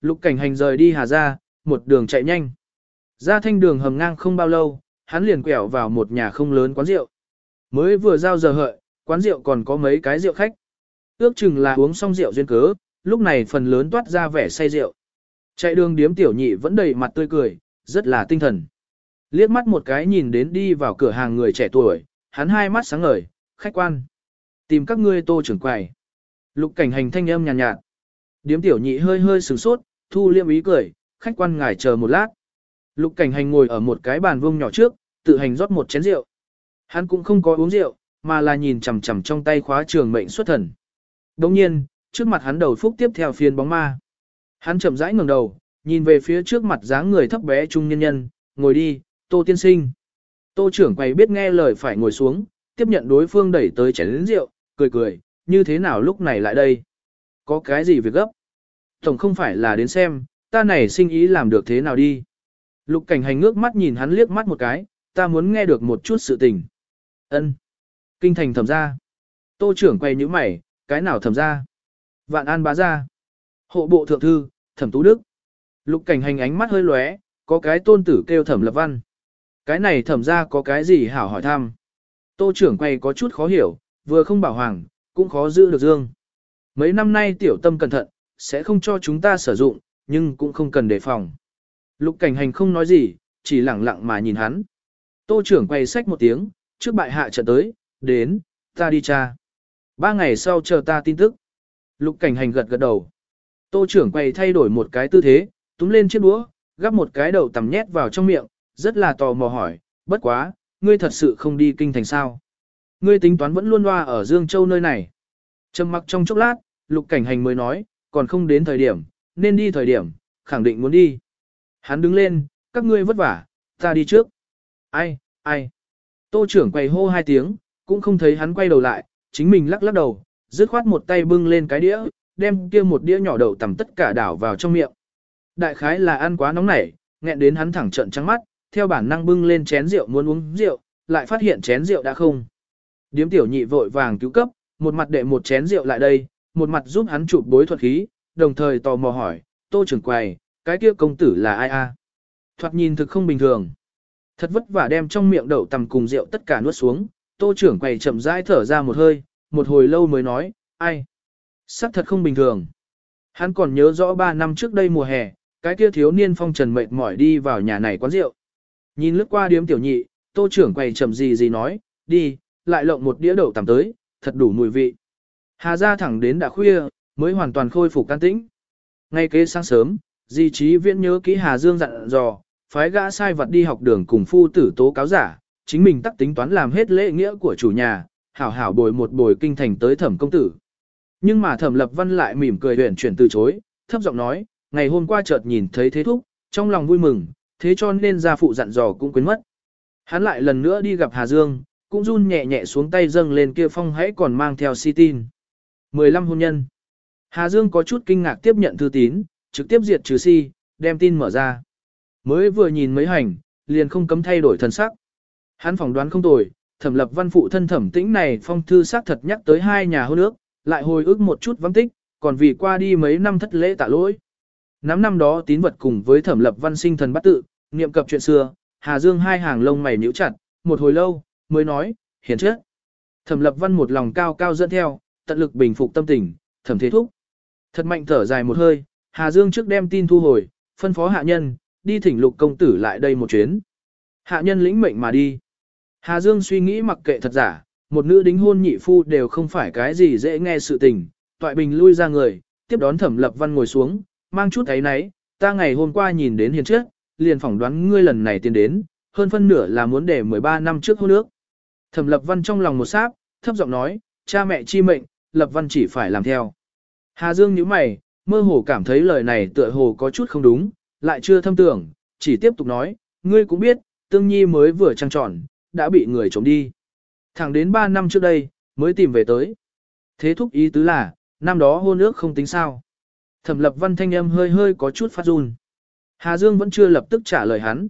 Lục cảnh hành rời đi Hà ra, một đường chạy nhanh. Ra thanh đường hầm ngang không bao lâu, hắn liền quẹo vào một nhà không lớn quán rượu. Mới vừa giao giờ hợi, quán rượu còn có mấy cái rượu khách. Ước chừng là uống xong rượu duyên cớ, lúc này phần lớn toát ra vẻ say rượu. Chạy đường điếm tiểu nhị vẫn đầy mặt tươi cười, rất là tinh thần. Liếc mắt một cái nhìn đến đi vào cửa hàng người trẻ tuổi, hắn hai mắt sáng ngời, khách quan. Tìm các ngươi tô trưởng quầy. Lục cảnh hành thanh âm nhàn nhạt, nhạt. Điếm tiểu nhị hơi hơi sửng sốt, thu liêm ý cười, khách quan ngài chờ một lát. Lục cảnh hành ngồi ở một cái bàn vuông nhỏ trước, tự hành rót một chén rượu. Hắn cũng không có uống rượu, mà là nhìn chằm chằm trong tay khóa trường mệnh xuất thần. Đồng nhiên, trước mặt hắn đầu phúc tiếp theo phiên bóng ma. Hắn chậm rãi ngẩng đầu, nhìn về phía trước mặt dáng người thấp bé trung nhân nhân, ngồi đi, tô tiên sinh. Tô trưởng quầy biết nghe lời phải ngồi xuống, tiếp nhận đối phương đẩy tới chén rượu, cười cười, như thế nào lúc này lại đây? Có cái gì việc gấp? Tổng không phải là đến xem, ta này sinh ý làm được thế nào đi? Lục cảnh hành ngước mắt nhìn hắn liếc mắt một cái, ta muốn nghe được một chút sự tình. Ân. Kinh thành thẩm ra. Tô trưởng quay nhíu mày, cái nào thẩm ra? Vạn an bá ra. Hộ bộ thượng thư, thẩm tú đức. Lục cảnh hành ánh mắt hơi lóe, có cái tôn tử kêu thẩm lập văn. Cái này thẩm ra có cái gì hảo hỏi thăm. Tô trưởng quay có chút khó hiểu, vừa không bảo hoàng, cũng khó giữ được dương. Mấy năm nay tiểu tâm cẩn thận, sẽ không cho chúng ta sử dụng, nhưng cũng không cần đề phòng. Lục cảnh hành không nói gì, chỉ lặng lặng mà nhìn hắn. Tô trưởng quay sách một tiếng, trước bại hạ trận tới, đến, ta đi cha. Ba ngày sau chờ ta tin tức. Lục cảnh hành gật gật đầu. Tô trưởng quay thay đổi một cái tư thế, túm lên chiếc đũa, gắp một cái đầu tầm nhét vào trong miệng, rất là tò mò hỏi, bất quá, ngươi thật sự không đi kinh thành sao. Ngươi tính toán vẫn luôn loa ở Dương Châu nơi này. Trầm mặc trong chốc lát, lục cảnh hành mới nói, còn không đến thời điểm, nên đi thời điểm, khẳng định muốn đi. Hắn đứng lên, các ngươi vất vả, ta đi trước. Ai, ai. Tô trưởng quay hô hai tiếng, cũng không thấy hắn quay đầu lại, chính mình lắc lắc đầu, dứt khoát một tay bưng lên cái đĩa, đem kia một đĩa nhỏ đậu tầm tất cả đảo vào trong miệng. Đại khái là ăn quá nóng nảy, nghẹn đến hắn thẳng trận trắng mắt, theo bản năng bưng lên chén rượu muốn uống rượu, lại phát hiện chén rượu đã không. Điếm tiểu nhị vội vàng cứu cấp, một mặt đệ một chén rượu lại đây, một mặt giúp hắn chụp bối thuật khí, đồng thời tò mò hỏi, tô trưởng quầy, cái kia công tử là ai a? Thoạt nhìn thực không bình thường. Thật vất vả đem trong miệng đậu tầm cùng rượu tất cả nuốt xuống, tô trưởng quầy chậm rãi thở ra một hơi, một hồi lâu mới nói, ai? Sắc thật không bình thường. Hắn còn nhớ rõ ba năm trước đây mùa hè, cái kia thiếu niên phong trần mệt mỏi đi vào nhà này quán rượu. Nhìn lướt qua điếm tiểu nhị, tô trưởng quầy chậm gì gì nói, đi, lại lộng một đĩa đậu tầm tới, thật đủ mùi vị. Hà ra thẳng đến đã khuya, mới hoàn toàn khôi phục can tĩnh. Ngay kế sáng sớm, di trí viễn nhớ kỹ Hà Dương dặn dò, phái gã sai vật đi học đường cùng phu tử tố cáo giả, chính mình tắc tính toán làm hết lễ nghĩa của chủ nhà, hảo hảo bồi một bồi kinh thành tới thẩm công tử. Nhưng mà thẩm lập văn lại mỉm cười huyền chuyển từ chối, thấp giọng nói, ngày hôm qua chợt nhìn thấy thế thúc, trong lòng vui mừng, thế cho nên gia phụ dặn dò cũng quên mất. Hắn lại lần nữa đi gặp Hà Dương, cũng run nhẹ nhẹ xuống tay dâng lên kia phong hãy còn mang theo si tin. 15 hôn nhân. Hà Dương có chút kinh ngạc tiếp nhận thư tín, trực tiếp diệt trừ si, đem tin mở ra. Mới vừa nhìn mấy hành, liền không cấm thay đổi thần sắc. Hắn phỏng đoán không tồi, thẩm lập văn phụ thân thẩm tĩnh này phong thư xác thật nhắc tới hai nhà hôn ước, lại hồi ức một chút vắng tích, còn vì qua đi mấy năm thất lễ tạ lỗi. Năm năm đó tín vật cùng với thẩm lập văn sinh thần bắt tự, niệm cập chuyện xưa, Hà Dương hai hàng lông mày nhíu chặt, một hồi lâu, mới nói, hiển chết. Thẩm lập văn một lòng cao cao dẫn theo, tận lực bình phục tâm tình, thẩm thế thúc. Thật mạnh thở dài một hơi, Hà Dương trước đem tin thu hồi, phân phó hạ nhân, đi thỉnh lục công tử lại đây một chuyến. Hạ nhân lĩnh mệnh mà đi. Hà Dương suy nghĩ mặc kệ thật giả, một nữ đính hôn nhị phu đều không phải cái gì dễ nghe sự tình, toại bình lui ra người, tiếp đón thẩm lập văn ngồi xuống, mang chút ấy nấy, ta ngày hôm qua nhìn đến hiền trước, liền phỏng đoán ngươi lần này tiến đến, hơn phân nửa là muốn để 13 năm trước hôn nước. Thẩm lập văn trong lòng một sáp, thấp giọng nói, cha mẹ chi mệnh, lập văn chỉ phải làm theo. Hà Dương nhíu mày, mơ hồ cảm thấy lời này tựa hồ có chút không đúng, lại chưa thâm tưởng, chỉ tiếp tục nói, ngươi cũng biết, tương nhi mới vừa trăng tròn, đã bị người trộm đi. Thẳng đến 3 năm trước đây, mới tìm về tới. Thế thúc ý tứ là, năm đó hôn ước không tính sao. Thẩm lập văn thanh âm hơi hơi có chút phát run. Hà Dương vẫn chưa lập tức trả lời hắn.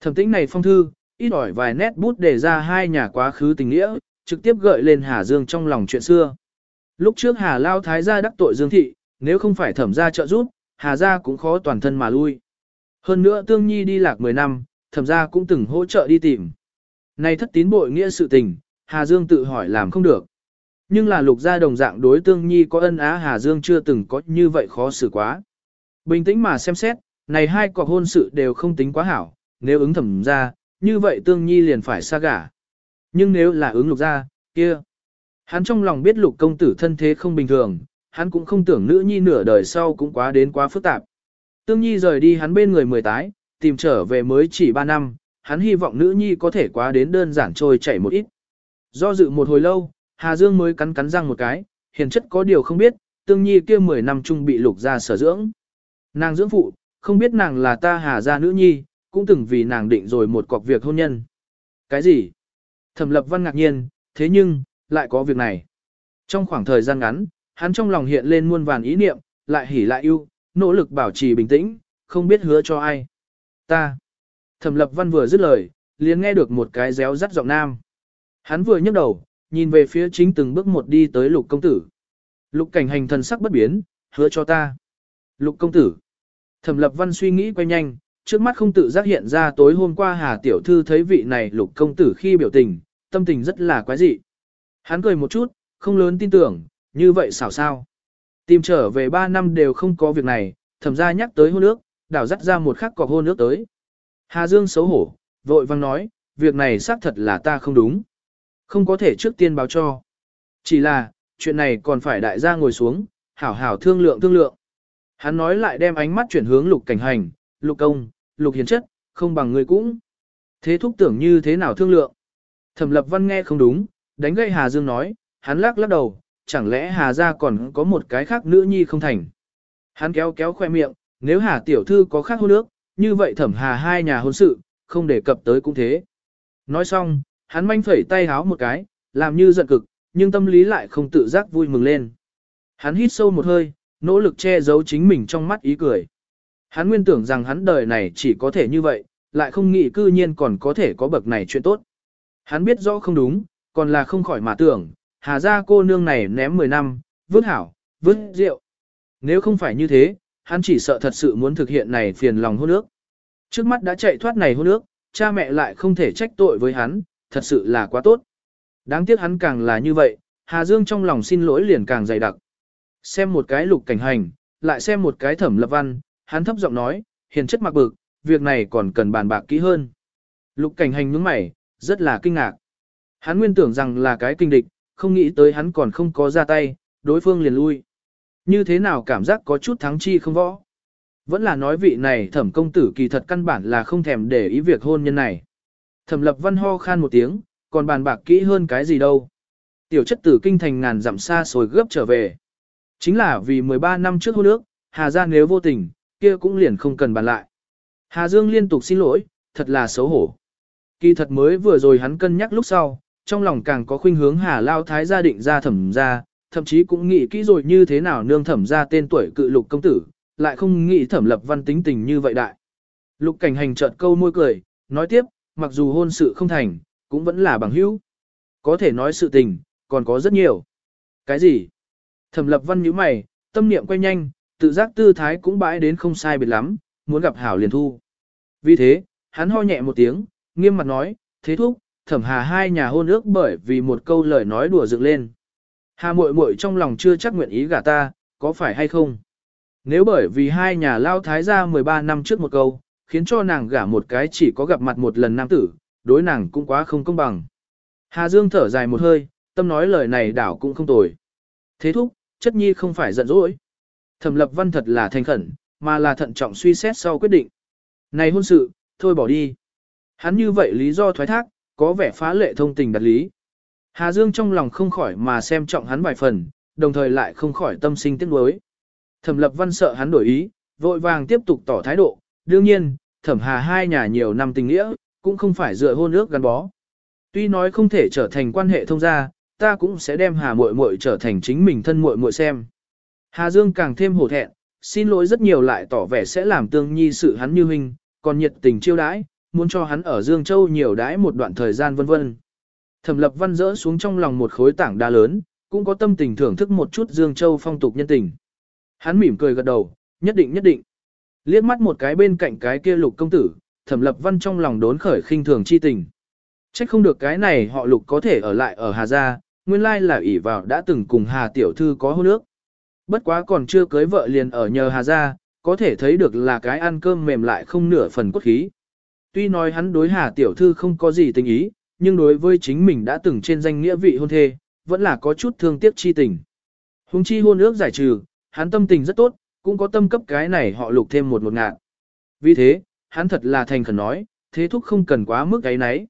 Thẩm tĩnh này phong thư, ít ỏi vài nét bút để ra hai nhà quá khứ tình nghĩa, trực tiếp gợi lên Hà Dương trong lòng chuyện xưa. Lúc trước Hà Lao Thái gia đắc tội Dương Thị, nếu không phải thẩm gia trợ giúp, Hà gia cũng khó toàn thân mà lui. Hơn nữa Tương Nhi đi lạc 10 năm, thẩm gia cũng từng hỗ trợ đi tìm. Này thất tín bội nghĩa sự tình, Hà Dương tự hỏi làm không được. Nhưng là lục gia đồng dạng đối Tương Nhi có ân á Hà Dương chưa từng có như vậy khó xử quá. Bình tĩnh mà xem xét, này hai cọc hôn sự đều không tính quá hảo, nếu ứng thẩm gia, như vậy Tương Nhi liền phải xa gả. Nhưng nếu là ứng lục gia, kia. Hắn trong lòng biết lục công tử thân thế không bình thường, hắn cũng không tưởng nữ nhi nửa đời sau cũng quá đến quá phức tạp. Tương Nhi rời đi hắn bên người mười tái, tìm trở về mới chỉ ba năm, hắn hy vọng nữ nhi có thể quá đến đơn giản trôi chảy một ít. Do dự một hồi lâu, Hà Dương mới cắn cắn răng một cái, hiền chất có điều không biết, Tương Nhi kia 10 năm chung bị lục gia sở dưỡng. Nàng dưỡng phụ, không biết nàng là ta Hà gia nữ nhi, cũng từng vì nàng định rồi một cọc việc hôn nhân. Cái gì? Thẩm lập văn ngạc nhiên, thế nhưng, lại có việc này. Trong khoảng thời gian ngắn, hắn trong lòng hiện lên muôn vàn ý niệm, lại hỉ lại yêu, nỗ lực bảo trì bình tĩnh, không biết hứa cho ai. Ta. Thẩm lập văn vừa dứt lời, liền nghe được một cái réo rắt giọng nam. Hắn vừa nhấc đầu, nhìn về phía chính từng bước một đi tới lục công tử. Lục cảnh hành thần sắc bất biến, hứa cho ta. Lục công tử. Thẩm lập văn suy nghĩ quay nhanh, trước mắt không tự giác hiện ra tối hôm qua Hà Tiểu Thư thấy vị này lục công tử khi biểu tình, tâm tình rất là quái dị. Hắn cười một chút, không lớn tin tưởng, như vậy xảo sao. Tìm trở về 3 năm đều không có việc này, thẩm ra nhắc tới hôn ước, đảo dắt ra một khắc cọc hôn ước tới. Hà Dương xấu hổ, vội vang nói, việc này xác thật là ta không đúng. Không có thể trước tiên báo cho. Chỉ là, chuyện này còn phải đại gia ngồi xuống, hảo hảo thương lượng thương lượng. Hắn nói lại đem ánh mắt chuyển hướng lục cảnh hành, lục công, lục hiền chất, không bằng người cũng. Thế thúc tưởng như thế nào thương lượng. Thẩm lập văn nghe không đúng, đánh gây Hà Dương nói, hắn lắc lắc đầu, chẳng lẽ Hà gia còn có một cái khác nữ nhi không thành. Hắn kéo kéo khoe miệng, nếu Hà tiểu thư có khác hôn nước, như vậy thẩm Hà hai nhà hôn sự, không đề cập tới cũng thế. Nói xong, hắn manh phẩy tay háo một cái, làm như giận cực, nhưng tâm lý lại không tự giác vui mừng lên. Hắn hít sâu một hơi, nỗ lực che giấu chính mình trong mắt ý cười. Hắn nguyên tưởng rằng hắn đời này chỉ có thể như vậy, lại không nghĩ cư nhiên còn có thể có bậc này chuyện tốt. Hắn biết rõ không đúng, còn là không khỏi mà tưởng, hà ra cô nương này ném 10 năm, vứt hảo, vứt rượu. Nếu không phải như thế, hắn chỉ sợ thật sự muốn thực hiện này phiền lòng hôn ước. Trước mắt đã chạy thoát này hôn ước, cha mẹ lại không thể trách tội với hắn, thật sự là quá tốt. Đáng tiếc hắn càng là như vậy, Hà Dương trong lòng xin lỗi liền càng dày đặc. Xem một cái lục cảnh hành, lại xem một cái thẩm lập văn, hắn thấp giọng nói, hiền chất mặc bực, việc này còn cần bàn bạc kỹ hơn. Lục cảnh hành nhướng mày, rất là kinh ngạc. Hắn nguyên tưởng rằng là cái kinh địch, không nghĩ tới hắn còn không có ra tay, đối phương liền lui. Như thế nào cảm giác có chút thắng chi không võ. Vẫn là nói vị này thẩm công tử kỳ thật căn bản là không thèm để ý việc hôn nhân này. Thẩm lập văn ho khan một tiếng, còn bàn bạc kỹ hơn cái gì đâu. Tiểu chất tử kinh thành ngàn dặm xa xồi gấp trở về. Chính là vì 13 năm trước hôn nước, Hà Gia nếu vô tình, kia cũng liền không cần bàn lại. Hà Dương liên tục xin lỗi, thật là xấu hổ. Kỳ thật mới vừa rồi hắn cân nhắc lúc sau, trong lòng càng có khuynh hướng Hà Lao Thái gia định ra thẩm ra, thậm chí cũng nghĩ kỹ rồi như thế nào nương thẩm ra tên tuổi cự lục công tử, lại không nghĩ thẩm lập văn tính tình như vậy đại. Lục cảnh hành chợt câu môi cười, nói tiếp, mặc dù hôn sự không thành, cũng vẫn là bằng hữu. Có thể nói sự tình, còn có rất nhiều. Cái gì? Thẩm lập văn nhíu mày, tâm niệm quay nhanh, tự giác tư thái cũng bãi đến không sai biệt lắm, muốn gặp hảo liền thu. Vì thế, hắn ho nhẹ một tiếng, nghiêm mặt nói, thế thúc, thẩm hà hai nhà hôn ước bởi vì một câu lời nói đùa dựng lên. Hà muội muội trong lòng chưa chắc nguyện ý gả ta, có phải hay không? Nếu bởi vì hai nhà lao thái ra 13 năm trước một câu, khiến cho nàng gả một cái chỉ có gặp mặt một lần nam tử, đối nàng cũng quá không công bằng. Hà Dương thở dài một hơi, tâm nói lời này đảo cũng không tồi. Thế thúc, chất nhi không phải giận dỗi. Thẩm lập văn thật là thành khẩn, mà là thận trọng suy xét sau quyết định. Này hôn sự, thôi bỏ đi. Hắn như vậy lý do thoái thác, có vẻ phá lệ thông tình đặt lý. Hà Dương trong lòng không khỏi mà xem trọng hắn vài phần, đồng thời lại không khỏi tâm sinh tiếc nuối. Thẩm lập văn sợ hắn đổi ý, vội vàng tiếp tục tỏ thái độ, đương nhiên, thẩm hà hai nhà nhiều năm tình nghĩa, cũng không phải dựa hôn ước gắn bó. Tuy nói không thể trở thành quan hệ thông gia, ta cũng sẽ đem hà muội muội trở thành chính mình thân muội muội xem. Hà Dương càng thêm hổ thẹn, xin lỗi rất nhiều lại tỏ vẻ sẽ làm tương nhi sự hắn như huynh, còn nhiệt tình chiêu đãi, muốn cho hắn ở Dương Châu nhiều đãi một đoạn thời gian vân vân. Thẩm lập văn rỡ xuống trong lòng một khối tảng đá lớn, cũng có tâm tình thưởng thức một chút Dương Châu phong tục nhân tình. Hắn mỉm cười gật đầu, nhất định nhất định. Liếc mắt một cái bên cạnh cái kia lục công tử, thẩm lập văn trong lòng đốn khởi khinh thường chi tình. Trách không được cái này họ lục có thể ở lại ở Hà Gia, nguyên lai là ỷ vào đã từng cùng Hà Tiểu Thư có hôn ước. Bất quá còn chưa cưới vợ liền ở nhờ Hà Gia, có thể thấy được là cái ăn cơm mềm lại không nửa phần cốt khí. Tuy nói hắn đối Hà Tiểu Thư không có gì tình ý, nhưng đối với chính mình đã từng trên danh nghĩa vị hôn thê, vẫn là có chút thương tiếc chi tình. Hùng chi hôn ước giải trừ, hắn tâm tình rất tốt, cũng có tâm cấp cái này họ lục thêm một một ngạn. Vì thế, hắn thật là thành khẩn nói, thế thúc không cần quá mức cái nấy.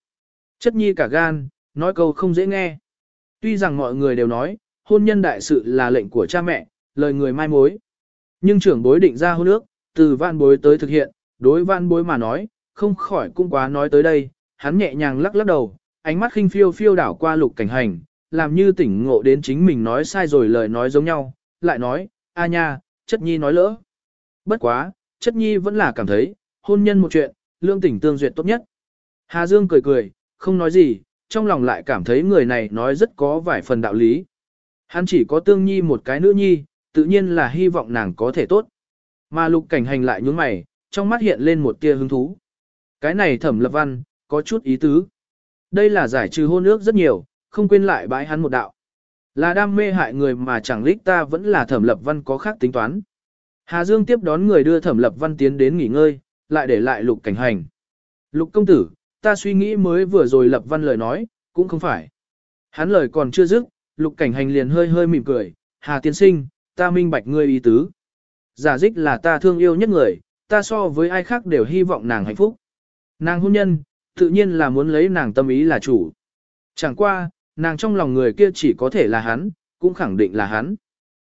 Chất nhi cả gan, nói câu không dễ nghe. Tuy rằng mọi người đều nói, hôn nhân đại sự là lệnh của cha mẹ, lời người mai mối. Nhưng trưởng bối định ra hôn ước, từ vạn bối tới thực hiện, đối vạn bối mà nói, không khỏi cũng quá nói tới đây, hắn nhẹ nhàng lắc lắc đầu, ánh mắt khinh phiêu phiêu đảo qua lục cảnh hành, làm như tỉnh ngộ đến chính mình nói sai rồi lời nói giống nhau, lại nói, a nha, chất nhi nói lỡ. Bất quá, chất nhi vẫn là cảm thấy, hôn nhân một chuyện, lương tỉnh tương duyệt tốt nhất. Hà Dương cười cười, không nói gì, trong lòng lại cảm thấy người này nói rất có vài phần đạo lý. Hắn chỉ có tương nhi một cái nữ nhi, tự nhiên là hy vọng nàng có thể tốt. Mà lục cảnh hành lại nhún mày, trong mắt hiện lên một tia hứng thú. Cái này thẩm lập văn, có chút ý tứ. Đây là giải trừ hôn ước rất nhiều, không quên lại bãi hắn một đạo. Là đam mê hại người mà chẳng lích ta vẫn là thẩm lập văn có khác tính toán. Hà Dương tiếp đón người đưa thẩm lập văn tiến đến nghỉ ngơi, lại để lại lục cảnh hành. Lục công tử, ta suy nghĩ mới vừa rồi lập văn lời nói, cũng không phải. Hắn lời còn chưa dứt, lục cảnh hành liền hơi hơi mỉm cười, Hà tiên sinh, ta minh bạch ngươi ý tứ. Giả dích là ta thương yêu nhất người, ta so với ai khác đều hy vọng nàng hạnh phúc. Nàng hôn nhân, tự nhiên là muốn lấy nàng tâm ý là chủ. Chẳng qua, nàng trong lòng người kia chỉ có thể là hắn, cũng khẳng định là hắn.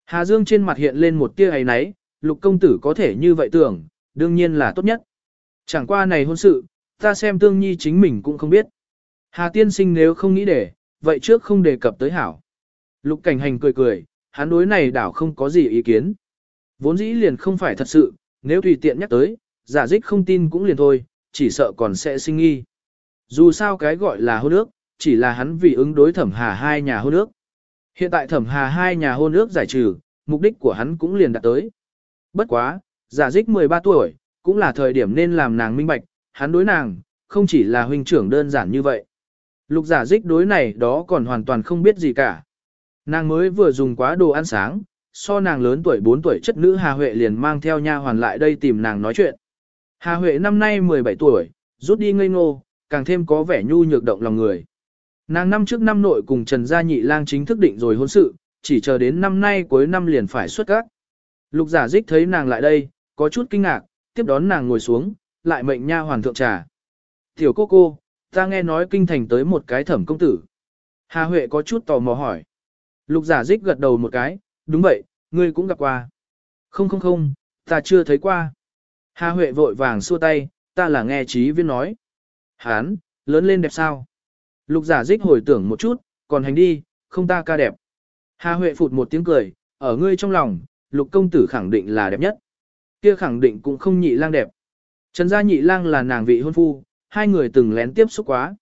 Hà Dương trên mặt hiện lên một tia ấy náy, lục công tử có thể như vậy tưởng, đương nhiên là tốt nhất. Chẳng qua này hôn sự, ta xem tương nhi chính mình cũng không biết. Hà tiên sinh nếu không nghĩ để, vậy trước không đề cập tới hảo. Lục cảnh hành cười cười, hắn đối này đảo không có gì ý kiến. Vốn dĩ liền không phải thật sự, nếu tùy tiện nhắc tới, giả dích không tin cũng liền thôi, chỉ sợ còn sẽ sinh nghi. Dù sao cái gọi là hôn ước, chỉ là hắn vì ứng đối thẩm hà hai nhà hôn ước. Hiện tại thẩm hà hai nhà hôn ước giải trừ, mục đích của hắn cũng liền đạt tới. Bất quá, giả dích 13 tuổi, cũng là thời điểm nên làm nàng minh bạch, hắn đối nàng, không chỉ là huynh trưởng đơn giản như vậy. Lục giả dích đối này đó còn hoàn toàn không biết gì cả. Nàng mới vừa dùng quá đồ ăn sáng, so nàng lớn tuổi 4 tuổi chất nữ Hà Huệ liền mang theo nha hoàn lại đây tìm nàng nói chuyện. Hà Huệ năm nay 17 tuổi, rút đi ngây ngô, càng thêm có vẻ nhu nhược động lòng người. Nàng năm trước năm nội cùng Trần Gia Nhị Lang chính thức định rồi hôn sự, chỉ chờ đến năm nay cuối năm liền phải xuất các. Lục giả dích thấy nàng lại đây, có chút kinh ngạc, tiếp đón nàng ngồi xuống, lại mệnh nha hoàn thượng trà. Tiểu cô cô, ta nghe nói kinh thành tới một cái thẩm công tử. Hà Huệ có chút tò mò hỏi. Lục giả dích gật đầu một cái, đúng vậy, ngươi cũng gặp qua. Không không không, ta chưa thấy qua. Hà Huệ vội vàng xua tay, ta là nghe trí viên nói. Hán, lớn lên đẹp sao? Lục giả dích hồi tưởng một chút, còn hành đi, không ta ca đẹp. Hà Huệ phụt một tiếng cười, ở ngươi trong lòng, lục công tử khẳng định là đẹp nhất. Kia khẳng định cũng không nhị lang đẹp. Trần gia nhị lang là nàng vị hôn phu, hai người từng lén tiếp xúc quá.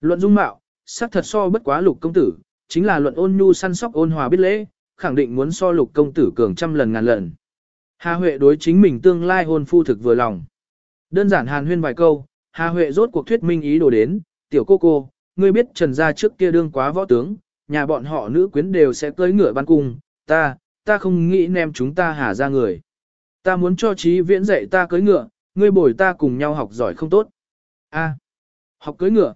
Luận dung mạo, sắc thật so bất quá lục công tử, chính là luận ôn nhu săn sóc ôn hòa biết lễ, khẳng định muốn so lục công tử cường trăm lần ngàn lần. Hà Huệ đối chính mình tương lai hôn phu thực vừa lòng. Đơn giản hàn huyên vài câu, Hà Huệ rốt cuộc thuyết minh ý đồ đến, tiểu cô cô, ngươi biết trần gia trước kia đương quá võ tướng, nhà bọn họ nữ quyến đều sẽ cưới ngựa ban cung, ta, ta không nghĩ nem chúng ta hà ra người. Ta muốn cho trí viễn dạy ta cưới ngựa, ngươi bồi ta cùng nhau học giỏi không tốt. A, học cưới ngựa.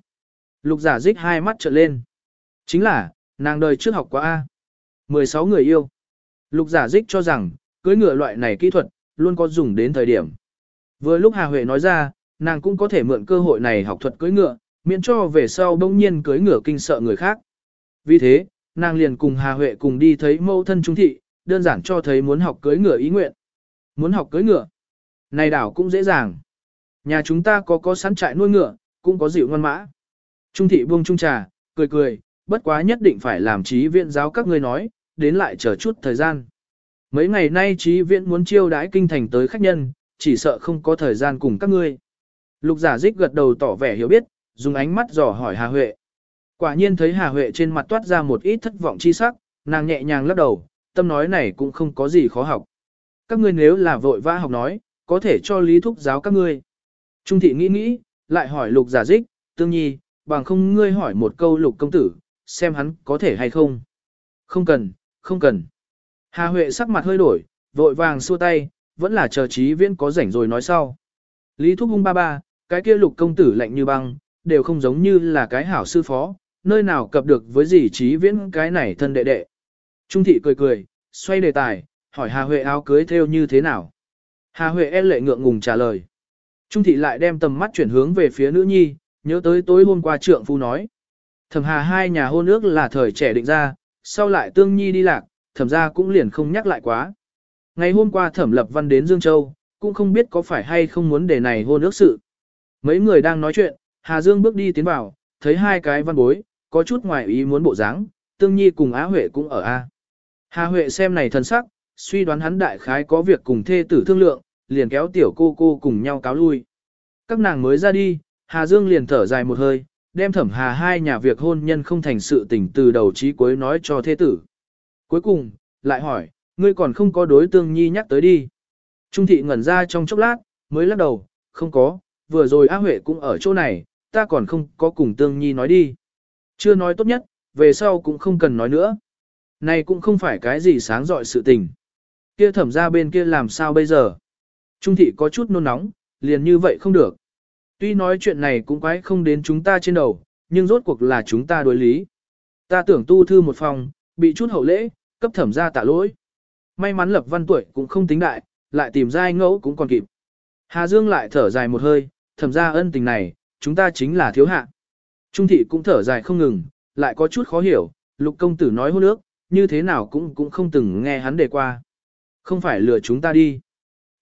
Lục giả dích hai mắt trợn lên. Chính là, nàng đời trước học quá A. 16 người yêu. Lục giả dích cho rằng, cưỡi ngựa loại này kỹ thuật, luôn có dùng đến thời điểm. Vừa lúc Hà Huệ nói ra, nàng cũng có thể mượn cơ hội này học thuật cưỡi ngựa, miễn cho về sau bỗng nhiên cưỡi ngựa kinh sợ người khác. Vì thế, nàng liền cùng Hà Huệ cùng đi thấy mâu thân trung thị, đơn giản cho thấy muốn học cưỡi ngựa ý nguyện. Muốn học cưỡi ngựa. Này đảo cũng dễ dàng. Nhà chúng ta có có sẵn trại nuôi ngựa, cũng có dịu ngoan mã. Trung thị buông trung trà, cười cười, bất quá nhất định phải làm trí viện giáo các ngươi nói, đến lại chờ chút thời gian. Mấy ngày nay trí viện muốn chiêu đãi kinh thành tới khách nhân, chỉ sợ không có thời gian cùng các ngươi. Lục giả dích gật đầu tỏ vẻ hiểu biết, dùng ánh mắt dò hỏi Hà Huệ. Quả nhiên thấy Hà Huệ trên mặt toát ra một ít thất vọng chi sắc, nàng nhẹ nhàng lắc đầu, tâm nói này cũng không có gì khó học. các ngươi nếu là vội vã học nói, có thể cho lý thúc giáo các ngươi. Trung thị nghĩ nghĩ, lại hỏi lục giả dích, tương nhi, bằng không ngươi hỏi một câu lục công tử, xem hắn có thể hay không. Không cần, không cần. Hà Huệ sắc mặt hơi đổi, vội vàng xua tay, vẫn là chờ trí viễn có rảnh rồi nói sau. Lý thúc hung ba ba, cái kia lục công tử lạnh như băng, đều không giống như là cái hảo sư phó, nơi nào cập được với gì trí viễn cái này thân đệ đệ. Trung thị cười cười, xoay đề tài, hỏi Hà Huệ áo cưới theo như thế nào. Hà Huệ e lệ ngượng ngùng trả lời. Trung thị lại đem tầm mắt chuyển hướng về phía nữ nhi, nhớ tới tối hôm qua trượng phu nói. Thẩm hà hai nhà hôn ước là thời trẻ định ra, sau lại tương nhi đi lạc, thẩm ra cũng liền không nhắc lại quá. Ngày hôm qua thẩm lập văn đến Dương Châu, cũng không biết có phải hay không muốn để này hôn ước sự. Mấy người đang nói chuyện, Hà Dương bước đi tiến vào, thấy hai cái văn bối, có chút ngoài ý muốn bộ dáng, tương nhi cùng Á Huệ cũng ở A. Hà Huệ xem này thân sắc, suy đoán hắn đại khái có việc cùng thê tử thương lượng, liền kéo tiểu cô cô cùng nhau cáo lui. Các nàng mới ra đi, Hà Dương liền thở dài một hơi, đem thẩm hà hai nhà việc hôn nhân không thành sự tình từ đầu chí cuối nói cho thê tử. Cuối cùng, lại hỏi, ngươi còn không có đối tương nhi nhắc tới đi. Trung thị ngẩn ra trong chốc lát, mới lắc đầu, không có, vừa rồi Á Huệ cũng ở chỗ này, ta còn không có cùng tương nhi nói đi. Chưa nói tốt nhất, về sau cũng không cần nói nữa. Này cũng không phải cái gì sáng dọi sự tình. Kia thẩm ra bên kia làm sao bây giờ? Trung thị có chút nôn nóng, liền như vậy không được. Tuy nói chuyện này cũng quái không đến chúng ta trên đầu, nhưng rốt cuộc là chúng ta đối lý. Ta tưởng tu thư một phòng, bị chút hậu lễ, cấp thẩm ra tạ lỗi. May mắn lập văn tuổi cũng không tính đại, lại tìm giai ngẫu cũng còn kịp. Hà Dương lại thở dài một hơi, thẩm ra ân tình này, chúng ta chính là thiếu hạ. Trung thị cũng thở dài không ngừng, lại có chút khó hiểu, lục công tử nói hôn ước, như thế nào cũng cũng không từng nghe hắn đề qua. Không phải lừa chúng ta đi.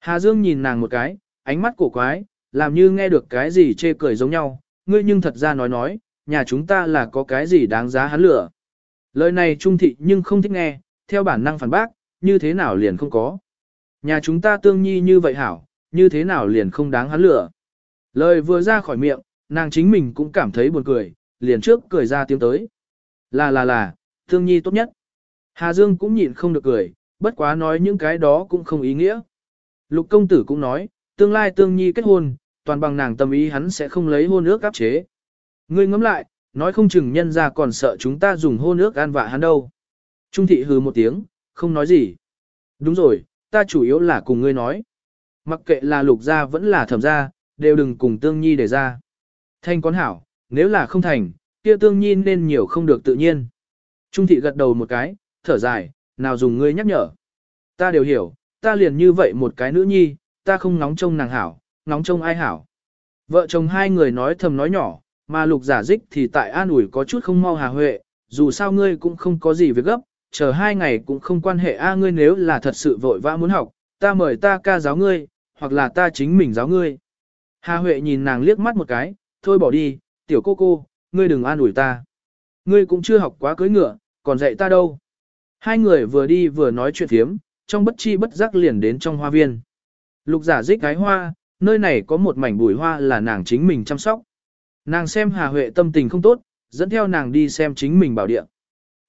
Hà Dương nhìn nàng một cái, ánh mắt cổ quái, làm như nghe được cái gì chê cười giống nhau, ngươi nhưng thật ra nói nói, nhà chúng ta là có cái gì đáng giá hắn lửa. Lời này trung thị nhưng không thích nghe, theo bản năng phản bác, như thế nào liền không có. Nhà chúng ta tương nhi như vậy hảo, như thế nào liền không đáng hắn lửa. Lời vừa ra khỏi miệng, nàng chính mình cũng cảm thấy buồn cười, liền trước cười ra tiếng tới. Là là là, tương nhi tốt nhất. Hà Dương cũng nhịn không được cười, bất quá nói những cái đó cũng không ý nghĩa. Lục công tử cũng nói, tương lai tương nhi kết hôn, toàn bằng nàng tâm ý hắn sẽ không lấy hôn ước áp chế. Ngươi ngẫm lại, nói không chừng nhân ra còn sợ chúng ta dùng hôn ước an vạ hắn đâu. Trung thị hừ một tiếng, không nói gì. Đúng rồi, ta chủ yếu là cùng ngươi nói. Mặc kệ là lục gia vẫn là thẩm gia, đều đừng cùng tương nhi để ra. Thanh con hảo, nếu là không thành, kia tương nhi nên nhiều không được tự nhiên. Trung thị gật đầu một cái, thở dài, nào dùng ngươi nhắc nhở. Ta đều hiểu, ta liền như vậy một cái nữ nhi, ta không nóng trông nàng hảo, nóng trông ai hảo. Vợ chồng hai người nói thầm nói nhỏ, mà lục giả dích thì tại an ủi có chút không mau hà huệ, dù sao ngươi cũng không có gì việc gấp, chờ hai ngày cũng không quan hệ a ngươi nếu là thật sự vội vã muốn học, ta mời ta ca giáo ngươi, hoặc là ta chính mình giáo ngươi. Hà Huệ nhìn nàng liếc mắt một cái, thôi bỏ đi, tiểu cô cô, ngươi đừng an ủi ta. Ngươi cũng chưa học quá cưới ngựa, còn dạy ta đâu. Hai người vừa đi vừa nói chuyện thiếm, trong bất chi bất giác liền đến trong hoa viên. Lục giả dích gái hoa, nơi này có một mảnh bùi hoa là nàng chính mình chăm sóc. Nàng xem Hà Huệ tâm tình không tốt, dẫn theo nàng đi xem chính mình bảo địa.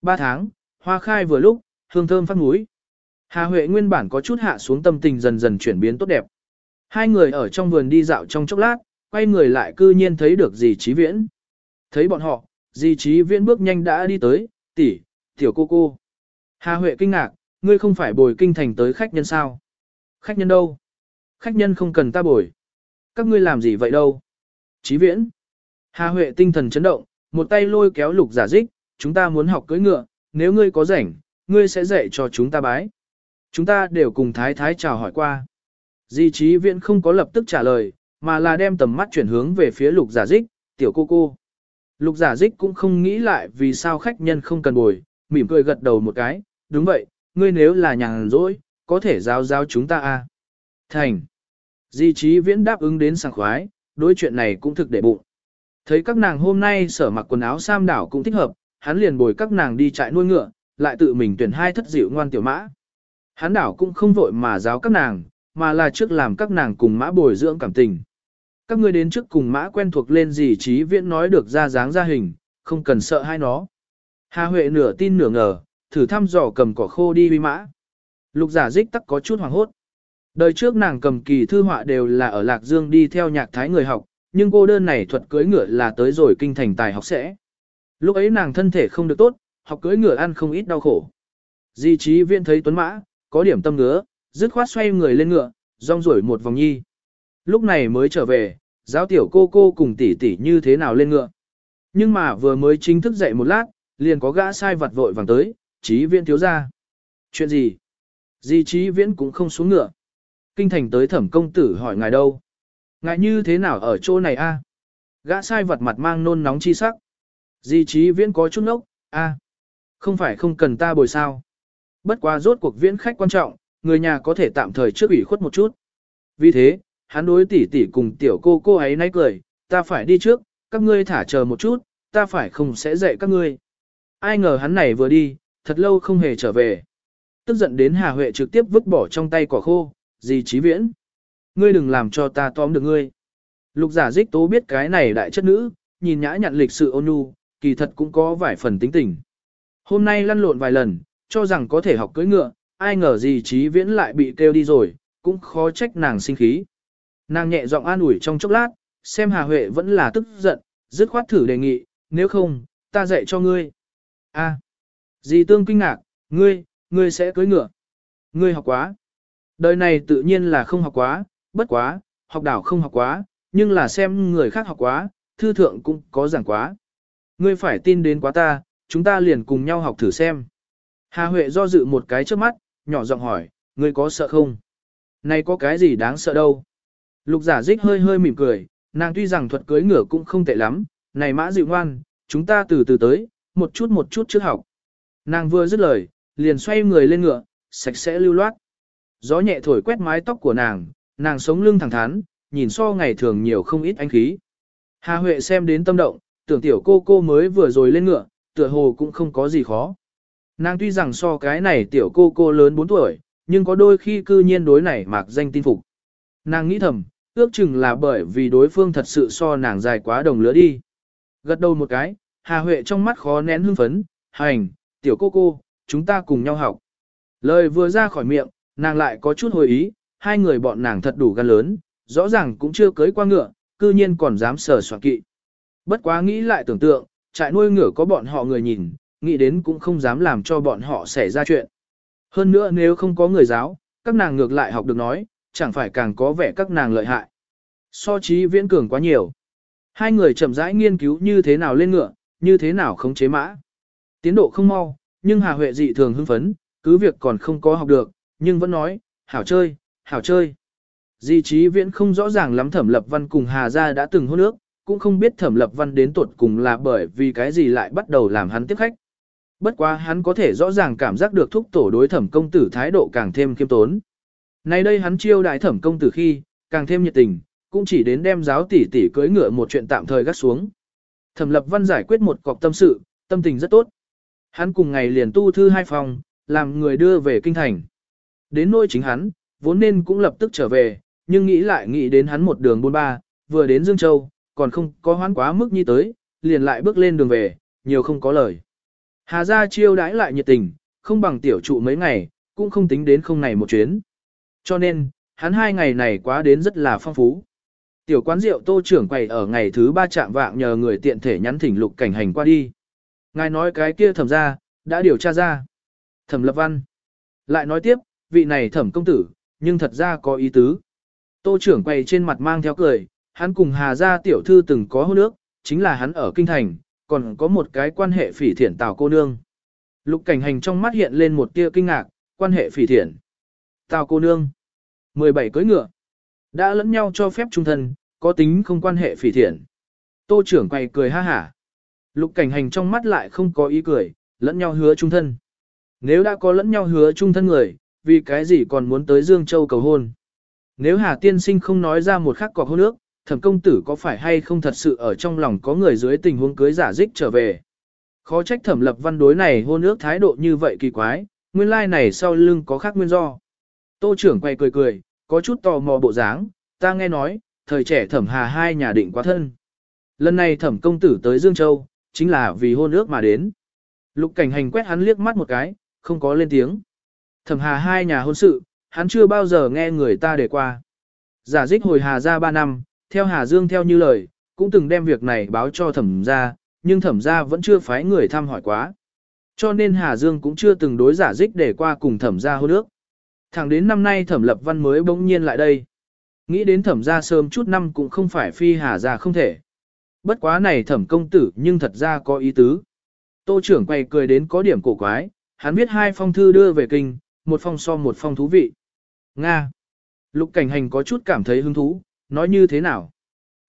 Ba tháng, hoa khai vừa lúc, hương thơm phát núi. Hà Huệ nguyên bản có chút hạ xuống tâm tình dần dần chuyển biến tốt đẹp. Hai người ở trong vườn đi dạo trong chốc lát, quay người lại cư nhiên thấy được dì trí viễn. Thấy bọn họ, dì trí viễn bước nhanh đã đi tới, tỷ, tiểu cô cô. Hà Huệ kinh ngạc, ngươi không phải bồi kinh thành tới khách nhân sao? Khách nhân đâu? Khách nhân không cần ta bồi. Các ngươi làm gì vậy đâu? Chí viễn. Hà Huệ tinh thần chấn động, một tay lôi kéo lục giả dích, chúng ta muốn học cưỡi ngựa, nếu ngươi có rảnh, ngươi sẽ dạy cho chúng ta bái. Chúng ta đều cùng thái thái chào hỏi qua. Di trí viễn không có lập tức trả lời, mà là đem tầm mắt chuyển hướng về phía lục giả dích, tiểu cô cô. Lục giả dích cũng không nghĩ lại vì sao khách nhân không cần bồi, mỉm cười gật đầu một cái, đúng vậy, ngươi nếu là nhàn rỗi, có thể giao giao chúng ta a. À. Thành. Di trí viễn đáp ứng đến sảng khoái, đối chuyện này cũng thực để bụng. Thấy các nàng hôm nay sở mặc quần áo sam đảo cũng thích hợp, hắn liền bồi các nàng đi trại nuôi ngựa, lại tự mình tuyển hai thất dịu ngoan tiểu mã. Hắn đảo cũng không vội mà giáo các nàng, mà là trước làm các nàng cùng mã bồi dưỡng cảm tình. Các ngươi đến trước cùng mã quen thuộc lên gì trí viễn nói được ra dáng ra hình, không cần sợ hai nó. Hà Huệ nửa tin nửa ngờ, thử thăm dò cầm cỏ khô đi huy mã. Lục giả dích tắc có chút hoàng hốt. Đời trước nàng cầm kỳ thư họa đều là ở Lạc Dương đi theo nhạc thái người học, nhưng cô đơn này thuật cưới ngựa là tới rồi kinh thành tài học sẽ. Lúc ấy nàng thân thể không được tốt, học cưỡi ngựa ăn không ít đau khổ. Di trí viên thấy tuấn mã, có điểm tâm ngứa, dứt khoát xoay người lên ngựa, rong rổi một vòng nhi. Lúc này mới trở về, giáo tiểu cô cô cùng tỷ tỷ như thế nào lên ngựa. Nhưng mà vừa mới chính thức dậy một lát, liền có gã sai vặt vội vàng tới, trí viễn thiếu ra. Chuyện gì? Di trí viễn cũng không xuống ngựa. Kinh thành tới thẩm công tử hỏi ngài đâu? Ngài như thế nào ở chỗ này a? Gã sai vật mặt mang nôn nóng chi sắc. Di trí viễn có chút nốc, a, Không phải không cần ta bồi sao. Bất quá rốt cuộc viễn khách quan trọng, người nhà có thể tạm thời trước ủy khuất một chút. Vì thế, hắn đối tỷ tỷ cùng tiểu cô cô ấy nay cười, ta phải đi trước, các ngươi thả chờ một chút, ta phải không sẽ dạy các ngươi. Ai ngờ hắn này vừa đi, thật lâu không hề trở về. Tức giận đến Hà Huệ trực tiếp vứt bỏ trong tay quả khô, gì trí viễn. Ngươi đừng làm cho ta tóm được ngươi. Lục giả dích tố biết cái này đại chất nữ, nhìn nhã nhận lịch sự ôn nhu, kỳ thật cũng có vài phần tính tình. Hôm nay lăn lộn vài lần, cho rằng có thể học cưỡi ngựa, ai ngờ gì trí viễn lại bị kêu đi rồi, cũng khó trách nàng sinh khí. Nàng nhẹ giọng an ủi trong chốc lát, xem Hà Huệ vẫn là tức giận, dứt khoát thử đề nghị, nếu không, ta dạy cho ngươi. A, à, dì tương kinh ngạc, ngươi, ngươi sẽ cưỡi ngựa. Ngươi học quá. Đời này tự nhiên là không học quá, bất quá, học đảo không học quá, nhưng là xem người khác học quá, thư thượng cũng có giảng quá. Ngươi phải tin đến quá ta, chúng ta liền cùng nhau học thử xem. Hà Huệ do dự một cái trước mắt, nhỏ giọng hỏi, ngươi có sợ không? Này có cái gì đáng sợ đâu? Lục giả dích hơi hơi mỉm cười, nàng tuy rằng thuật cưới ngựa cũng không tệ lắm, này mã dịu ngoan, chúng ta từ từ tới, một chút một chút trước học. Nàng vừa dứt lời, liền xoay người lên ngựa, sạch sẽ lưu loát. Gió nhẹ thổi quét mái tóc của nàng, nàng sống lưng thẳng thắn, nhìn so ngày thường nhiều không ít ánh khí. Hà Huệ xem đến tâm động, tưởng tiểu cô cô mới vừa rồi lên ngựa, tựa hồ cũng không có gì khó. Nàng tuy rằng so cái này tiểu cô cô lớn 4 tuổi, nhưng có đôi khi cư nhiên đối này mạc danh tin phục. Nàng nghĩ thầm, ước chừng là bởi vì đối phương thật sự so nàng dài quá đồng lứa đi. Gật đầu một cái, Hà Huệ trong mắt khó nén hưng phấn, hành, tiểu cô cô, chúng ta cùng nhau học. Lời vừa ra khỏi miệng, nàng lại có chút hồi ý, hai người bọn nàng thật đủ gan lớn, rõ ràng cũng chưa cưới qua ngựa, cư nhiên còn dám sờ soạn kỵ. Bất quá nghĩ lại tưởng tượng, trại nuôi ngựa có bọn họ người nhìn, nghĩ đến cũng không dám làm cho bọn họ xảy ra chuyện. Hơn nữa nếu không có người giáo, các nàng ngược lại học được nói, chẳng phải càng có vẻ các nàng lợi hại. So trí viễn cường quá nhiều. Hai người chậm rãi nghiên cứu như thế nào lên ngựa, như thế nào khống chế mã. Tiến độ không mau, nhưng Hà Huệ dị thường hưng phấn, cứ việc còn không có học được, nhưng vẫn nói, hảo chơi, hảo chơi. Di trí viễn không rõ ràng lắm thẩm lập văn cùng Hà Gia đã từng hôn nước, cũng không biết thẩm lập văn đến tuột cùng là bởi vì cái gì lại bắt đầu làm hắn tiếp khách. Bất quá hắn có thể rõ ràng cảm giác được thúc tổ đối thẩm công tử thái độ càng thêm kiêm tốn. Nay đây hắn chiêu đại thẩm công tử khi, càng thêm nhiệt tình, cũng chỉ đến đem giáo tỷ tỷ cưới ngựa một chuyện tạm thời gác xuống. Thẩm lập văn giải quyết một cọc tâm sự, tâm tình rất tốt. Hắn cùng ngày liền tu thư hai phòng, làm người đưa về kinh thành. Đến nôi chính hắn, vốn nên cũng lập tức trở về, nhưng nghĩ lại nghĩ đến hắn một đường buôn ba, vừa đến Dương Châu, còn không có hoán quá mức như tới, liền lại bước lên đường về, nhiều không có lời. Hà gia chiêu đãi lại nhiệt tình, không bằng tiểu trụ mấy ngày, cũng không tính đến không này một chuyến. Cho nên, hắn hai ngày này quá đến rất là phong phú. Tiểu quán rượu tô trưởng quầy ở ngày thứ ba chạm vạng nhờ người tiện thể nhắn thỉnh lục cảnh hành qua đi. Ngài nói cái kia thẩm ra, đã điều tra ra. Thẩm lập văn. Lại nói tiếp, vị này thẩm công tử, nhưng thật ra có ý tứ. Tô trưởng quầy trên mặt mang theo cười, hắn cùng Hà gia tiểu thư từng có hôn ước, chính là hắn ở kinh thành, còn có một cái quan hệ phỉ thiện tào cô nương. Lục cảnh hành trong mắt hiện lên một tia kinh ngạc, quan hệ phỉ thiện. Tào cô nương. 17 cưới ngựa. Đã lẫn nhau cho phép trung thân, có tính không quan hệ phỉ thiện. Tô trưởng quay cười ha hả. Lục cảnh hành trong mắt lại không có ý cười, lẫn nhau hứa trung thân. Nếu đã có lẫn nhau hứa trung thân người, vì cái gì còn muốn tới Dương Châu cầu hôn. Nếu Hà Tiên Sinh không nói ra một khắc cọc hôn ước, thẩm công tử có phải hay không thật sự ở trong lòng có người dưới tình huống cưới giả dích trở về. Khó trách thẩm lập văn đối này hôn ước thái độ như vậy kỳ quái, nguyên lai like này sau lưng có khác nguyên do. Tô trưởng quay cười cười, có chút tò mò bộ dáng, ta nghe nói, thời trẻ thẩm hà hai nhà định quá thân. Lần này thẩm công tử tới Dương Châu, chính là vì hôn ước mà đến. Lục cảnh hành quét hắn liếc mắt một cái, không có lên tiếng. Thẩm hà hai nhà hôn sự, hắn chưa bao giờ nghe người ta đề qua. Giả dích hồi Hà ra ba năm, theo Hà Dương theo như lời, cũng từng đem việc này báo cho thẩm gia nhưng thẩm gia vẫn chưa phái người thăm hỏi quá. Cho nên Hà Dương cũng chưa từng đối giả dích để qua cùng thẩm gia hôn ước. Thẳng đến năm nay thẩm lập văn mới bỗng nhiên lại đây. Nghĩ đến thẩm gia sớm chút năm cũng không phải phi Hà gia không thể. Bất quá này thẩm công tử nhưng thật ra có ý tứ. Tô trưởng quay cười đến có điểm cổ quái, hắn viết hai phong thư đưa về kinh, một phong so một phong thú vị. Nga. Lục cảnh hành có chút cảm thấy hứng thú, nói như thế nào?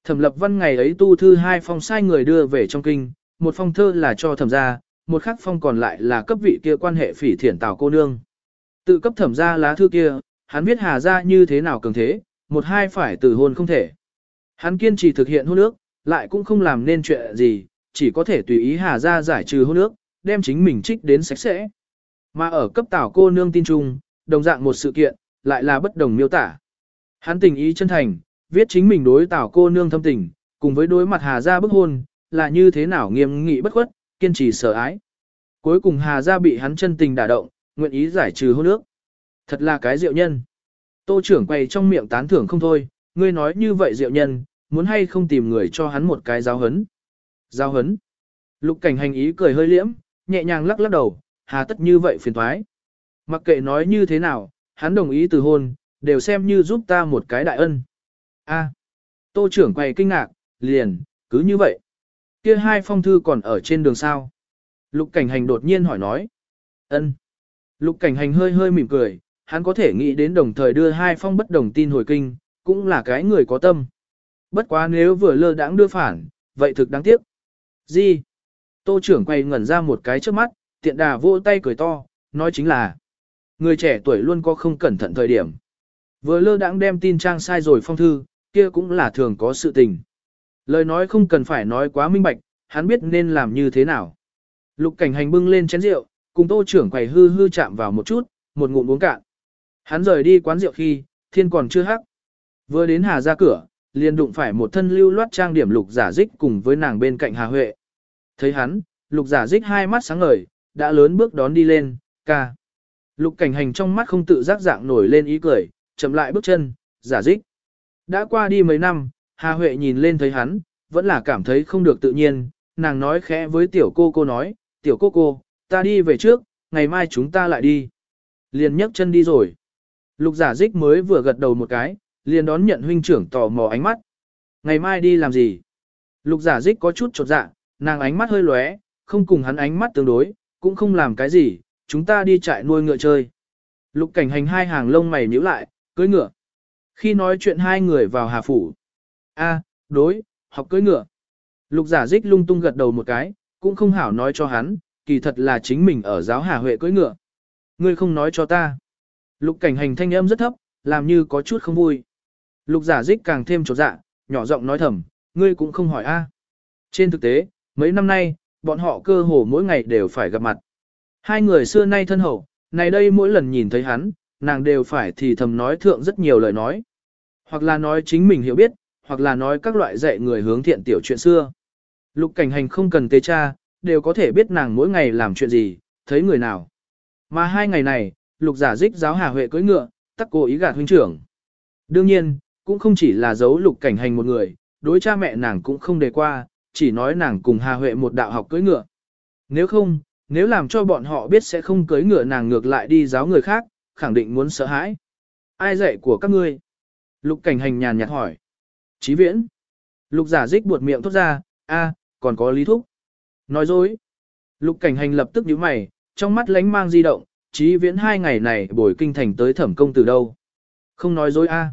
Thẩm lập văn ngày ấy tu thư hai phong sai người đưa về trong kinh, một phong thơ là cho thẩm gia, một khắc phong còn lại là cấp vị kia quan hệ phỉ thiển tào cô nương. Tự cấp thẩm gia lá thư kia, hắn viết hà gia như thế nào cường thế, một hai phải từ hôn không thể. Hắn kiên trì thực hiện hôn ước, lại cũng không làm nên chuyện gì, chỉ có thể tùy ý hà gia giải trừ hôn ước, đem chính mình trích đến sạch sẽ. Mà ở cấp tảo cô nương tin trung, đồng dạng một sự kiện, lại là bất đồng miêu tả. Hắn tình ý chân thành, viết chính mình đối tảo cô nương thâm tình, cùng với đối mặt Hà Gia bức hôn, là như thế nào nghiêm nghị bất khuất, kiên trì sợ ái. Cuối cùng Hà Gia bị hắn chân tình đả động, nguyện ý giải trừ hôn ước. Thật là cái diệu nhân. Tô trưởng quay trong miệng tán thưởng không thôi, ngươi nói như vậy diệu nhân, muốn hay không tìm người cho hắn một cái giáo hấn. Giáo hấn. Lục cảnh hành ý cười hơi liễm, nhẹ nhàng lắc lắc đầu, hà tất như vậy phiền thoái. Mặc kệ nói như thế nào, hắn đồng ý từ hôn, đều xem như giúp ta một cái đại ân. A. tô trưởng quay kinh ngạc, liền, cứ như vậy. Kia hai phong thư còn ở trên đường sao. Lục cảnh hành đột nhiên hỏi nói. ân. Lục cảnh hành hơi hơi mỉm cười, hắn có thể nghĩ đến đồng thời đưa hai phong bất đồng tin hồi kinh, cũng là cái người có tâm. Bất quá nếu vừa lơ đãng đưa phản, vậy thực đáng tiếc. Gì? Tô trưởng quay ngẩn ra một cái trước mắt, tiện đà vỗ tay cười to, nói chính là người trẻ tuổi luôn có không cẩn thận thời điểm. Vừa lơ đãng đem tin trang sai rồi phong thư, kia cũng là thường có sự tình. Lời nói không cần phải nói quá minh bạch, hắn biết nên làm như thế nào. Lục cảnh hành bưng lên chén rượu, cùng tô trưởng quầy hư hư chạm vào một chút, một ngụm uống cạn. Hắn rời đi quán rượu khi, thiên còn chưa hắc. Vừa đến Hà ra cửa, liền đụng phải một thân lưu loát trang điểm lục giả dích cùng với nàng bên cạnh Hà Huệ. Thấy hắn, lục giả dích hai mắt sáng ngời, đã lớn bước đón đi lên, ca. Lục cảnh hành trong mắt không tự giác dạng nổi lên ý cười, chậm lại bước chân, giả dích. Đã qua đi mấy năm, Hà Huệ nhìn lên thấy hắn, vẫn là cảm thấy không được tự nhiên, nàng nói khẽ với tiểu cô cô nói, tiểu cô cô, ta đi về trước, ngày mai chúng ta lại đi. Liền nhấc chân đi rồi. Lục giả dích mới vừa gật đầu một cái, liền đón nhận huynh trưởng tò mò ánh mắt. Ngày mai đi làm gì? Lục giả dích có chút chột dạ, nàng ánh mắt hơi lóe, không cùng hắn ánh mắt tương đối, cũng không làm cái gì, chúng ta đi trại nuôi ngựa chơi. Lục cảnh hành hai hàng lông mày nhíu lại, cưới ngựa. Khi nói chuyện hai người vào hà phủ. A, đối, học cưới ngựa. Lục giả dích lung tung gật đầu một cái, cũng không hảo nói cho hắn, kỳ thật là chính mình ở giáo hà huệ cưới ngựa. Ngươi không nói cho ta. Lục cảnh hành thanh âm rất thấp, làm như có chút không vui. Lục giả dích càng thêm trột dạ, nhỏ giọng nói thầm, ngươi cũng không hỏi a. Trên thực tế, mấy năm nay, bọn họ cơ hồ mỗi ngày đều phải gặp mặt. Hai người xưa nay thân hậu, này đây mỗi lần nhìn thấy hắn, nàng đều phải thì thầm nói thượng rất nhiều lời nói. Hoặc là nói chính mình hiểu biết, hoặc là nói các loại dạy người hướng thiện tiểu chuyện xưa. Lục cảnh hành không cần tế cha, đều có thể biết nàng mỗi ngày làm chuyện gì, thấy người nào. Mà hai ngày này, lục giả dích giáo hà huệ cưỡi ngựa, tắc cô ý gạt huynh trưởng. Đương nhiên, cũng không chỉ là giấu lục cảnh hành một người, đối cha mẹ nàng cũng không đề qua, chỉ nói nàng cùng hà huệ một đạo học cưỡi ngựa. Nếu không, nếu làm cho bọn họ biết sẽ không cưới ngựa nàng ngược lại đi giáo người khác, khẳng định muốn sợ hãi. Ai dạy của các ngươi? Lục cảnh hành nhàn nhạt hỏi. Chí viễn. Lục giả dích buột miệng thốt ra, a, còn có lý thúc. Nói dối. Lục cảnh hành lập tức nhíu mày, trong mắt lánh mang di động, chí viễn hai ngày này bồi kinh thành tới thẩm công từ đâu. Không nói dối a.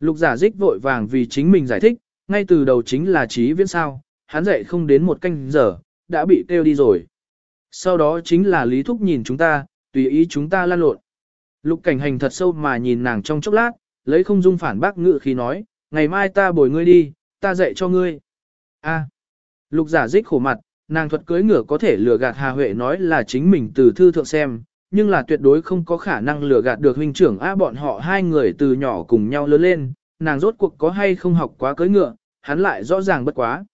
Lục giả dích vội vàng vì chính mình giải thích, ngay từ đầu chính là chí viễn sao, hắn dậy không đến một canh giờ, đã bị kêu đi rồi. Sau đó chính là lý thúc nhìn chúng ta, tùy ý chúng ta lan lộn. Lục cảnh hành thật sâu mà nhìn nàng trong chốc lát, lấy không dung phản bác ngự khi nói, ngày mai ta bồi ngươi đi, ta dạy cho ngươi. A. Lục giả dích khổ mặt, nàng thuật cưới ngựa có thể lừa gạt Hà Huệ nói là chính mình từ thư thượng xem, nhưng là tuyệt đối không có khả năng lừa gạt được huynh trưởng A bọn họ hai người từ nhỏ cùng nhau lớn lên, nàng rốt cuộc có hay không học quá cưới ngựa, hắn lại rõ ràng bất quá.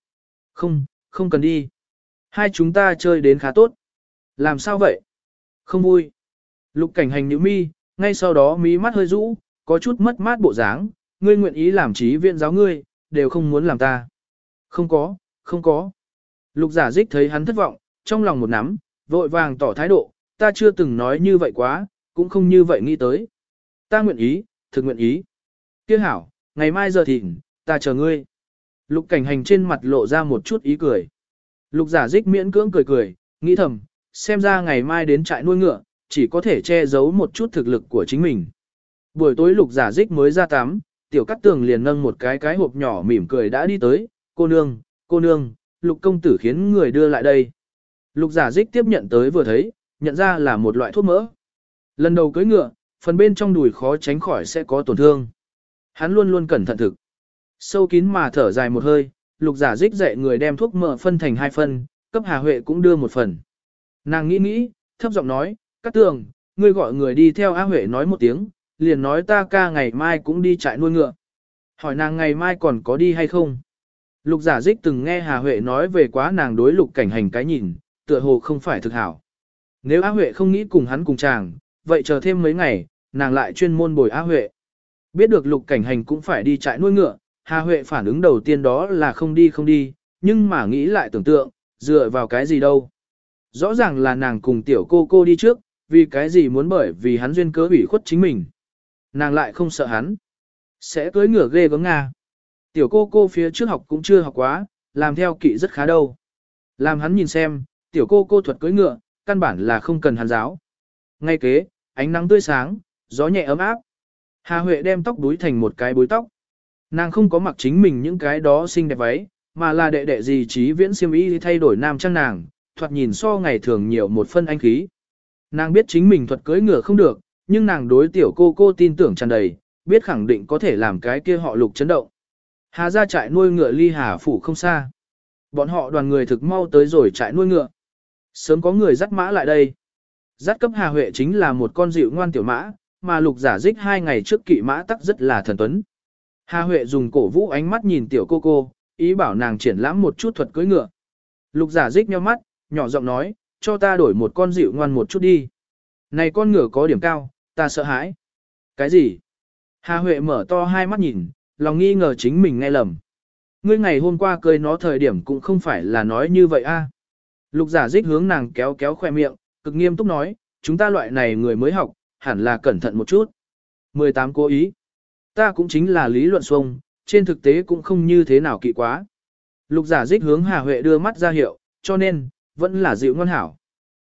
Không, không cần đi. Hai chúng ta chơi đến khá tốt. Làm sao vậy? Không vui. Lục cảnh hành nhíu mi, ngay sau đó mí mắt hơi rũ, có chút mất mát bộ dáng, ngươi nguyện ý làm trí viện giáo ngươi, đều không muốn làm ta. Không có, không có. Lục giả dích thấy hắn thất vọng, trong lòng một nắm, vội vàng tỏ thái độ, ta chưa từng nói như vậy quá, cũng không như vậy nghĩ tới. Ta nguyện ý, thực nguyện ý. Tiếc hảo, ngày mai giờ thịnh, ta chờ ngươi. Lục cảnh hành trên mặt lộ ra một chút ý cười. Lục giả dích miễn cưỡng cười cười, nghĩ thầm, xem ra ngày mai đến trại nuôi ngựa, chỉ có thể che giấu một chút thực lực của chính mình. Buổi tối lục giả dích mới ra tắm, tiểu cắt tường liền nâng một cái cái hộp nhỏ mỉm cười đã đi tới, cô nương, cô nương, lục công tử khiến người đưa lại đây. Lục giả dích tiếp nhận tới vừa thấy, nhận ra là một loại thuốc mỡ. Lần đầu cưới ngựa, phần bên trong đùi khó tránh khỏi sẽ có tổn thương. Hắn luôn luôn cẩn thận thực. Sâu kín mà thở dài một hơi, lục giả dích dạy người đem thuốc mỡ phân thành hai phân, cấp Hà Huệ cũng đưa một phần. Nàng nghĩ nghĩ, thấp giọng nói, Cát tường, ngươi gọi người đi theo A Huệ nói một tiếng, liền nói ta ca ngày mai cũng đi trại nuôi ngựa. Hỏi nàng ngày mai còn có đi hay không? Lục giả dích từng nghe Hà Huệ nói về quá nàng đối lục cảnh hành cái nhìn, tựa hồ không phải thực hảo. Nếu Á Huệ không nghĩ cùng hắn cùng chàng, vậy chờ thêm mấy ngày, nàng lại chuyên môn bồi Á Huệ. Biết được lục cảnh hành cũng phải đi trại nuôi ngựa, Hà Huệ phản ứng đầu tiên đó là không đi không đi, nhưng mà nghĩ lại tưởng tượng, dựa vào cái gì đâu. Rõ ràng là nàng cùng tiểu cô cô đi trước, vì cái gì muốn bởi vì hắn duyên cớ ủy khuất chính mình. Nàng lại không sợ hắn. Sẽ cưới ngửa ghê gớm Nga. Tiểu cô cô phía trước học cũng chưa học quá, làm theo kỵ rất khá đâu. Làm hắn nhìn xem, tiểu cô cô thuật cưới ngựa, căn bản là không cần hắn giáo. Ngay kế, ánh nắng tươi sáng, gió nhẹ ấm áp. Hà Huệ đem tóc đuối thành một cái búi tóc. Nàng không có mặc chính mình những cái đó xinh đẹp váy, mà là đệ đệ gì trí viễn siêm y thay đổi nam trang nàng, thoạt nhìn so ngày thường nhiều một phân anh khí. Nàng biết chính mình thuật cưới ngựa không được, nhưng nàng đối tiểu cô cô tin tưởng tràn đầy, biết khẳng định có thể làm cái kia họ lục chấn động. Hà ra trại nuôi ngựa ly hà phủ không xa. Bọn họ đoàn người thực mau tới rồi trại nuôi ngựa. Sớm có người dắt mã lại đây. Dắt cấp Hà Huệ chính là một con dịu ngoan tiểu mã, mà lục giả dích hai ngày trước kỵ mã tắc rất là thần tuấn. Hà Huệ dùng cổ vũ ánh mắt nhìn tiểu cô cô, ý bảo nàng triển lãm một chút thuật cưỡi ngựa. Lục giả dích nheo mắt, nhỏ giọng nói, cho ta đổi một con dịu ngoan một chút đi. Này con ngựa có điểm cao, ta sợ hãi. Cái gì? Hà Huệ mở to hai mắt nhìn, lòng nghi ngờ chính mình nghe lầm. Ngươi ngày hôm qua cười nó thời điểm cũng không phải là nói như vậy a. Lục giả dích hướng nàng kéo kéo khoe miệng, cực nghiêm túc nói, chúng ta loại này người mới học, hẳn là cẩn thận một chút. 18 cố ý. Ta cũng chính là lý luận xuông, trên thực tế cũng không như thế nào kỵ quá. Lục giả dích hướng Hà Huệ đưa mắt ra hiệu, cho nên, vẫn là dịu ngon hảo.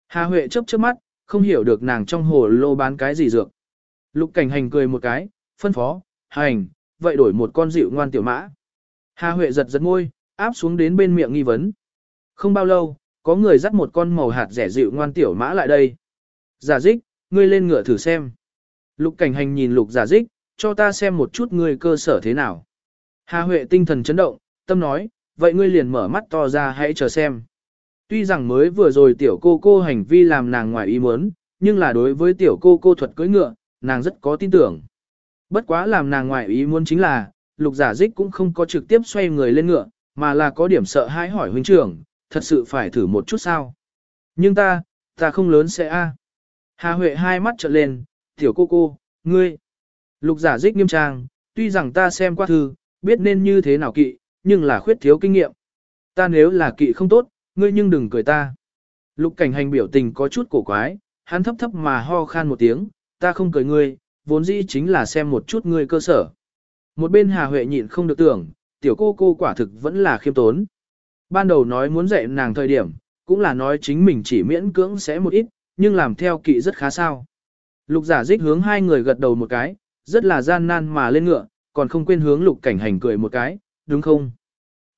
Hà Huệ chớp chớp mắt, không hiểu được nàng trong hồ lô bán cái gì dược. Lục cảnh hành cười một cái, phân phó, hành, vậy đổi một con dịu ngoan tiểu mã. Hà Huệ giật giật môi, áp xuống đến bên miệng nghi vấn. Không bao lâu, có người dắt một con màu hạt rẻ dịu ngoan tiểu mã lại đây. Giả dích, ngươi lên ngựa thử xem. Lục cảnh hành nhìn lục giả dích, cho ta xem một chút ngươi cơ sở thế nào. Hà Huệ tinh thần chấn động, tâm nói, vậy ngươi liền mở mắt to ra hãy chờ xem. Tuy rằng mới vừa rồi tiểu cô cô hành vi làm nàng ngoài ý muốn, nhưng là đối với tiểu cô cô thuật cưỡi ngựa, nàng rất có tin tưởng. Bất quá làm nàng ngoài ý muốn chính là, lục giả dích cũng không có trực tiếp xoay người lên ngựa, mà là có điểm sợ hãi hỏi huynh trưởng, thật sự phải thử một chút sao. Nhưng ta, ta không lớn sẽ a. Hà Huệ hai mắt trợn lên, tiểu cô cô, ngươi. Lục giả dích nghiêm trang, tuy rằng ta xem qua thư, biết nên như thế nào kỵ, nhưng là khuyết thiếu kinh nghiệm. Ta nếu là kỵ không tốt, ngươi nhưng đừng cười ta. Lục cảnh hành biểu tình có chút cổ quái, hắn thấp thấp mà ho khan một tiếng, ta không cười ngươi, vốn dĩ chính là xem một chút ngươi cơ sở. Một bên Hà Huệ nhịn không được tưởng, tiểu cô cô quả thực vẫn là khiêm tốn. Ban đầu nói muốn dạy nàng thời điểm, cũng là nói chính mình chỉ miễn cưỡng sẽ một ít, nhưng làm theo kỵ rất khá sao. Lục giả dích hướng hai người gật đầu một cái, rất là gian nan mà lên ngựa, còn không quên hướng lục cảnh hành cười một cái, đúng không?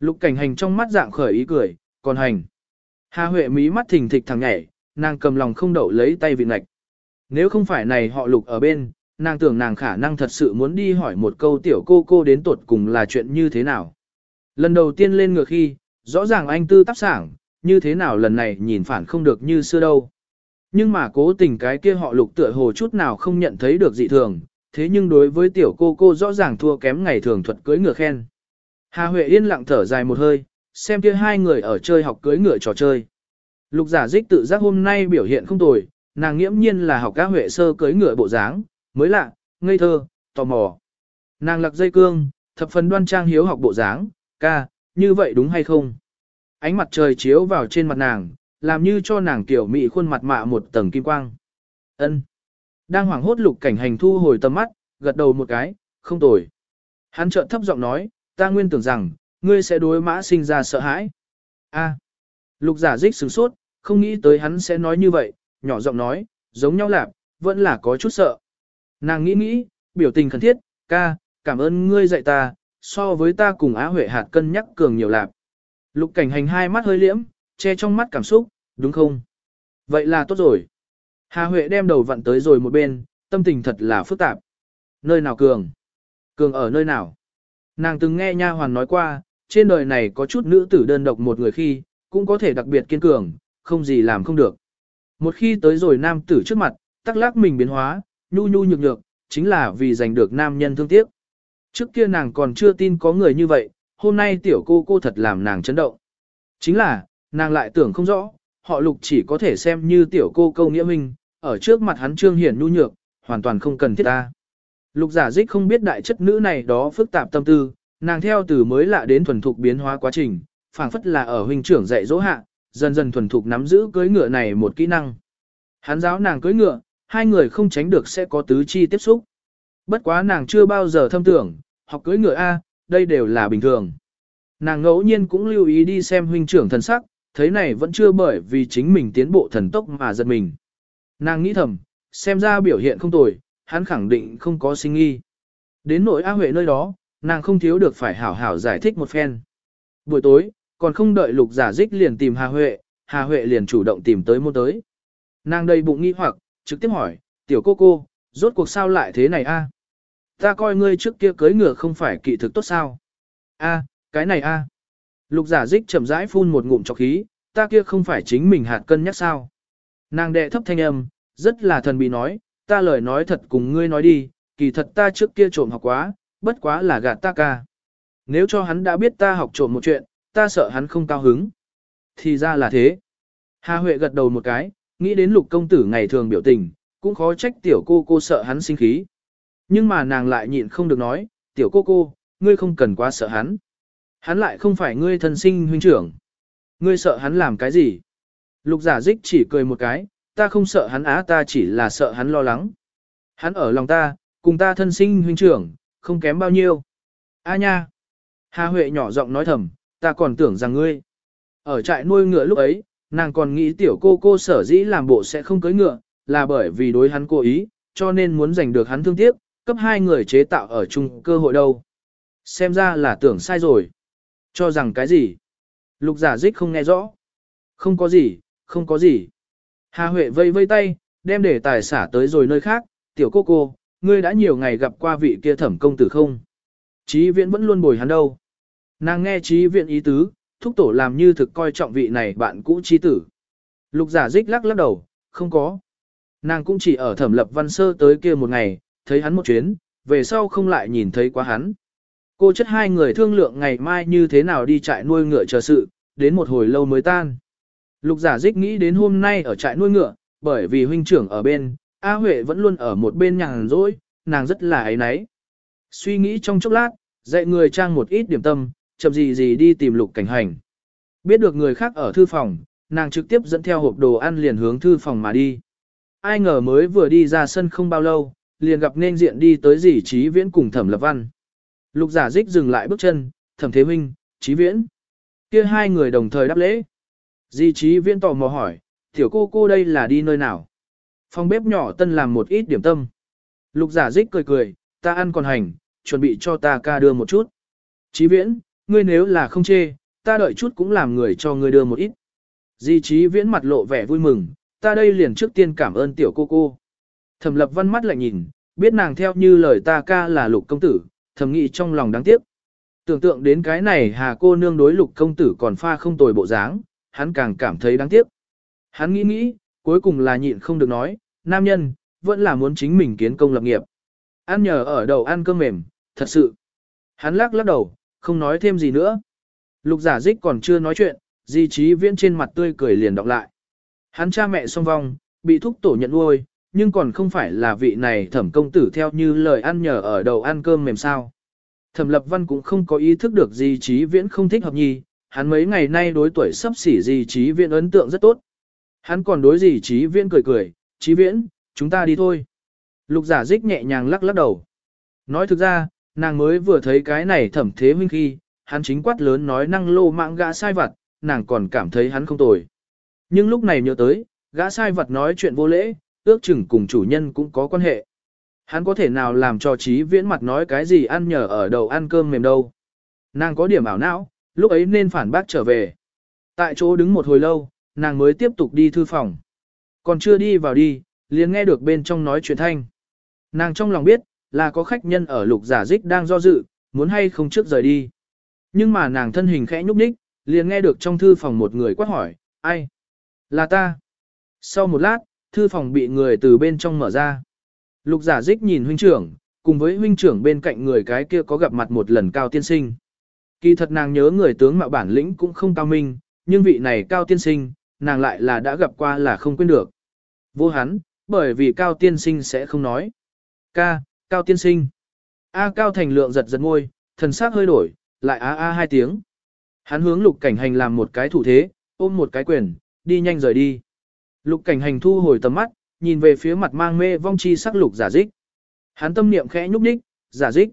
Lục cảnh hành trong mắt dạng khởi ý cười, còn hành. Hà Huệ mí mắt thình thịch thằng nhảy, nàng cầm lòng không đậu lấy tay vị ngạch. Nếu không phải này họ lục ở bên, nàng tưởng nàng khả năng thật sự muốn đi hỏi một câu tiểu cô cô đến tuột cùng là chuyện như thế nào. Lần đầu tiên lên ngựa khi, rõ ràng anh tư tác sảng, như thế nào lần này nhìn phản không được như xưa đâu. Nhưng mà cố tình cái kia họ lục tựa hồ chút nào không nhận thấy được dị thường, thế nhưng đối với tiểu cô cô rõ ràng thua kém ngày thường thuật cưới ngựa khen. Hà Huệ yên lặng thở dài một hơi, xem kia hai người ở chơi học cưới ngựa trò chơi. Lục giả dích tự giác hôm nay biểu hiện không tồi, nàng nghiễm nhiên là học các Huệ sơ cưới ngựa bộ dáng, mới lạ, ngây thơ, tò mò. Nàng lặc dây cương, thập phần đoan trang hiếu học bộ dáng, ca, như vậy đúng hay không? Ánh mặt trời chiếu vào trên mặt nàng, làm như cho nàng tiểu mị khuôn mặt mạ một tầng kim quang. Ân. Đang hoảng hốt lục cảnh hành thu hồi tầm mắt, gật đầu một cái, không tồi. Hắn trợn thấp giọng nói, ta nguyên tưởng rằng, ngươi sẽ đối mã sinh ra sợ hãi. A. Lục giả dích sửng sốt, không nghĩ tới hắn sẽ nói như vậy, nhỏ giọng nói, giống nhau lạp, vẫn là có chút sợ. Nàng nghĩ nghĩ, biểu tình khẩn thiết, ca, cảm ơn ngươi dạy ta, so với ta cùng Á Huệ hạt cân nhắc cường nhiều lạp. Lục cảnh hành hai mắt hơi liễm, che trong mắt cảm xúc, đúng không? Vậy là tốt rồi. Hà Huệ đem đầu vặn tới rồi một bên, tâm tình thật là phức tạp. Nơi nào cường? Cường ở nơi nào? Nàng từng nghe nha hoàn nói qua, trên đời này có chút nữ tử đơn độc một người khi, cũng có thể đặc biệt kiên cường, không gì làm không được. Một khi tới rồi nam tử trước mặt, tắc lắc mình biến hóa, nhu nhu nhược nhược, chính là vì giành được nam nhân thương tiếc. Trước kia nàng còn chưa tin có người như vậy, hôm nay tiểu cô cô thật làm nàng chấn động. Chính là, nàng lại tưởng không rõ, họ lục chỉ có thể xem như tiểu cô câu nghĩa minh, ở trước mặt hắn trương hiển nhu nhược, hoàn toàn không cần thiết ta. Lục giả dích không biết đại chất nữ này đó phức tạp tâm tư, nàng theo từ mới lạ đến thuần thục biến hóa quá trình, phảng phất là ở huynh trưởng dạy dỗ hạ, dần dần thuần thục nắm giữ cưới ngựa này một kỹ năng. Hắn giáo nàng cưới ngựa, hai người không tránh được sẽ có tứ chi tiếp xúc. Bất quá nàng chưa bao giờ thâm tưởng, học cưới ngựa A, đây đều là bình thường. Nàng ngẫu nhiên cũng lưu ý đi xem huynh trưởng thần sắc, thấy này vẫn chưa bởi vì chính mình tiến bộ thần tốc mà giật mình. Nàng nghĩ thầm, xem ra biểu hiện không tồi, hắn khẳng định không có sinh nghi. Đến nội A Huệ nơi đó, nàng không thiếu được phải hảo hảo giải thích một phen. Buổi tối, còn không đợi lục giả dích liền tìm Hà Huệ, Hà Huệ liền chủ động tìm tới môn tới. Nàng đầy bụng nghi hoặc, trực tiếp hỏi, tiểu cô cô, rốt cuộc sao lại thế này a? Ta coi ngươi trước kia cưới ngựa không phải kỵ thực tốt sao? A, cái này a. Lục giả dích chậm rãi phun một ngụm chọc khí, ta kia không phải chính mình hạt cân nhắc sao? Nàng đệ thấp thanh âm, rất là thần bí nói, ta lời nói thật cùng ngươi nói đi, kỳ thật ta trước kia trộm học quá, bất quá là gạt ta ca. Nếu cho hắn đã biết ta học trộm một chuyện, ta sợ hắn không cao hứng. Thì ra là thế. Hà Huệ gật đầu một cái, nghĩ đến lục công tử ngày thường biểu tình, cũng khó trách tiểu cô cô sợ hắn sinh khí. Nhưng mà nàng lại nhịn không được nói, tiểu cô cô, ngươi không cần quá sợ hắn. Hắn lại không phải ngươi thân sinh huynh trưởng. Ngươi sợ hắn làm cái gì? Lục giả dích chỉ cười một cái, ta không sợ hắn á ta chỉ là sợ hắn lo lắng. Hắn ở lòng ta, cùng ta thân sinh huynh trưởng, không kém bao nhiêu. A nha! Hà Huệ nhỏ giọng nói thầm, ta còn tưởng rằng ngươi. Ở trại nuôi ngựa lúc ấy, nàng còn nghĩ tiểu cô cô sở dĩ làm bộ sẽ không cưới ngựa, là bởi vì đối hắn cố ý, cho nên muốn giành được hắn thương tiếc, cấp hai người chế tạo ở chung cơ hội đâu. Xem ra là tưởng sai rồi. Cho rằng cái gì? Lục giả dích không nghe rõ. Không có gì, không có gì. Hà Huệ vây vây tay, đem để tài xả tới rồi nơi khác, tiểu cô cô, ngươi đã nhiều ngày gặp qua vị kia thẩm công tử không? Chí viện vẫn luôn bồi hắn đâu. Nàng nghe chí viện ý tứ, thúc tổ làm như thực coi trọng vị này bạn cũ chi tử. Lục giả dích lắc lắc đầu, không có. Nàng cũng chỉ ở thẩm lập văn sơ tới kia một ngày, thấy hắn một chuyến, về sau không lại nhìn thấy quá hắn. Cô chất hai người thương lượng ngày mai như thế nào đi trại nuôi ngựa chờ sự, đến một hồi lâu mới tan. Lục giả dích nghĩ đến hôm nay ở trại nuôi ngựa, bởi vì huynh trưởng ở bên, A Huệ vẫn luôn ở một bên nhàn rỗi, nàng rất là ấy náy. Suy nghĩ trong chốc lát, dạy người trang một ít điểm tâm, chậm gì gì đi tìm lục cảnh hành. Biết được người khác ở thư phòng, nàng trực tiếp dẫn theo hộp đồ ăn liền hướng thư phòng mà đi. Ai ngờ mới vừa đi ra sân không bao lâu, liền gặp nên diện đi tới dì trí viễn cùng thẩm lập văn. Lục giả dích dừng lại bước chân, thẩm thế Minh, trí viễn. kia hai người đồng thời đáp lễ. Di trí viễn tò mò hỏi, tiểu cô cô đây là đi nơi nào? Phòng bếp nhỏ tân làm một ít điểm tâm. Lục giả dích cười cười, ta ăn còn hành, chuẩn bị cho ta ca đưa một chút. Chí viễn, ngươi nếu là không chê, ta đợi chút cũng làm người cho ngươi đưa một ít. Di trí viễn mặt lộ vẻ vui mừng, ta đây liền trước tiên cảm ơn tiểu cô cô. Thẩm lập văn mắt lại nhìn, biết nàng theo như lời ta ca là lục công tử, thầm nghĩ trong lòng đáng tiếc. Tưởng tượng đến cái này hà cô nương đối lục công tử còn pha không tồi bộ dáng, hắn càng cảm thấy đáng tiếc. Hắn nghĩ nghĩ, cuối cùng là nhịn không được nói, nam nhân, vẫn là muốn chính mình kiến công lập nghiệp. Ăn nhờ ở đầu ăn cơm mềm, thật sự. Hắn lắc lắc đầu, không nói thêm gì nữa. Lục giả dích còn chưa nói chuyện, di trí viễn trên mặt tươi cười liền đọc lại. Hắn cha mẹ song vong, bị thúc tổ nhận nuôi, nhưng còn không phải là vị này thẩm công tử theo như lời ăn nhờ ở đầu ăn cơm mềm sao. Thẩm lập văn cũng không có ý thức được di trí viễn không thích hợp nhi, hắn mấy ngày nay đối tuổi sắp xỉ di trí viễn ấn tượng rất tốt. Hắn còn đối di trí viễn cười cười, Chí viễn, chúng ta đi thôi. Lục giả dích nhẹ nhàng lắc lắc đầu. Nói thực ra, nàng mới vừa thấy cái này thẩm thế huynh khi, hắn chính quát lớn nói năng lô mạng gã sai vặt, nàng còn cảm thấy hắn không tồi. Nhưng lúc này nhớ tới, gã sai vặt nói chuyện vô lễ, ước chừng cùng chủ nhân cũng có quan hệ. Hắn có thể nào làm cho trí viễn mặt nói cái gì ăn nhờ ở đầu ăn cơm mềm đâu. Nàng có điểm ảo não, lúc ấy nên phản bác trở về. Tại chỗ đứng một hồi lâu, nàng mới tiếp tục đi thư phòng. Còn chưa đi vào đi, liền nghe được bên trong nói chuyện thanh. Nàng trong lòng biết, là có khách nhân ở lục giả dích đang do dự, muốn hay không trước rời đi. Nhưng mà nàng thân hình khẽ nhúc nhích, liền nghe được trong thư phòng một người quát hỏi, ai? Là ta. Sau một lát, thư phòng bị người từ bên trong mở ra. Lục giả dích nhìn huynh trưởng, cùng với huynh trưởng bên cạnh người cái kia có gặp mặt một lần cao tiên sinh. Kỳ thật nàng nhớ người tướng mạo bản lĩnh cũng không cao minh, nhưng vị này cao tiên sinh, nàng lại là đã gặp qua là không quên được. Vô hắn, bởi vì cao tiên sinh sẽ không nói. Ca, cao tiên sinh. A cao thành lượng giật giật ngôi, thần sắc hơi đổi, lại a a hai tiếng. Hắn hướng lục cảnh hành làm một cái thủ thế, ôm một cái quyền, đi nhanh rời đi. Lục cảnh hành thu hồi tầm mắt, nhìn về phía mặt mang mê vong chi sắc lục giả dích. Hắn tâm niệm khẽ nhúc nhích, giả dích.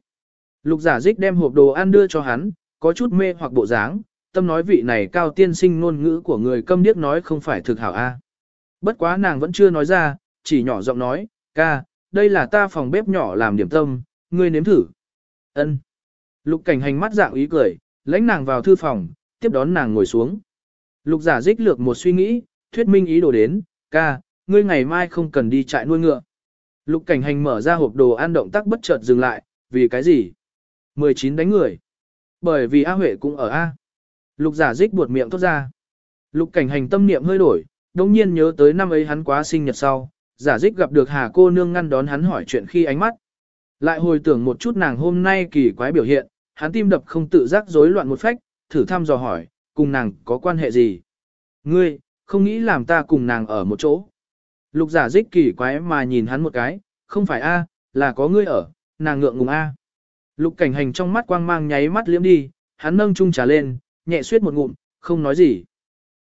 Lục giả dích đem hộp đồ ăn đưa cho hắn, có chút mê hoặc bộ dáng, tâm nói vị này cao tiên sinh ngôn ngữ của người câm điếc nói không phải thực hảo a. Bất quá nàng vẫn chưa nói ra, chỉ nhỏ giọng nói, ca, đây là ta phòng bếp nhỏ làm điểm tâm, ngươi nếm thử. Ân. Lục cảnh hành mắt dạng ý cười, lãnh nàng vào thư phòng, tiếp đón nàng ngồi xuống. Lục giả dích lược một suy nghĩ, thuyết minh ý đồ đến, ca, ngươi ngày mai không cần đi trại nuôi ngựa. Lục cảnh hành mở ra hộp đồ ăn động tác bất chợt dừng lại, vì cái gì? 19 đánh người. Bởi vì A Huệ cũng ở A. Lục giả dích buột miệng thốt ra. Lục cảnh hành tâm niệm hơi đổi, đồng nhiên nhớ tới năm ấy hắn quá sinh nhật sau, giả dích gặp được Hà cô nương ngăn đón hắn hỏi chuyện khi ánh mắt. Lại hồi tưởng một chút nàng hôm nay kỳ quái biểu hiện, hắn tim đập không tự giác rối loạn một phách, thử thăm dò hỏi, cùng nàng có quan hệ gì? Ngươi, không nghĩ làm ta cùng nàng ở một chỗ. Lục giả dích kỳ quái mà nhìn hắn một cái, không phải A, là có ngươi ở, nàng ngượng ngùng A. Lục cảnh hành trong mắt quang mang nháy mắt liếm đi, hắn nâng chung trà lên, nhẹ suyết một ngụm, không nói gì.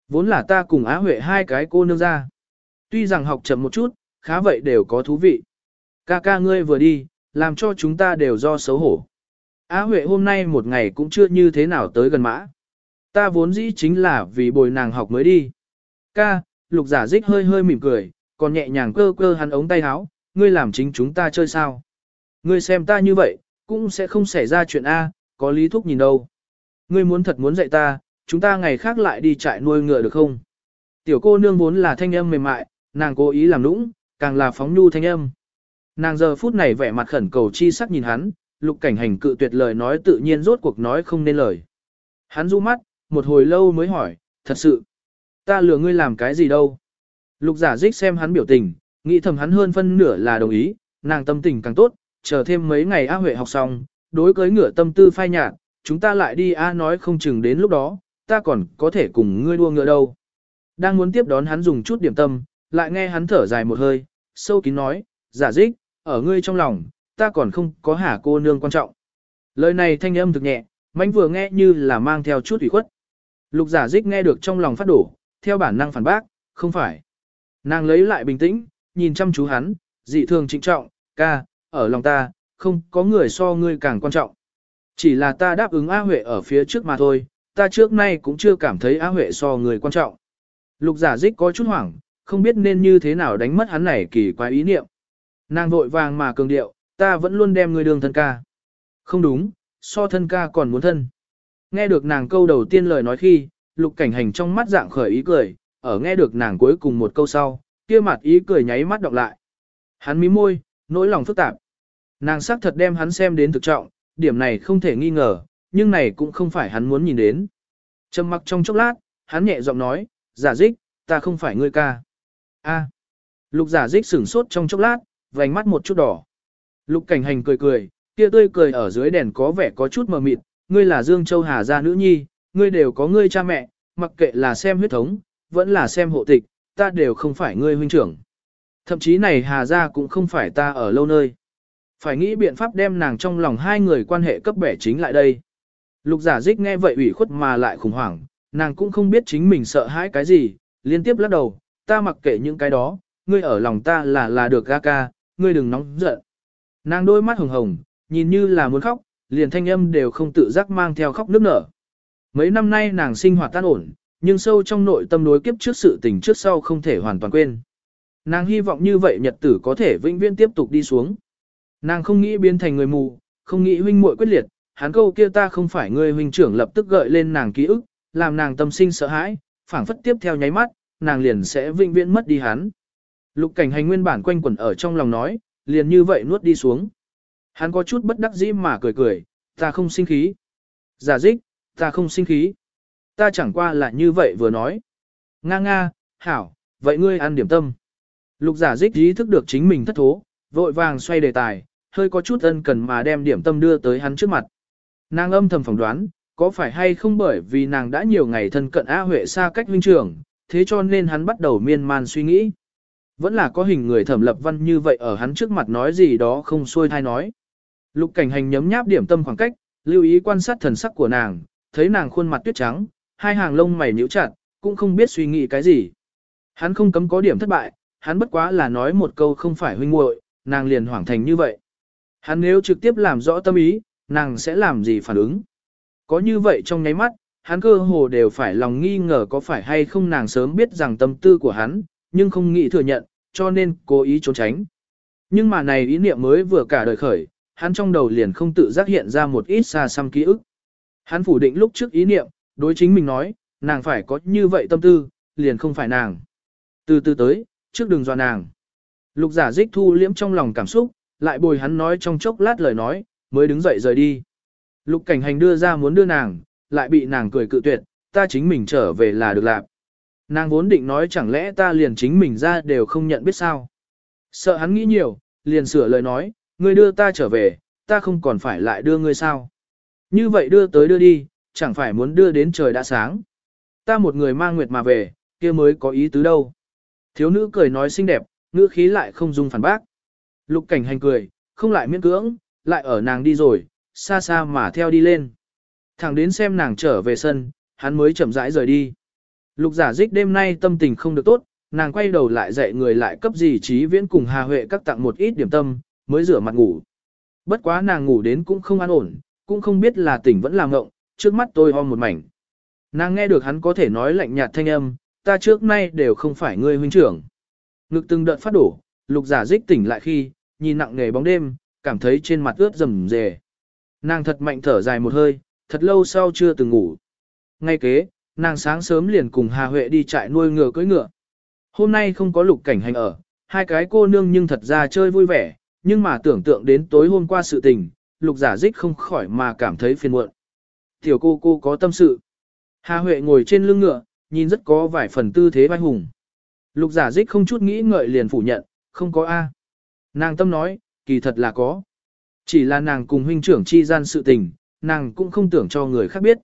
Vốn là ta cùng Á Huệ hai cái cô nương ra. Tuy rằng học chậm một chút, khá vậy đều có thú vị. Ca ca ngươi vừa đi, làm cho chúng ta đều do xấu hổ. Á Huệ hôm nay một ngày cũng chưa như thế nào tới gần mã. Ta vốn dĩ chính là vì bồi nàng học mới đi. Ca, lục giả dích hơi hơi mỉm cười, còn nhẹ nhàng cơ cơ hắn ống tay áo, ngươi làm chính chúng ta chơi sao. Ngươi xem ta như vậy, cũng sẽ không xảy ra chuyện A, có lý thúc nhìn đâu. Ngươi muốn thật muốn dạy ta, chúng ta ngày khác lại đi trại nuôi ngựa được không? Tiểu cô nương vốn là thanh âm mềm mại, nàng cố ý làm nũng, càng là phóng nhu thanh âm. Nàng giờ phút này vẻ mặt khẩn cầu chi sắc nhìn hắn, lục cảnh hành cự tuyệt lời nói tự nhiên rốt cuộc nói không nên lời. Hắn du mắt, một hồi lâu mới hỏi, thật sự, ta lừa ngươi làm cái gì đâu? Lục giả dích xem hắn biểu tình, nghĩ thầm hắn hơn phân nửa là đồng ý, nàng tâm tình càng tốt, chờ thêm mấy ngày A Huệ học xong, đối cưới ngựa tâm tư phai nhạt, chúng ta lại đi A nói không chừng đến lúc đó, ta còn có thể cùng ngươi đua ngựa đâu. Đang muốn tiếp đón hắn dùng chút điểm tâm, lại nghe hắn thở dài một hơi, sâu kín nói, giả dích, ở ngươi trong lòng, ta còn không có hả cô nương quan trọng. Lời này thanh âm thực nhẹ, mánh vừa nghe như là mang theo chút ủy khuất. Lục giả dích nghe được trong lòng phát đổ, theo bản năng phản bác, không phải. Nàng lấy lại bình tĩnh, nhìn chăm chú hắn, dị thường trịnh trọng, ca, ở lòng ta, không có người so ngươi càng quan trọng. Chỉ là ta đáp ứng A Huệ ở phía trước mà thôi, ta trước nay cũng chưa cảm thấy A Huệ so người quan trọng. Lục giả dích có chút hoảng, không biết nên như thế nào đánh mất hắn này kỳ quái ý niệm. Nàng vội vàng mà cường điệu, ta vẫn luôn đem người đường thân ca. Không đúng, so thân ca còn muốn thân. Nghe được nàng câu đầu tiên lời nói khi, lục cảnh hành trong mắt dạng khởi ý cười, ở nghe được nàng cuối cùng một câu sau, kia mặt ý cười nháy mắt đọc lại. Hắn mí môi, nỗi lòng phức tạp. Nàng xác thật đem hắn xem đến thực trọng, điểm này không thể nghi ngờ, nhưng này cũng không phải hắn muốn nhìn đến. Trầm mặc trong chốc lát, hắn nhẹ giọng nói, giả dích, ta không phải ngươi ca. A. Lục giả dích sửng sốt trong chốc lát, vành mắt một chút đỏ. Lục cảnh hành cười cười, kia tươi cười ở dưới đèn có vẻ có chút mờ mịt, ngươi là Dương Châu Hà gia nữ nhi, ngươi đều có ngươi cha mẹ, mặc kệ là xem huyết thống, vẫn là xem hộ tịch, ta đều không phải ngươi huynh trưởng. Thậm chí này Hà gia cũng không phải ta ở lâu nơi. Phải nghĩ biện pháp đem nàng trong lòng hai người quan hệ cấp bẻ chính lại đây. Lục giả dích nghe vậy ủy khuất mà lại khủng hoảng, nàng cũng không biết chính mình sợ hãi cái gì, liên tiếp lắc đầu, ta mặc kệ những cái đó, ngươi ở lòng ta là là được ga ca, ngươi đừng nóng giận. Nàng đôi mắt hồng hồng, nhìn như là muốn khóc, liền thanh âm đều không tự giác mang theo khóc nước nở. Mấy năm nay nàng sinh hoạt tan ổn, nhưng sâu trong nội tâm đối kiếp trước sự tình trước sau không thể hoàn toàn quên. Nàng hy vọng như vậy nhật tử có thể vĩnh viễn tiếp tục đi xuống. Nàng không nghĩ biến thành người mù, không nghĩ huynh muội quyết liệt, hắn câu kia ta không phải người huynh trưởng lập tức gợi lên nàng ký ức, làm nàng tâm sinh sợ hãi, phảng phất tiếp theo nháy mắt, nàng liền sẽ vĩnh viễn mất đi hắn. Lục cảnh hành nguyên bản quanh quẩn ở trong lòng nói, liền như vậy nuốt đi xuống. Hắn có chút bất đắc dĩ mà cười cười, ta không sinh khí. Giả dích, ta không sinh khí. Ta chẳng qua là như vậy vừa nói. Nga nga, hảo, vậy ngươi ăn điểm tâm. Lục giả dích ý thức được chính mình thất thố, vội vàng xoay đề tài, hơi có chút ân cần mà đem điểm tâm đưa tới hắn trước mặt. Nàng âm thầm phỏng đoán, có phải hay không bởi vì nàng đã nhiều ngày thân cận A Huệ xa cách huynh trưởng, thế cho nên hắn bắt đầu miên man suy nghĩ. Vẫn là có hình người thẩm lập văn như vậy ở hắn trước mặt nói gì đó không xuôi thai nói. Lục cảnh hành nhấm nháp điểm tâm khoảng cách, lưu ý quan sát thần sắc của nàng, thấy nàng khuôn mặt tuyết trắng, hai hàng lông mày nhíu chặt, cũng không biết suy nghĩ cái gì. Hắn không cấm có điểm thất bại, hắn bất quá là nói một câu không phải huynh muội, nàng liền hoảng thành như vậy. Hắn nếu trực tiếp làm rõ tâm ý, nàng sẽ làm gì phản ứng. Có như vậy trong nháy mắt, hắn cơ hồ đều phải lòng nghi ngờ có phải hay không nàng sớm biết rằng tâm tư của hắn, nhưng không nghĩ thừa nhận, cho nên cố ý trốn tránh. Nhưng mà này ý niệm mới vừa cả đời khởi, hắn trong đầu liền không tự giác hiện ra một ít xa xăm ký ức. Hắn phủ định lúc trước ý niệm, đối chính mình nói, nàng phải có như vậy tâm tư, liền không phải nàng. Từ từ tới, trước đừng dọa nàng. Lục giả dích thu liễm trong lòng cảm xúc, lại bồi hắn nói trong chốc lát lời nói, mới đứng dậy rời đi. Lục cảnh hành đưa ra muốn đưa nàng, lại bị nàng cười cự tuyệt, ta chính mình trở về là được làm. Nàng vốn định nói chẳng lẽ ta liền chính mình ra đều không nhận biết sao. Sợ hắn nghĩ nhiều, liền sửa lời nói, ngươi đưa ta trở về, ta không còn phải lại đưa ngươi sao. Như vậy đưa tới đưa đi, chẳng phải muốn đưa đến trời đã sáng. Ta một người mang nguyệt mà về, kia mới có ý tứ đâu. Thiếu nữ cười nói xinh đẹp, ngữ khí lại không dung phản bác. Lục cảnh hành cười, không lại miễn cưỡng, lại ở nàng đi rồi, xa xa mà theo đi lên. Thẳng đến xem nàng trở về sân, hắn mới chậm rãi rời đi. Lục giả dích đêm nay tâm tình không được tốt, nàng quay đầu lại dạy người lại cấp gì trí viễn cùng Hà Huệ các tặng một ít điểm tâm, mới rửa mặt ngủ. Bất quá nàng ngủ đến cũng không an ổn, cũng không biết là tỉnh vẫn là ngộng, trước mắt tôi ho một mảnh. Nàng nghe được hắn có thể nói lạnh nhạt thanh âm, ta trước nay đều không phải ngươi huynh trưởng. Ngực từng đợt phát đổ, lục giả dích tỉnh lại khi, nhìn nặng nghề bóng đêm, cảm thấy trên mặt ướt rầm rề. Nàng thật mạnh thở dài một hơi, thật lâu sau chưa từng ngủ. Ngay kế, nàng sáng sớm liền cùng Hà Huệ đi trại nuôi ngựa cưỡi ngựa. Hôm nay không có lục cảnh hành ở, hai cái cô nương nhưng thật ra chơi vui vẻ, nhưng mà tưởng tượng đến tối hôm qua sự tình, lục giả dích không khỏi mà cảm thấy phiền muộn. Tiểu cô cô có tâm sự. Hà Huệ ngồi trên lưng ngựa, nhìn rất có vài phần tư thế vai hùng. Lục giả dích không chút nghĩ ngợi liền phủ nhận, không có A. Nàng tâm nói, kỳ thật là có. Chỉ là nàng cùng huynh trưởng chi gian sự tình, nàng cũng không tưởng cho người khác biết.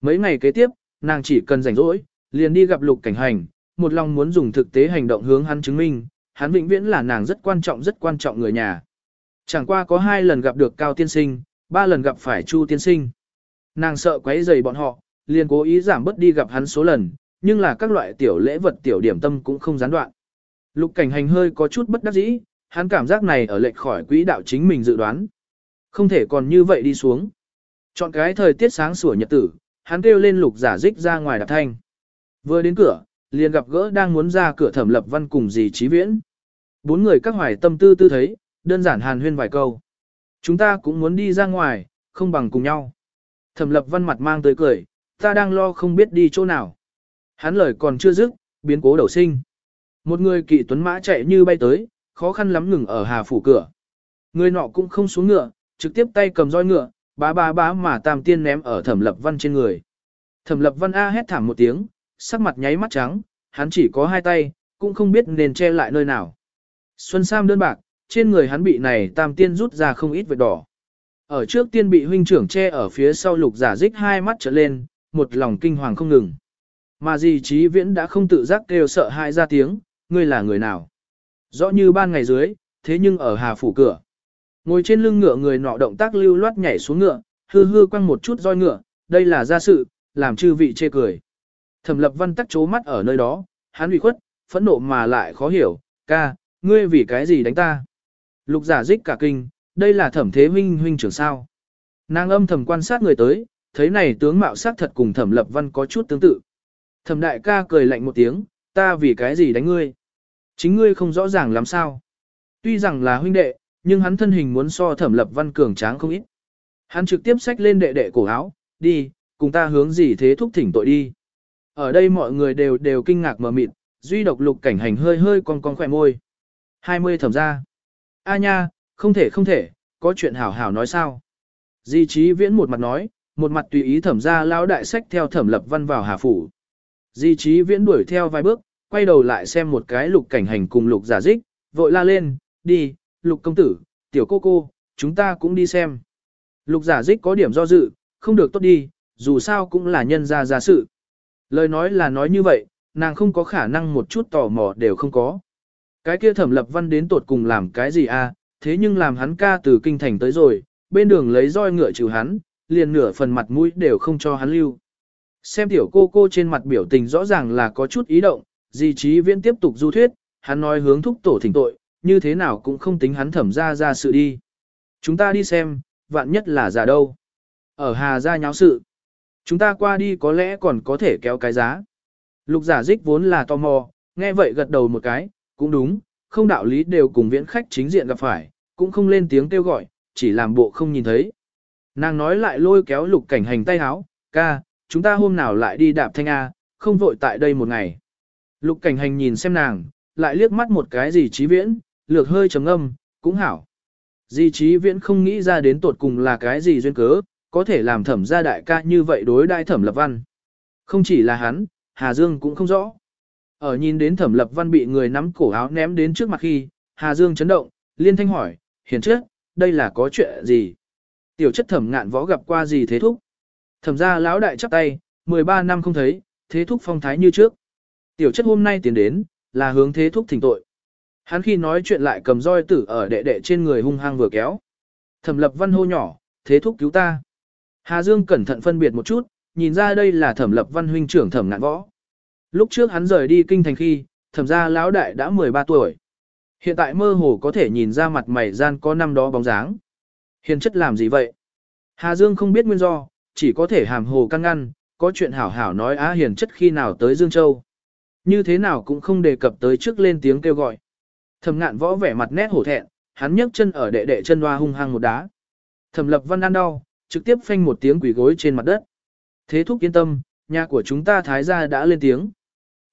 Mấy ngày kế tiếp, nàng chỉ cần rảnh rỗi, liền đi gặp lục cảnh hành, một lòng muốn dùng thực tế hành động hướng hắn chứng minh, hắn vĩnh viễn là nàng rất quan trọng rất quan trọng người nhà. Chẳng qua có hai lần gặp được Cao Tiên Sinh, ba lần gặp phải Chu Tiên Sinh. Nàng sợ quấy rầy bọn họ, liền cố ý giảm bớt đi gặp hắn số lần, nhưng là các loại tiểu lễ vật tiểu điểm tâm cũng không gián đoạn. Lục cảnh hành hơi có chút bất đắc dĩ, hắn cảm giác này ở lệch khỏi quỹ đạo chính mình dự đoán. Không thể còn như vậy đi xuống. Chọn cái thời tiết sáng sủa nhật tử, hắn kêu lên lục giả dích ra ngoài đạp thanh. Vừa đến cửa, liền gặp gỡ đang muốn ra cửa thẩm lập văn cùng dì trí viễn. Bốn người các hoài tâm tư tư thấy, đơn giản hàn huyên vài câu. Chúng ta cũng muốn đi ra ngoài, không bằng cùng nhau. Thẩm lập văn mặt mang tới cười, ta đang lo không biết đi chỗ nào. Hắn lời còn chưa dứt, biến cố đầu sinh. Một người kỵ tuấn mã chạy như bay tới, khó khăn lắm ngừng ở hà phủ cửa. Người nọ cũng không xuống ngựa, trực tiếp tay cầm roi ngựa, bá bá bá mà tam tiên ném ở thẩm lập văn trên người. Thẩm lập văn A hét thảm một tiếng, sắc mặt nháy mắt trắng, hắn chỉ có hai tay, cũng không biết nên che lại nơi nào. Xuân Sam đơn bạc, trên người hắn bị này tam tiên rút ra không ít vệt đỏ. Ở trước tiên bị huynh trưởng che ở phía sau lục giả dích hai mắt trở lên, một lòng kinh hoàng không ngừng. Mà gì trí viễn đã không tự giác kêu sợ hãi ra tiếng, ngươi là người nào? Rõ như ban ngày dưới, thế nhưng ở hà phủ cửa. Ngồi trên lưng ngựa người nọ động tác lưu loát nhảy xuống ngựa, hư hư quăng một chút roi ngựa, đây là gia sự, làm chư vị chê cười. Thẩm lập văn tắc chố mắt ở nơi đó, hắn ủy khuất, phẫn nộ mà lại khó hiểu, ca, ngươi vì cái gì đánh ta? Lục giả dích cả kinh, đây là thẩm thế huynh huynh trưởng sao. Nàng âm thầm quan sát người tới, thấy này tướng mạo sắc thật cùng thẩm lập văn có chút tương tự. Thẩm đại ca cười lạnh một tiếng, ta vì cái gì đánh ngươi? Chính ngươi không rõ ràng làm sao. Tuy rằng là huynh đệ, nhưng hắn thân hình muốn so thẩm lập văn cường tráng không ít. Hắn trực tiếp xách lên đệ đệ cổ áo, đi, cùng ta hướng gì thế thúc thỉnh tội đi. Ở đây mọi người đều đều kinh ngạc mở mịt, duy độc lục cảnh hành hơi hơi con con khỏe môi. 20 thẩm ra. A nha, không thể không thể, có chuyện hảo hảo nói sao. Di trí viễn một mặt nói, một mặt tùy ý thẩm ra lao đại sách theo thẩm lập văn vào hà phủ. Di trí viễn đuổi theo vài bước, quay đầu lại xem một cái lục cảnh hành cùng lục giả dích, vội la lên, đi, lục công tử, tiểu cô cô, chúng ta cũng đi xem. Lục giả dích có điểm do dự, không được tốt đi, dù sao cũng là nhân gia giả sự. Lời nói là nói như vậy, nàng không có khả năng một chút tò mò đều không có. Cái kia thẩm lập văn đến tột cùng làm cái gì? À? thế nhưng làm hắn ca từ kinh thành tới rồi, bên đường lấy roi ngựa trừ hắn, liền nửa phần mặt mũi đều không cho hắn lưu. Xem tiểu cô cô trên mặt biểu tình rõ ràng là có chút ý động, di trí viễn tiếp tục du thuyết, hắn nói hướng thúc tổ thỉnh tội, như thế nào cũng không tính hắn thẩm ra ra sự đi. Chúng ta đi xem, vạn nhất là giả đâu. Ở Hà Gia nháo sự. Chúng ta qua đi có lẽ còn có thể kéo cái giá. Lục giả dích vốn là tò mò, nghe vậy gật đầu một cái, cũng đúng, không đạo lý đều cùng viễn khách chính diện gặp phải, cũng không lên tiếng kêu gọi, chỉ làm bộ không nhìn thấy. Nàng nói lại lôi kéo lục cảnh hành tay háo, ca, chúng ta hôm nào lại đi đạp thanh A, không vội tại đây một ngày. Lục cảnh hành nhìn xem nàng, lại liếc mắt một cái gì trí viễn, lược hơi trầm âm, cũng hảo. Di trí viễn không nghĩ ra đến tột cùng là cái gì duyên cớ, có thể làm thẩm gia đại ca như vậy đối đại thẩm lập văn. Không chỉ là hắn, Hà Dương cũng không rõ. Ở nhìn đến thẩm lập văn bị người nắm cổ áo ném đến trước mặt khi, Hà Dương chấn động, liên thanh hỏi, hiền trước, đây là có chuyện gì? Tiểu chất thẩm ngạn võ gặp qua gì thế thúc? Thẩm gia lão đại chắp tay, 13 năm không thấy, thế thúc phong thái như trước. Tiểu chất hôm nay tiến đến, là hướng thế thúc thỉnh tội. Hắn khi nói chuyện lại cầm roi tử ở đệ đệ trên người hung hăng vừa kéo. Thẩm lập văn hô nhỏ, thế thúc cứu ta. Hà Dương cẩn thận phân biệt một chút, nhìn ra đây là thẩm lập văn huynh trưởng thẩm ngạn võ. Lúc trước hắn rời đi kinh thành khi, thẩm gia lão đại đã 13 tuổi. Hiện tại mơ hồ có thể nhìn ra mặt mày gian có năm đó bóng dáng. Hiền chất làm gì vậy? Hà Dương không biết nguyên do, chỉ có thể hàm hồ căng ngăn, có chuyện hảo hảo nói á hiền chất khi nào tới Dương Châu. Như thế nào cũng không đề cập tới trước lên tiếng kêu gọi. Thẩm ngạn võ vẻ mặt nét hổ thẹn, hắn nhấc chân ở đệ đệ chân hoa hung hăng một đá. Thẩm lập văn ăn đau, trực tiếp phanh một tiếng quỷ gối trên mặt đất. Thế thúc yên tâm, nhà của chúng ta thái gia đã lên tiếng.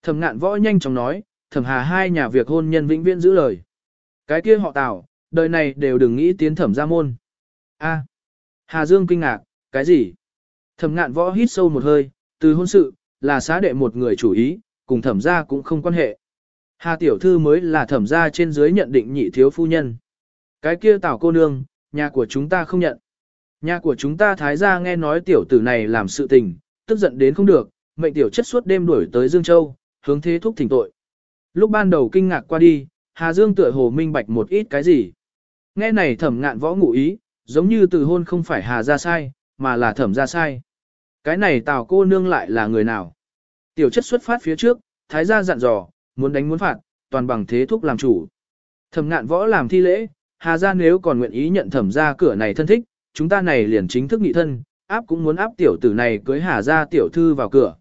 Thẩm ngạn võ nhanh chóng nói, thẩm hà hai nhà việc hôn nhân vĩnh viễn giữ lời. Cái kia họ tào, đời này đều đừng nghĩ tiến thẩm gia môn. A. Hà Dương kinh ngạc, cái gì? Thẩm ngạn võ hít sâu một hơi, từ hôn sự, là xá đệ một người chủ ý, cùng thẩm gia cũng không quan hệ. Hà tiểu thư mới là thẩm gia trên dưới nhận định nhị thiếu phu nhân. Cái kia tảo cô nương, nhà của chúng ta không nhận. Nhà của chúng ta thái gia nghe nói tiểu tử này làm sự tình, tức giận đến không được, mệnh tiểu chất suốt đêm đuổi tới Dương Châu, hướng thế thúc thỉnh tội. Lúc ban đầu kinh ngạc qua đi, Hà Dương tựa hồ minh bạch một ít cái gì. Nghe này thẩm ngạn võ ngụ ý, giống như từ hôn không phải Hà ra sai, mà là thẩm ra sai. Cái này tào cô nương lại là người nào? Tiểu chất xuất phát phía trước, thái gia dặn dò, muốn đánh muốn phạt, toàn bằng thế thúc làm chủ. Thẩm ngạn võ làm thi lễ, Hà gia nếu còn nguyện ý nhận thẩm ra cửa này thân thích, chúng ta này liền chính thức nghị thân, áp cũng muốn áp tiểu tử này cưới Hà gia tiểu thư vào cửa.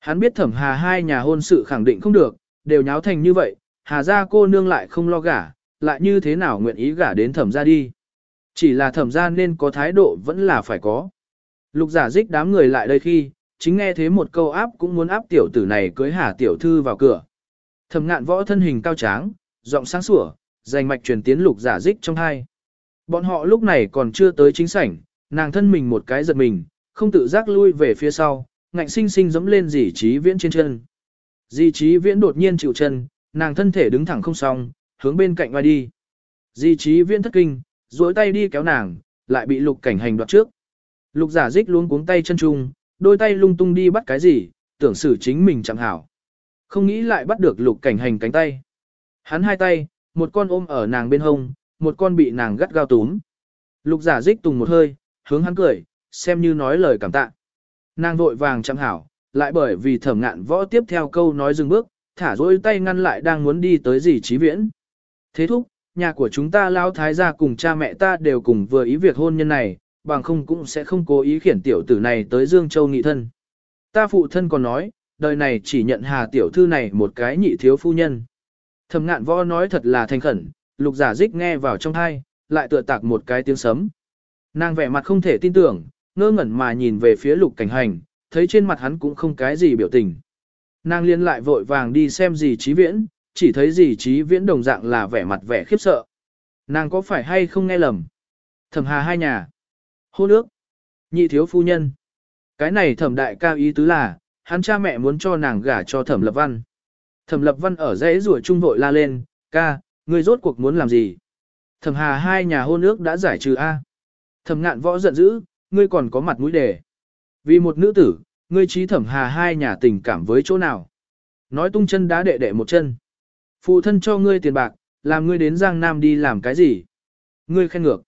Hắn biết thẩm Hà hai nhà hôn sự khẳng định không được, đều nháo thành như vậy, Hà gia cô nương lại không lo gả, lại như thế nào nguyện ý gả đến thẩm gia đi. Chỉ là thẩm gia nên có thái độ vẫn là phải có. Lục giả dích đám người lại đây khi, chính nghe thế một câu áp cũng muốn áp tiểu tử này cưới Hà tiểu thư vào cửa. Thẩm ngạn võ thân hình cao tráng, giọng sáng sủa, dành mạch truyền tiến lục giả dích trong hai. Bọn họ lúc này còn chưa tới chính sảnh, nàng thân mình một cái giật mình, không tự giác lui về phía sau, ngạnh sinh sinh giẫm lên dì trí viễn trên chân. Dì trí viễn đột nhiên chịu chân, nàng thân thể đứng thẳng không xong, hướng bên cạnh ngoài đi. Dì trí viễn thất kinh, duỗi tay đi kéo nàng, lại bị lục cảnh hành đoạt trước. Lục giả dích luôn cuống tay chân trung, đôi tay lung tung đi bắt cái gì, tưởng xử chính mình chẳng hảo. Không nghĩ lại bắt được lục cảnh hành cánh tay. Hắn hai tay, một con ôm ở nàng bên hông, một con bị nàng gắt gao túm. Lục giả dích tùng một hơi, hướng hắn cười, xem như nói lời cảm tạ. Nàng vội vàng chăm hảo, lại bởi vì thẩm ngạn võ tiếp theo câu nói dừng bước, thả dối tay ngăn lại đang muốn đi tới gì trí viễn. Thế thúc, nhà của chúng ta lao thái gia cùng cha mẹ ta đều cùng vừa ý việc hôn nhân này, bằng không cũng sẽ không cố ý khiển tiểu tử này tới Dương Châu nghị thân. Ta phụ thân còn nói, đời này chỉ nhận hà tiểu thư này một cái nhị thiếu phu nhân. Thẩm ngạn võ nói thật là thành khẩn, lục giả dích nghe vào trong thai, lại tựa tạc một cái tiếng sấm. Nàng vẻ mặt không thể tin tưởng, ngơ ngẩn mà nhìn về phía lục cảnh hành, thấy trên mặt hắn cũng không cái gì biểu tình. Nàng liên lại vội vàng đi xem gì trí viễn, chỉ thấy gì trí viễn đồng dạng là vẻ mặt vẻ khiếp sợ. Nàng có phải hay không nghe lầm? Thẩm hà hai nhà. Hô nước. Nhị thiếu phu nhân. Cái này thẩm đại cao ý tứ là, hắn cha mẹ muốn cho nàng gả cho thẩm lập văn. Thẩm lập văn ở dãy rùa trung vội la lên, ca, ngươi rốt cuộc muốn làm gì? Thẩm hà hai nhà hôn ước đã giải trừ A. Thẩm ngạn võ giận dữ, ngươi còn có mặt mũi đề. Vì một nữ tử, ngươi trí thẩm hà hai nhà tình cảm với chỗ nào? Nói tung chân đá đệ đệ một chân. Phụ thân cho ngươi tiền bạc, làm ngươi đến Giang Nam đi làm cái gì? Ngươi khen ngược.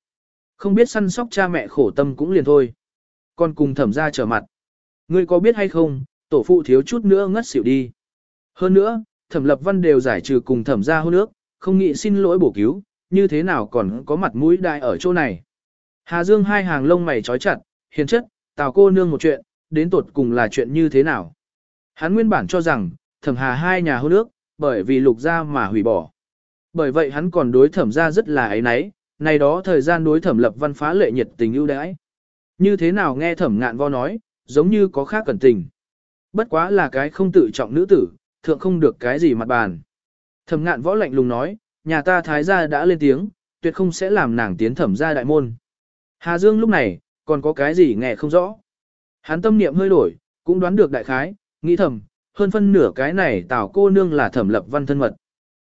Không biết săn sóc cha mẹ khổ tâm cũng liền thôi. Còn cùng thẩm ra trở mặt. Ngươi có biết hay không, tổ phụ thiếu chút nữa ngất xỉu đi. Hơn nữa, thẩm lập văn đều giải trừ cùng thẩm ra hôn nước, không nghĩ xin lỗi bổ cứu, như thế nào còn có mặt mũi đại ở chỗ này. Hà Dương hai hàng lông mày trói chặt, hiền chất, tào cô nương một chuyện, đến tột cùng là chuyện như thế nào. Hắn nguyên bản cho rằng, thẩm hà hai nhà hôn nước, bởi vì lục gia mà hủy bỏ. Bởi vậy hắn còn đối thẩm gia rất là ấy náy, này đó thời gian đối thẩm lập văn phá lệ nhiệt tình ưu đãi. Như thế nào nghe thẩm ngạn vo nói, giống như có khác cẩn tình. Bất quá là cái không tự trọng nữ tử, thượng không được cái gì mặt bàn. Thẩm ngạn võ lạnh lùng nói, nhà ta thái gia đã lên tiếng, tuyệt không sẽ làm nàng tiến thẩm gia đại môn. Hà Dương lúc này, còn có cái gì nghe không rõ. Hắn tâm niệm hơi đổi, cũng đoán được đại khái, nghĩ thầm, hơn phân nửa cái này tào cô nương là thẩm lập văn thân mật.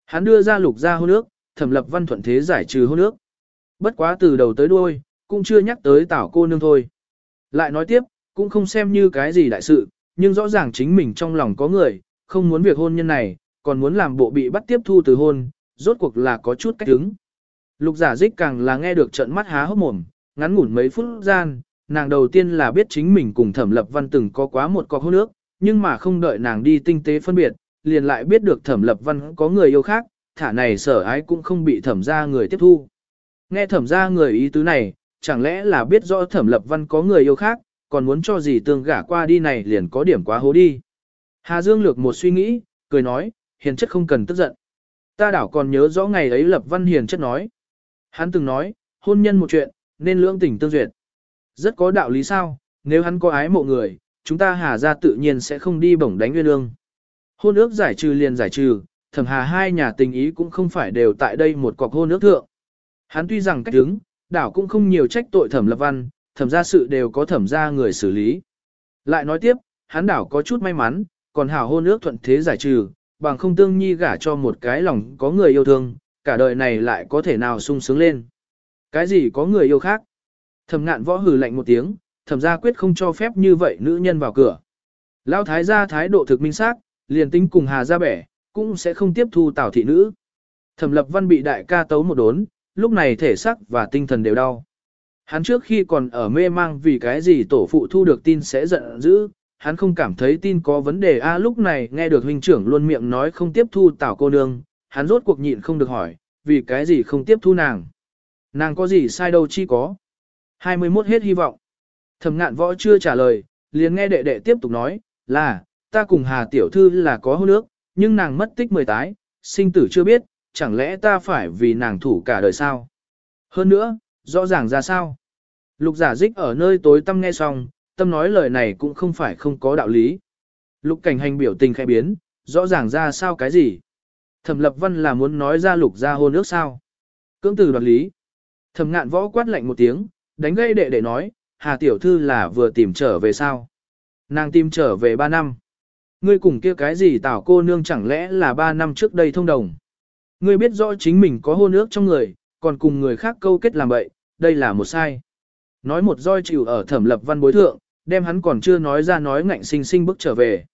Hắn đưa ra lục ra hôn nước, thẩm lập văn thuận thế giải trừ hôn nước. Bất quá từ đầu tới đuôi, cũng chưa nhắc tới tảo cô nương thôi. Lại nói tiếp, cũng không xem như cái gì đại sự, nhưng rõ ràng chính mình trong lòng có người, không muốn việc hôn nhân này, còn muốn làm bộ bị bắt tiếp thu từ hôn, rốt cuộc là có chút cách đứng. Lục giả dích càng là nghe được trận mắt há hốc mồm, ngắn ngủn mấy phút gian, nàng đầu tiên là biết chính mình cùng thẩm lập văn từng có quá một cọc hôn nước, nhưng mà không đợi nàng đi tinh tế phân biệt, liền lại biết được thẩm lập văn có người yêu khác, thả này sở ái cũng không bị thẩm ra người tiếp thu. Nghe thẩm ra người ý tứ này, chẳng lẽ là biết rõ thẩm lập văn có người yêu khác, còn muốn cho gì tương gả qua đi này liền có điểm quá hố đi. Hà Dương lược một suy nghĩ, cười nói, hiền chất không cần tức giận. Ta đảo còn nhớ rõ ngày ấy lập văn hiền chất nói. Hắn từng nói, hôn nhân một chuyện, nên lưỡng tình tương duyệt. Rất có đạo lý sao, nếu hắn có ái mộ người, chúng ta hà ra tự nhiên sẽ không đi bổng đánh nguyên lương. Hôn ước giải trừ liền giải trừ, thẩm hà hai nhà tình ý cũng không phải đều tại đây một cọc hôn ước thượng. Hắn tuy rằng cách đứng, đảo cũng không nhiều trách tội thẩm lập văn, thẩm ra sự đều có thẩm ra người xử lý. Lại nói tiếp, hắn đảo có chút may mắn, còn hảo hôn ước thuận thế giải trừ, bằng không tương nhi gả cho một cái lòng có người yêu thương, cả đời này lại có thể nào sung sướng lên. Cái gì có người yêu khác? Thẩm ngạn võ hừ lạnh một tiếng, thẩm gia quyết không cho phép như vậy nữ nhân vào cửa. Lão thái gia thái độ thực minh xác, liền tính cùng Hà gia bẻ, cũng sẽ không tiếp thu tào thị nữ. Thẩm lập văn bị đại ca tấu một đốn, lúc này thể xác và tinh thần đều đau. Hắn trước khi còn ở mê mang vì cái gì tổ phụ thu được tin sẽ giận dữ, hắn không cảm thấy tin có vấn đề a lúc này nghe được huynh trưởng luôn miệng nói không tiếp thu tảo cô nương, hắn rốt cuộc nhịn không được hỏi, vì cái gì không tiếp thu nàng. Nàng có gì sai đâu chi có. 21 hết hy vọng. Thẩm ngạn võ chưa trả lời, liền nghe đệ đệ tiếp tục nói, là, ta cùng Hà Tiểu Thư là có hôn ước, nhưng nàng mất tích mười tái, sinh tử chưa biết, chẳng lẽ ta phải vì nàng thủ cả đời sao? Hơn nữa, rõ ràng ra sao? Lục giả dích ở nơi tối tâm nghe xong, tâm nói lời này cũng không phải không có đạo lý. Lục cảnh hành biểu tình khẽ biến, rõ ràng ra sao cái gì? Thẩm lập văn là muốn nói ra lục ra hôn ước sao? Cưỡng từ đoạt lý. Thẩm ngạn võ quát lạnh một tiếng, đánh gây đệ đệ nói, Hà Tiểu Thư là vừa tìm trở về sao? Nàng tìm trở về 3 năm. Ngươi cùng kia cái gì tảo cô nương chẳng lẽ là 3 năm trước đây thông đồng? Ngươi biết rõ chính mình có hôn ước trong người, còn cùng người khác câu kết làm bậy, đây là một sai. Nói một roi chịu ở thẩm lập văn bối thượng, đem hắn còn chưa nói ra nói ngạnh sinh sinh bước trở về.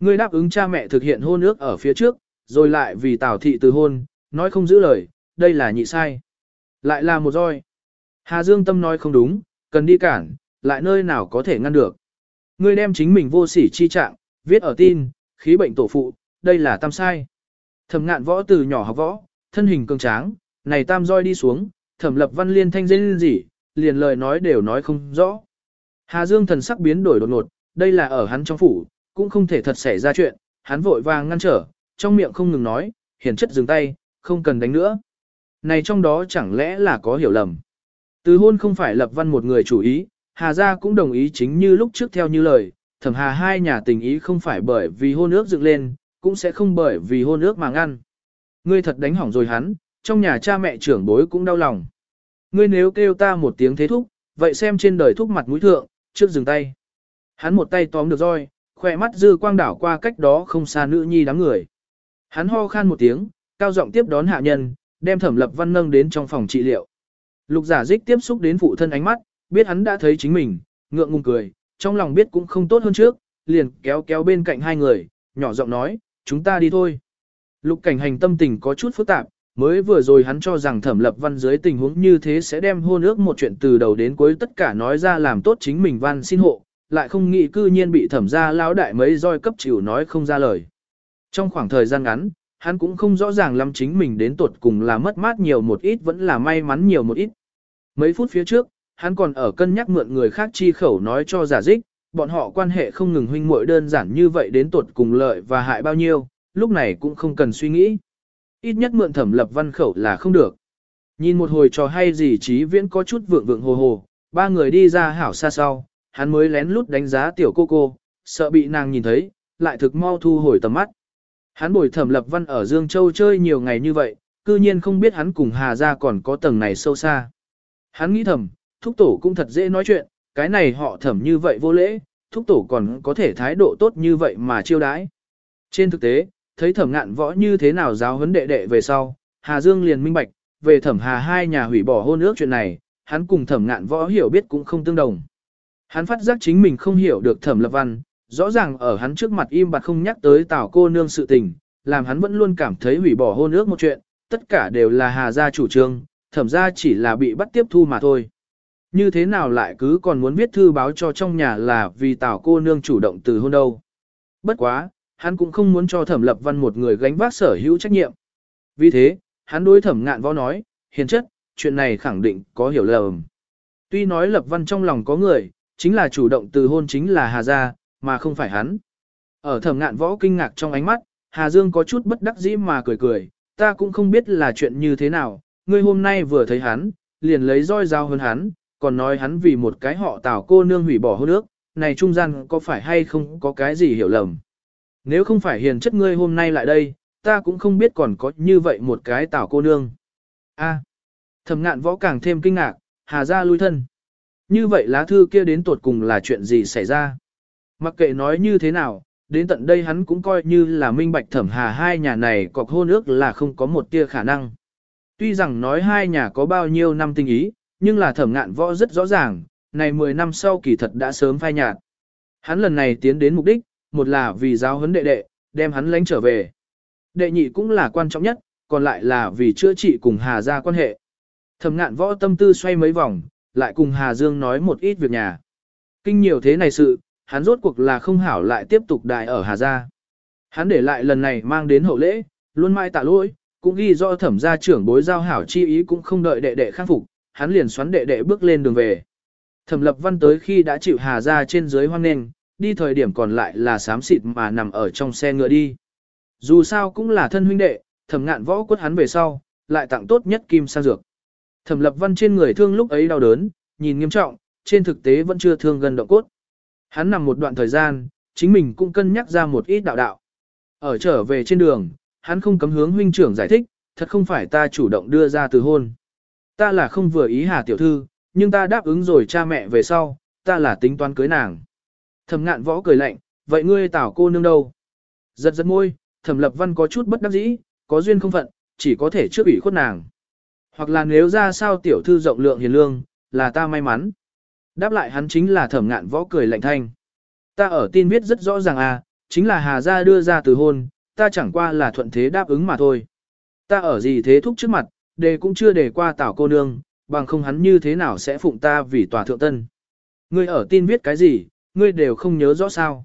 Ngươi đáp ứng cha mẹ thực hiện hôn ước ở phía trước, rồi lại vì tảo thị từ hôn, Nói không giữ lời, đây là nhị sai. Lại là một roi. Hà Dương Tâm nói không đúng, cần đi cản, lại nơi nào có thể ngăn được. Ngươi đem chính mình vô sỉ chi trạng, viết ở tin, khí bệnh tổ phụ, đây là tam sai. Thẩm ngạn võ từ nhỏ học võ, thân hình cường tráng, này tam roi đi xuống, thẩm lập văn liên thanh dên gì, liền lời nói đều nói không rõ. Hà Dương thần sắc biến đổi đột ngột, đây là ở hắn trong phủ, cũng không thể thật xảy ra chuyện, hắn vội vàng ngăn trở, trong miệng không ngừng nói, hiển chất dừng tay, không cần đánh nữa. Này trong đó chẳng lẽ là có hiểu lầm. Từ hôn không phải lập văn một người chủ ý, Hà Gia cũng đồng ý chính như lúc trước theo như lời, thẩm hà hai nhà tình ý không phải bởi vì hôn ước dựng lên, cũng sẽ không bởi vì hôn ước mà ngăn. Ngươi thật đánh hỏng rồi hắn, trong nhà cha mẹ trưởng bối cũng đau lòng. Ngươi nếu kêu ta một tiếng thế thúc, vậy xem trên đời thúc mặt mũi thượng, trước dừng tay. Hắn một tay tóm được roi, khỏe mắt dư quang đảo qua cách đó không xa nữ nhi đám người. Hắn ho khan một tiếng, cao giọng tiếp đón hạ nhân, đem thẩm lập văn nâng đến trong phòng trị liệu. Lục giả dích tiếp xúc đến phụ thân ánh mắt, biết hắn đã thấy chính mình, ngượng ngùng cười, trong lòng biết cũng không tốt hơn trước, liền kéo kéo bên cạnh hai người, nhỏ giọng nói, chúng ta đi thôi. Lục cảnh hành tâm tình có chút phức tạp, mới vừa rồi hắn cho rằng thẩm lập văn dưới tình huống như thế sẽ đem hôn ước một chuyện từ đầu đến cuối tất cả nói ra làm tốt chính mình văn xin hộ, lại không nghĩ cư nhiên bị thẩm ra lão đại mấy roi cấp chịu nói không ra lời. Trong khoảng thời gian ngắn, hắn cũng không rõ ràng lắm chính mình đến tuột cùng là mất mát nhiều một ít vẫn là may mắn nhiều một ít. Mấy phút phía trước, hắn còn ở cân nhắc mượn người khác chi khẩu nói cho giả dích, bọn họ quan hệ không ngừng huynh muội đơn giản như vậy đến tuột cùng lợi và hại bao nhiêu, lúc này cũng không cần suy nghĩ. Ít nhất mượn thẩm lập văn khẩu là không được. Nhìn một hồi trò hay gì trí viễn có chút vượng vượng hồ hồ, ba người đi ra hảo xa sau, hắn mới lén lút đánh giá tiểu cô cô, sợ bị nàng nhìn thấy, lại thực mau thu hồi tầm mắt. Hắn bồi thẩm lập văn ở Dương Châu chơi nhiều ngày như vậy, cư nhiên không biết hắn cùng Hà Gia còn có tầng này sâu xa. Hắn nghĩ thầm, thúc tổ cũng thật dễ nói chuyện, cái này họ thẩm như vậy vô lễ, thúc tổ còn có thể thái độ tốt như vậy mà chiêu đãi. Trên thực tế, thấy thẩm ngạn võ như thế nào giáo huấn đệ đệ về sau, Hà Dương liền minh bạch, về thẩm hà hai nhà hủy bỏ hôn ước chuyện này, hắn cùng thẩm ngạn võ hiểu biết cũng không tương đồng. Hắn phát giác chính mình không hiểu được thẩm lập văn, rõ ràng ở hắn trước mặt im bặt không nhắc tới tảo cô nương sự tình, làm hắn vẫn luôn cảm thấy hủy bỏ hôn ước một chuyện, tất cả đều là hà gia chủ trương, thẩm ra chỉ là bị bắt tiếp thu mà thôi. Như thế nào lại cứ còn muốn viết thư báo cho trong nhà là vì tảo cô nương chủ động từ hôn đâu. Bất quá, hắn cũng không muốn cho thẩm lập văn một người gánh vác sở hữu trách nhiệm. Vì thế, hắn đối thẩm ngạn võ nói, hiền chất, chuyện này khẳng định có hiểu lầm. Tuy nói lập văn trong lòng có người, chính là chủ động từ hôn chính là Hà Gia, mà không phải hắn. Ở thẩm ngạn võ kinh ngạc trong ánh mắt, Hà Dương có chút bất đắc dĩ mà cười cười, ta cũng không biết là chuyện như thế nào, ngươi hôm nay vừa thấy hắn, liền lấy roi dao hơn hắn, còn nói hắn vì một cái họ tào cô nương hủy bỏ hôn ước, này trung gian có phải hay không có cái gì hiểu lầm. Nếu không phải hiền chất ngươi hôm nay lại đây, ta cũng không biết còn có như vậy một cái tào cô nương. A. thẩm ngạn võ càng thêm kinh ngạc, hà ra lui thân. Như vậy lá thư kia đến tột cùng là chuyện gì xảy ra? Mặc kệ nói như thế nào, đến tận đây hắn cũng coi như là minh bạch thẩm hà hai nhà này cọc hôn ước là không có một tia khả năng. Tuy rằng nói hai nhà có bao nhiêu năm tình ý, nhưng là thẩm ngạn võ rất rõ ràng, này 10 năm sau kỳ thật đã sớm phai nhạt. Hắn lần này tiến đến mục đích, một là vì giáo huấn đệ đệ, đem hắn lánh trở về. Đệ nhị cũng là quan trọng nhất, còn lại là vì chữa trị cùng Hà gia quan hệ. Thẩm ngạn võ tâm tư xoay mấy vòng, lại cùng Hà Dương nói một ít việc nhà. Kinh nhiều thế này sự, hắn rốt cuộc là không hảo lại tiếp tục đại ở Hà gia. Hắn để lại lần này mang đến hậu lễ, luôn mãi tạ lỗi, cũng ghi do thẩm gia trưởng bối giao hảo chi ý cũng không đợi đệ đệ khắc phục, hắn liền xoắn đệ đệ bước lên đường về. Thẩm lập văn tới khi đã chịu Hà ra trên dưới hoang nền, đi thời điểm còn lại là sám xịt mà nằm ở trong xe ngựa đi. Dù sao cũng là thân huynh đệ, thẩm ngạn võ quất hắn về sau, lại tặng tốt nhất kim sang dược. Thẩm lập văn trên người thương lúc ấy đau đớn, nhìn nghiêm trọng, trên thực tế vẫn chưa thương gần động cốt. Hắn nằm một đoạn thời gian, chính mình cũng cân nhắc ra một ít đạo đạo. Ở trở về trên đường, hắn không cấm hướng huynh trưởng giải thích, thật không phải ta chủ động đưa ra từ hôn. Ta là không vừa ý hà tiểu thư, nhưng ta đáp ứng rồi cha mẹ về sau, ta là tính toán cưới nàng. Thẩm ngạn võ cười lạnh, vậy ngươi tảo cô nương đâu? Giật giật môi, thẩm lập văn có chút bất đắc dĩ, có duyên không phận, chỉ có thể trước ủy khuất nàng. Hoặc là nếu ra sao tiểu thư rộng lượng hiền lương, là ta may mắn. Đáp lại hắn chính là thẩm ngạn võ cười lạnh thanh. Ta ở tin viết rất rõ ràng à, chính là Hà Gia đưa ra từ hôn, ta chẳng qua là thuận thế đáp ứng mà thôi. Ta ở gì thế thúc trước mặt, đề cũng chưa đề qua tảo cô nương, bằng không hắn như thế nào sẽ phụng ta vì tòa thượng tân. Ngươi ở tin viết cái gì, ngươi đều không nhớ rõ sao.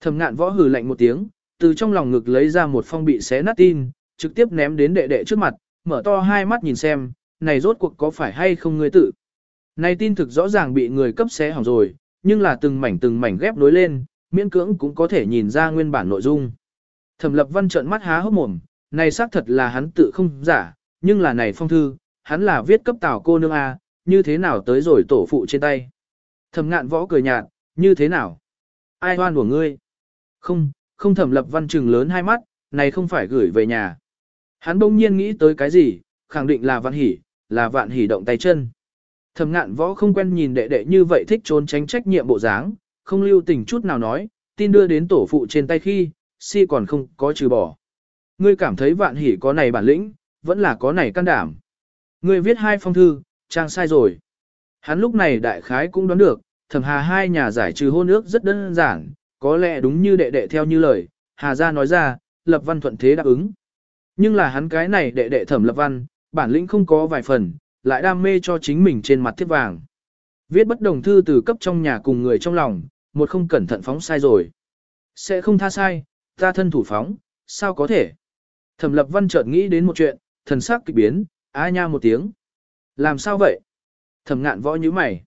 Thẩm ngạn võ hừ lạnh một tiếng, từ trong lòng ngực lấy ra một phong bị xé nát tin, trực tiếp ném đến đệ đệ trước mặt, mở to hai mắt nhìn xem, này rốt cuộc có phải hay không ngươi tự. Này tin thực rõ ràng bị người cấp xé hỏng rồi, nhưng là từng mảnh từng mảnh ghép nối lên, miễn cưỡng cũng có thể nhìn ra nguyên bản nội dung. Thẩm lập văn trợn mắt há hốc mồm, này xác thật là hắn tự không giả, nhưng là này phong thư, hắn là viết cấp tảo cô nương A, như thế nào tới rồi tổ phụ trên tay. Thẩm ngạn võ cười nhạt, như thế nào? Ai hoan của ngươi? Không, không thẩm lập văn trừng lớn hai mắt, này không phải gửi về nhà. Hắn bỗng nhiên nghĩ tới cái gì, khẳng định là vạn hỉ, là vạn hỉ động tay chân. Thẩm ngạn võ không quen nhìn đệ đệ như vậy thích trốn tránh trách nhiệm bộ dáng, không lưu tình chút nào nói, tin đưa đến tổ phụ trên tay khi, si còn không có trừ bỏ. Ngươi cảm thấy vạn hỉ có này bản lĩnh, vẫn là có này can đảm. người viết hai phong thư, trang sai rồi. Hắn lúc này đại khái cũng đoán được, thẩm hà hai nhà giải trừ hôn ước rất đơn giản, có lẽ đúng như đệ đệ theo như lời, hà gia nói ra, lập văn thuận thế đáp ứng. Nhưng là hắn cái này đệ đệ thẩm lập văn, bản lĩnh không có vài phần, lại đam mê cho chính mình trên mặt thiết vàng. Viết bất đồng thư từ cấp trong nhà cùng người trong lòng, một không cẩn thận phóng sai rồi. Sẽ không tha sai, ta thân thủ phóng, sao có thể? Thẩm lập văn chợt nghĩ đến một chuyện, thần sắc kịch biến, a nha một tiếng. Làm sao vậy? Thẩm ngạn võ như mày.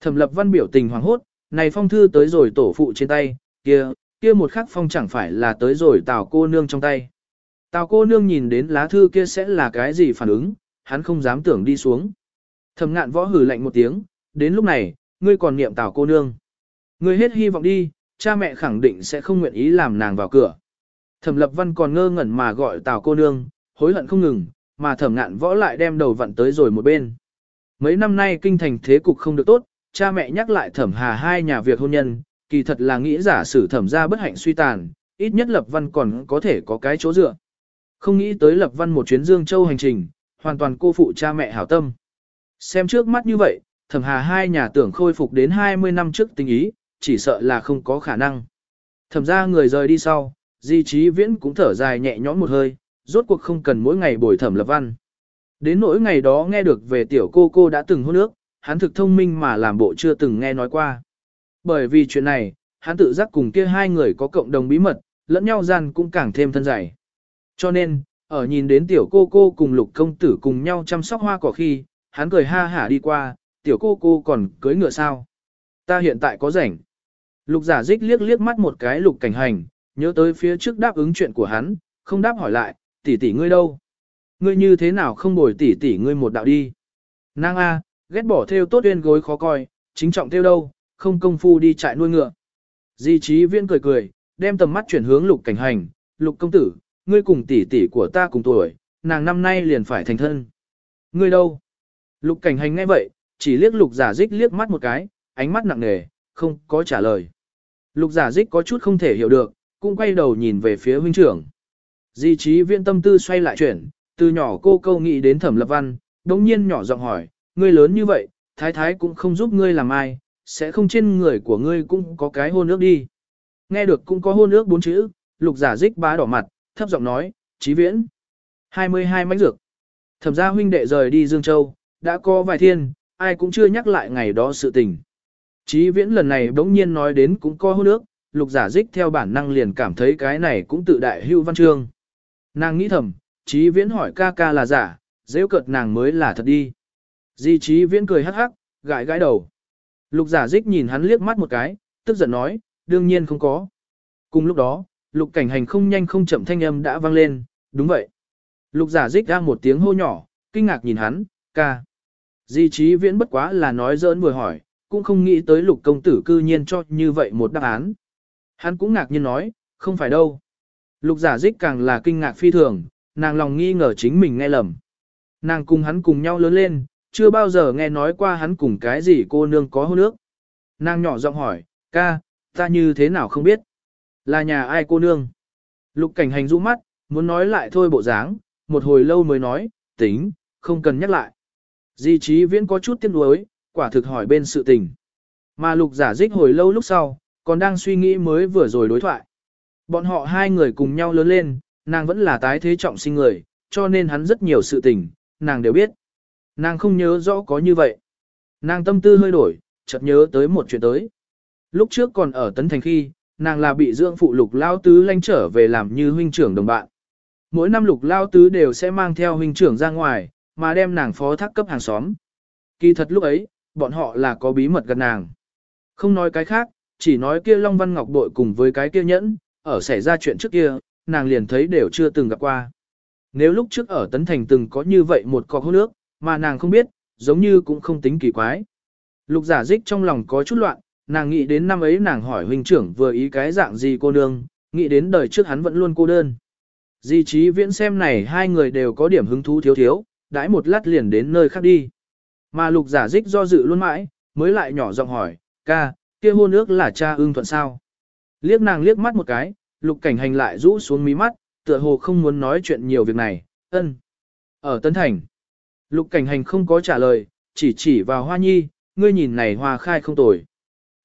Thẩm lập văn biểu tình hoàng hốt, này phong thư tới rồi tổ phụ trên tay, kia, kia một khắc phong chẳng phải là tới rồi tào cô nương trong tay. Tào cô nương nhìn đến lá thư kia sẽ là cái gì phản ứng, hắn không dám tưởng đi xuống. Thẩm ngạn võ hử lạnh một tiếng, đến lúc này, ngươi còn niệm tào cô nương. Ngươi hết hy vọng đi, cha mẹ khẳng định sẽ không nguyện ý làm nàng vào cửa. Thẩm lập văn còn ngơ ngẩn mà gọi tào cô nương, hối hận không ngừng, mà thẩm ngạn võ lại đem đầu vặn tới rồi một bên. Mấy năm nay kinh thành thế cục không được tốt, cha mẹ nhắc lại thẩm hà hai nhà việc hôn nhân, kỳ thật là nghĩ giả sử thẩm ra bất hạnh suy tàn, ít nhất lập văn còn có thể có cái chỗ dựa. Không nghĩ tới lập văn một chuyến Dương Châu hành trình, hoàn toàn cô phụ cha mẹ hảo tâm. Xem trước mắt như vậy, thẩm hà hai nhà tưởng khôi phục đến 20 năm trước tình ý, chỉ sợ là không có khả năng. Thẩm ra người rời đi sau, di trí viễn cũng thở dài nhẹ nhõm một hơi, rốt cuộc không cần mỗi ngày bồi thẩm lập văn. Đến nỗi ngày đó nghe được về tiểu cô cô đã từng hôn nước, hắn thực thông minh mà làm bộ chưa từng nghe nói qua. Bởi vì chuyện này, hắn tự giác cùng kia hai người có cộng đồng bí mật, lẫn nhau gian cũng càng thêm thân dày. Cho nên, ở nhìn đến tiểu cô cô cùng lục công tử cùng nhau chăm sóc hoa cỏ khi, hắn cười ha hả đi qua, tiểu cô cô còn cưới ngựa sao. Ta hiện tại có rảnh. Lục giả dích liếc liếc mắt một cái lục cảnh hành, nhớ tới phía trước đáp ứng chuyện của hắn, không đáp hỏi lại, tỷ tỷ ngươi đâu? Ngươi như thế nào không bồi tỷ tỷ ngươi một đạo đi? Nang A, ghét bỏ theo tốt uyên gối khó coi, chính trọng theo đâu, không công phu đi chạy nuôi ngựa. Di trí viên cười cười, đem tầm mắt chuyển hướng lục cảnh hành, lục công tử, ngươi cùng tỷ tỷ của ta cùng tuổi, nàng năm nay liền phải thành thân. Ngươi đâu? Lục cảnh hành ngay vậy, chỉ liếc lục giả dích liếc mắt một cái, ánh mắt nặng nề, không có trả lời. Lục giả dích có chút không thể hiểu được, cũng quay đầu nhìn về phía huynh trưởng. Di trí Viễn tâm tư xoay lại chuyển, từ nhỏ cô câu nghĩ đến thẩm lập văn, đống nhiên nhỏ giọng hỏi, ngươi lớn như vậy, thái thái cũng không giúp ngươi làm ai, sẽ không trên người của ngươi cũng có cái hôn ước đi. Nghe được cũng có hôn ước bốn chữ, lục giả dích bá đỏ mặt, thấp giọng nói, trí viễn. 22 mánh dược. Thẩm gia huynh đệ rời đi Dương Châu, đã có vài thiên, ai cũng chưa nhắc lại ngày đó sự tình. Chí viễn lần này bỗng nhiên nói đến cũng có hôn ước, lục giả dích theo bản năng liền cảm thấy cái này cũng tự đại hưu văn chương. Nàng nghĩ thầm, chí viễn hỏi ca ca là giả, dễ cợt nàng mới là thật đi. Di chí viễn cười hắc hắc, gãi gãi đầu. Lục giả dích nhìn hắn liếc mắt một cái, tức giận nói, đương nhiên không có. Cùng lúc đó, lục cảnh hành không nhanh không chậm thanh âm đã vang lên, đúng vậy. Lục giả dích ra một tiếng hô nhỏ, kinh ngạc nhìn hắn, ca. Di Chí viễn bất quá là nói giỡn vừa hỏi, cũng không nghĩ tới lục công tử cư nhiên cho như vậy một đáp án. Hắn cũng ngạc nhiên nói, không phải đâu. Lục giả dích càng là kinh ngạc phi thường, nàng lòng nghi ngờ chính mình nghe lầm. Nàng cùng hắn cùng nhau lớn lên, chưa bao giờ nghe nói qua hắn cùng cái gì cô nương có hôn nước. Nàng nhỏ giọng hỏi, ca, ta như thế nào không biết. Là nhà ai cô nương? Lục cảnh hành rũ mắt, muốn nói lại thôi bộ dáng, một hồi lâu mới nói, tính, không cần nhắc lại. Di trí viễn có chút tiếc nuối, quả thực hỏi bên sự tình. Mà lục giả dích hồi lâu lúc sau, còn đang suy nghĩ mới vừa rồi đối thoại. Bọn họ hai người cùng nhau lớn lên, nàng vẫn là tái thế trọng sinh người, cho nên hắn rất nhiều sự tình, nàng đều biết. Nàng không nhớ rõ có như vậy. Nàng tâm tư hơi đổi, chợt nhớ tới một chuyện tới. Lúc trước còn ở Tấn Thành khi, nàng là bị dưỡng phụ lục lao tứ lanh trở về làm như huynh trưởng đồng bạn. Mỗi năm lục lao tứ đều sẽ mang theo huynh trưởng ra ngoài, mà đem nàng phó thác cấp hàng xóm. Kỳ thật lúc ấy, bọn họ là có bí mật gần nàng. Không nói cái khác, chỉ nói kia Long Văn Ngọc bội cùng với cái kia nhẫn, ở xảy ra chuyện trước kia, nàng liền thấy đều chưa từng gặp qua. Nếu lúc trước ở Tấn Thành từng có như vậy một cọc hôn nước, mà nàng không biết, giống như cũng không tính kỳ quái. Lục giả dích trong lòng có chút loạn, nàng nghĩ đến năm ấy nàng hỏi huynh trưởng vừa ý cái dạng gì cô nương, nghĩ đến đời trước hắn vẫn luôn cô đơn. Di trí viễn xem này hai người đều có điểm hứng thú thiếu thiếu, đãi một lát liền đến nơi khác đi. Mà lục giả dích do dự luôn mãi, mới lại nhỏ giọng hỏi, ca, kia hôn ước là cha ưng thuận sao? Liếc nàng liếc mắt một cái, lục cảnh hành lại rũ xuống mí mắt, tựa hồ không muốn nói chuyện nhiều việc này, ân. Ở Tân Thành, lục cảnh hành không có trả lời, chỉ chỉ vào hoa nhi, ngươi nhìn này hoa khai không tồi.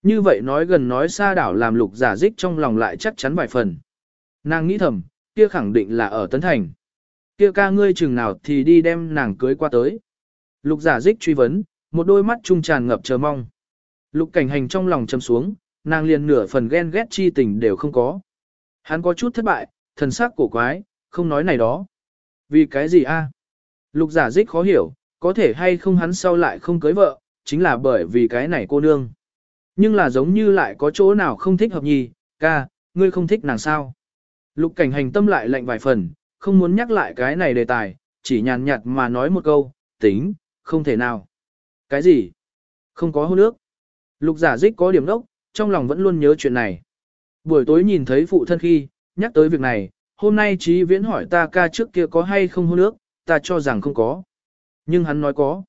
Như vậy nói gần nói xa đảo làm lục giả dích trong lòng lại chắc chắn vài phần. Nàng nghĩ thầm, kia khẳng định là ở tân Thành. Kia ca ngươi chừng nào thì đi đem nàng cưới qua tới. Lục giả dích truy vấn, một đôi mắt trung tràn ngập chờ mong. Lục cảnh hành trong lòng châm xuống, nàng liền nửa phần ghen ghét chi tình đều không có. Hắn có chút thất bại, thần sắc cổ quái, không nói này đó. Vì cái gì a? Lục giả dích khó hiểu, có thể hay không hắn sau lại không cưới vợ, chính là bởi vì cái này cô nương. Nhưng là giống như lại có chỗ nào không thích hợp nhì, ca, ngươi không thích nàng sao. Lục cảnh hành tâm lại lạnh vài phần, không muốn nhắc lại cái này đề tài, chỉ nhàn nhạt mà nói một câu, tính, không thể nào. Cái gì? Không có hôn nước. Lục giả dích có điểm đốc, trong lòng vẫn luôn nhớ chuyện này. Buổi tối nhìn thấy phụ thân khi, nhắc tới việc này, hôm nay trí viễn hỏi ta ca trước kia có hay không hôn nước, ta cho rằng không có. Nhưng hắn nói có.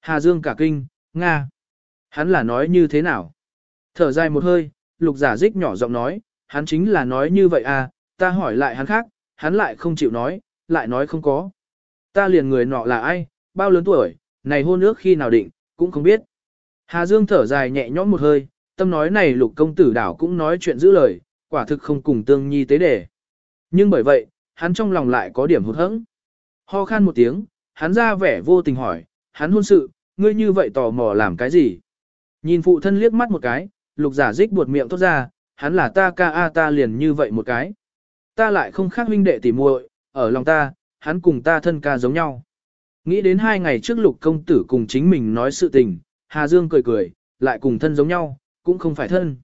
Hà Dương cả kinh, Nga. Hắn là nói như thế nào? Thở dài một hơi, lục giả dích nhỏ giọng nói, hắn chính là nói như vậy à, ta hỏi lại hắn khác, hắn lại không chịu nói, lại nói không có. Ta liền người nọ là ai, bao lớn tuổi, này hôn ước khi nào định, cũng không biết. Hà Dương thở dài nhẹ nhõm một hơi, tâm nói này lục công tử đảo cũng nói chuyện giữ lời, quả thực không cùng tương nhi tế đề. Nhưng bởi vậy, hắn trong lòng lại có điểm hụt hẫng. Ho khan một tiếng, hắn ra vẻ vô tình hỏi, hắn hôn sự, ngươi như vậy tò mò làm cái gì? Nhìn phụ thân liếc mắt một cái, lục giả dích buột miệng tốt ra, hắn là ta ca a ta liền như vậy một cái. Ta lại không khác huynh đệ tỉ muội, ở lòng ta, hắn cùng ta thân ca giống nhau. Nghĩ đến hai ngày trước lục công tử cùng chính mình nói sự tình, Hà Dương cười cười, lại cùng thân giống nhau, cũng không phải thân.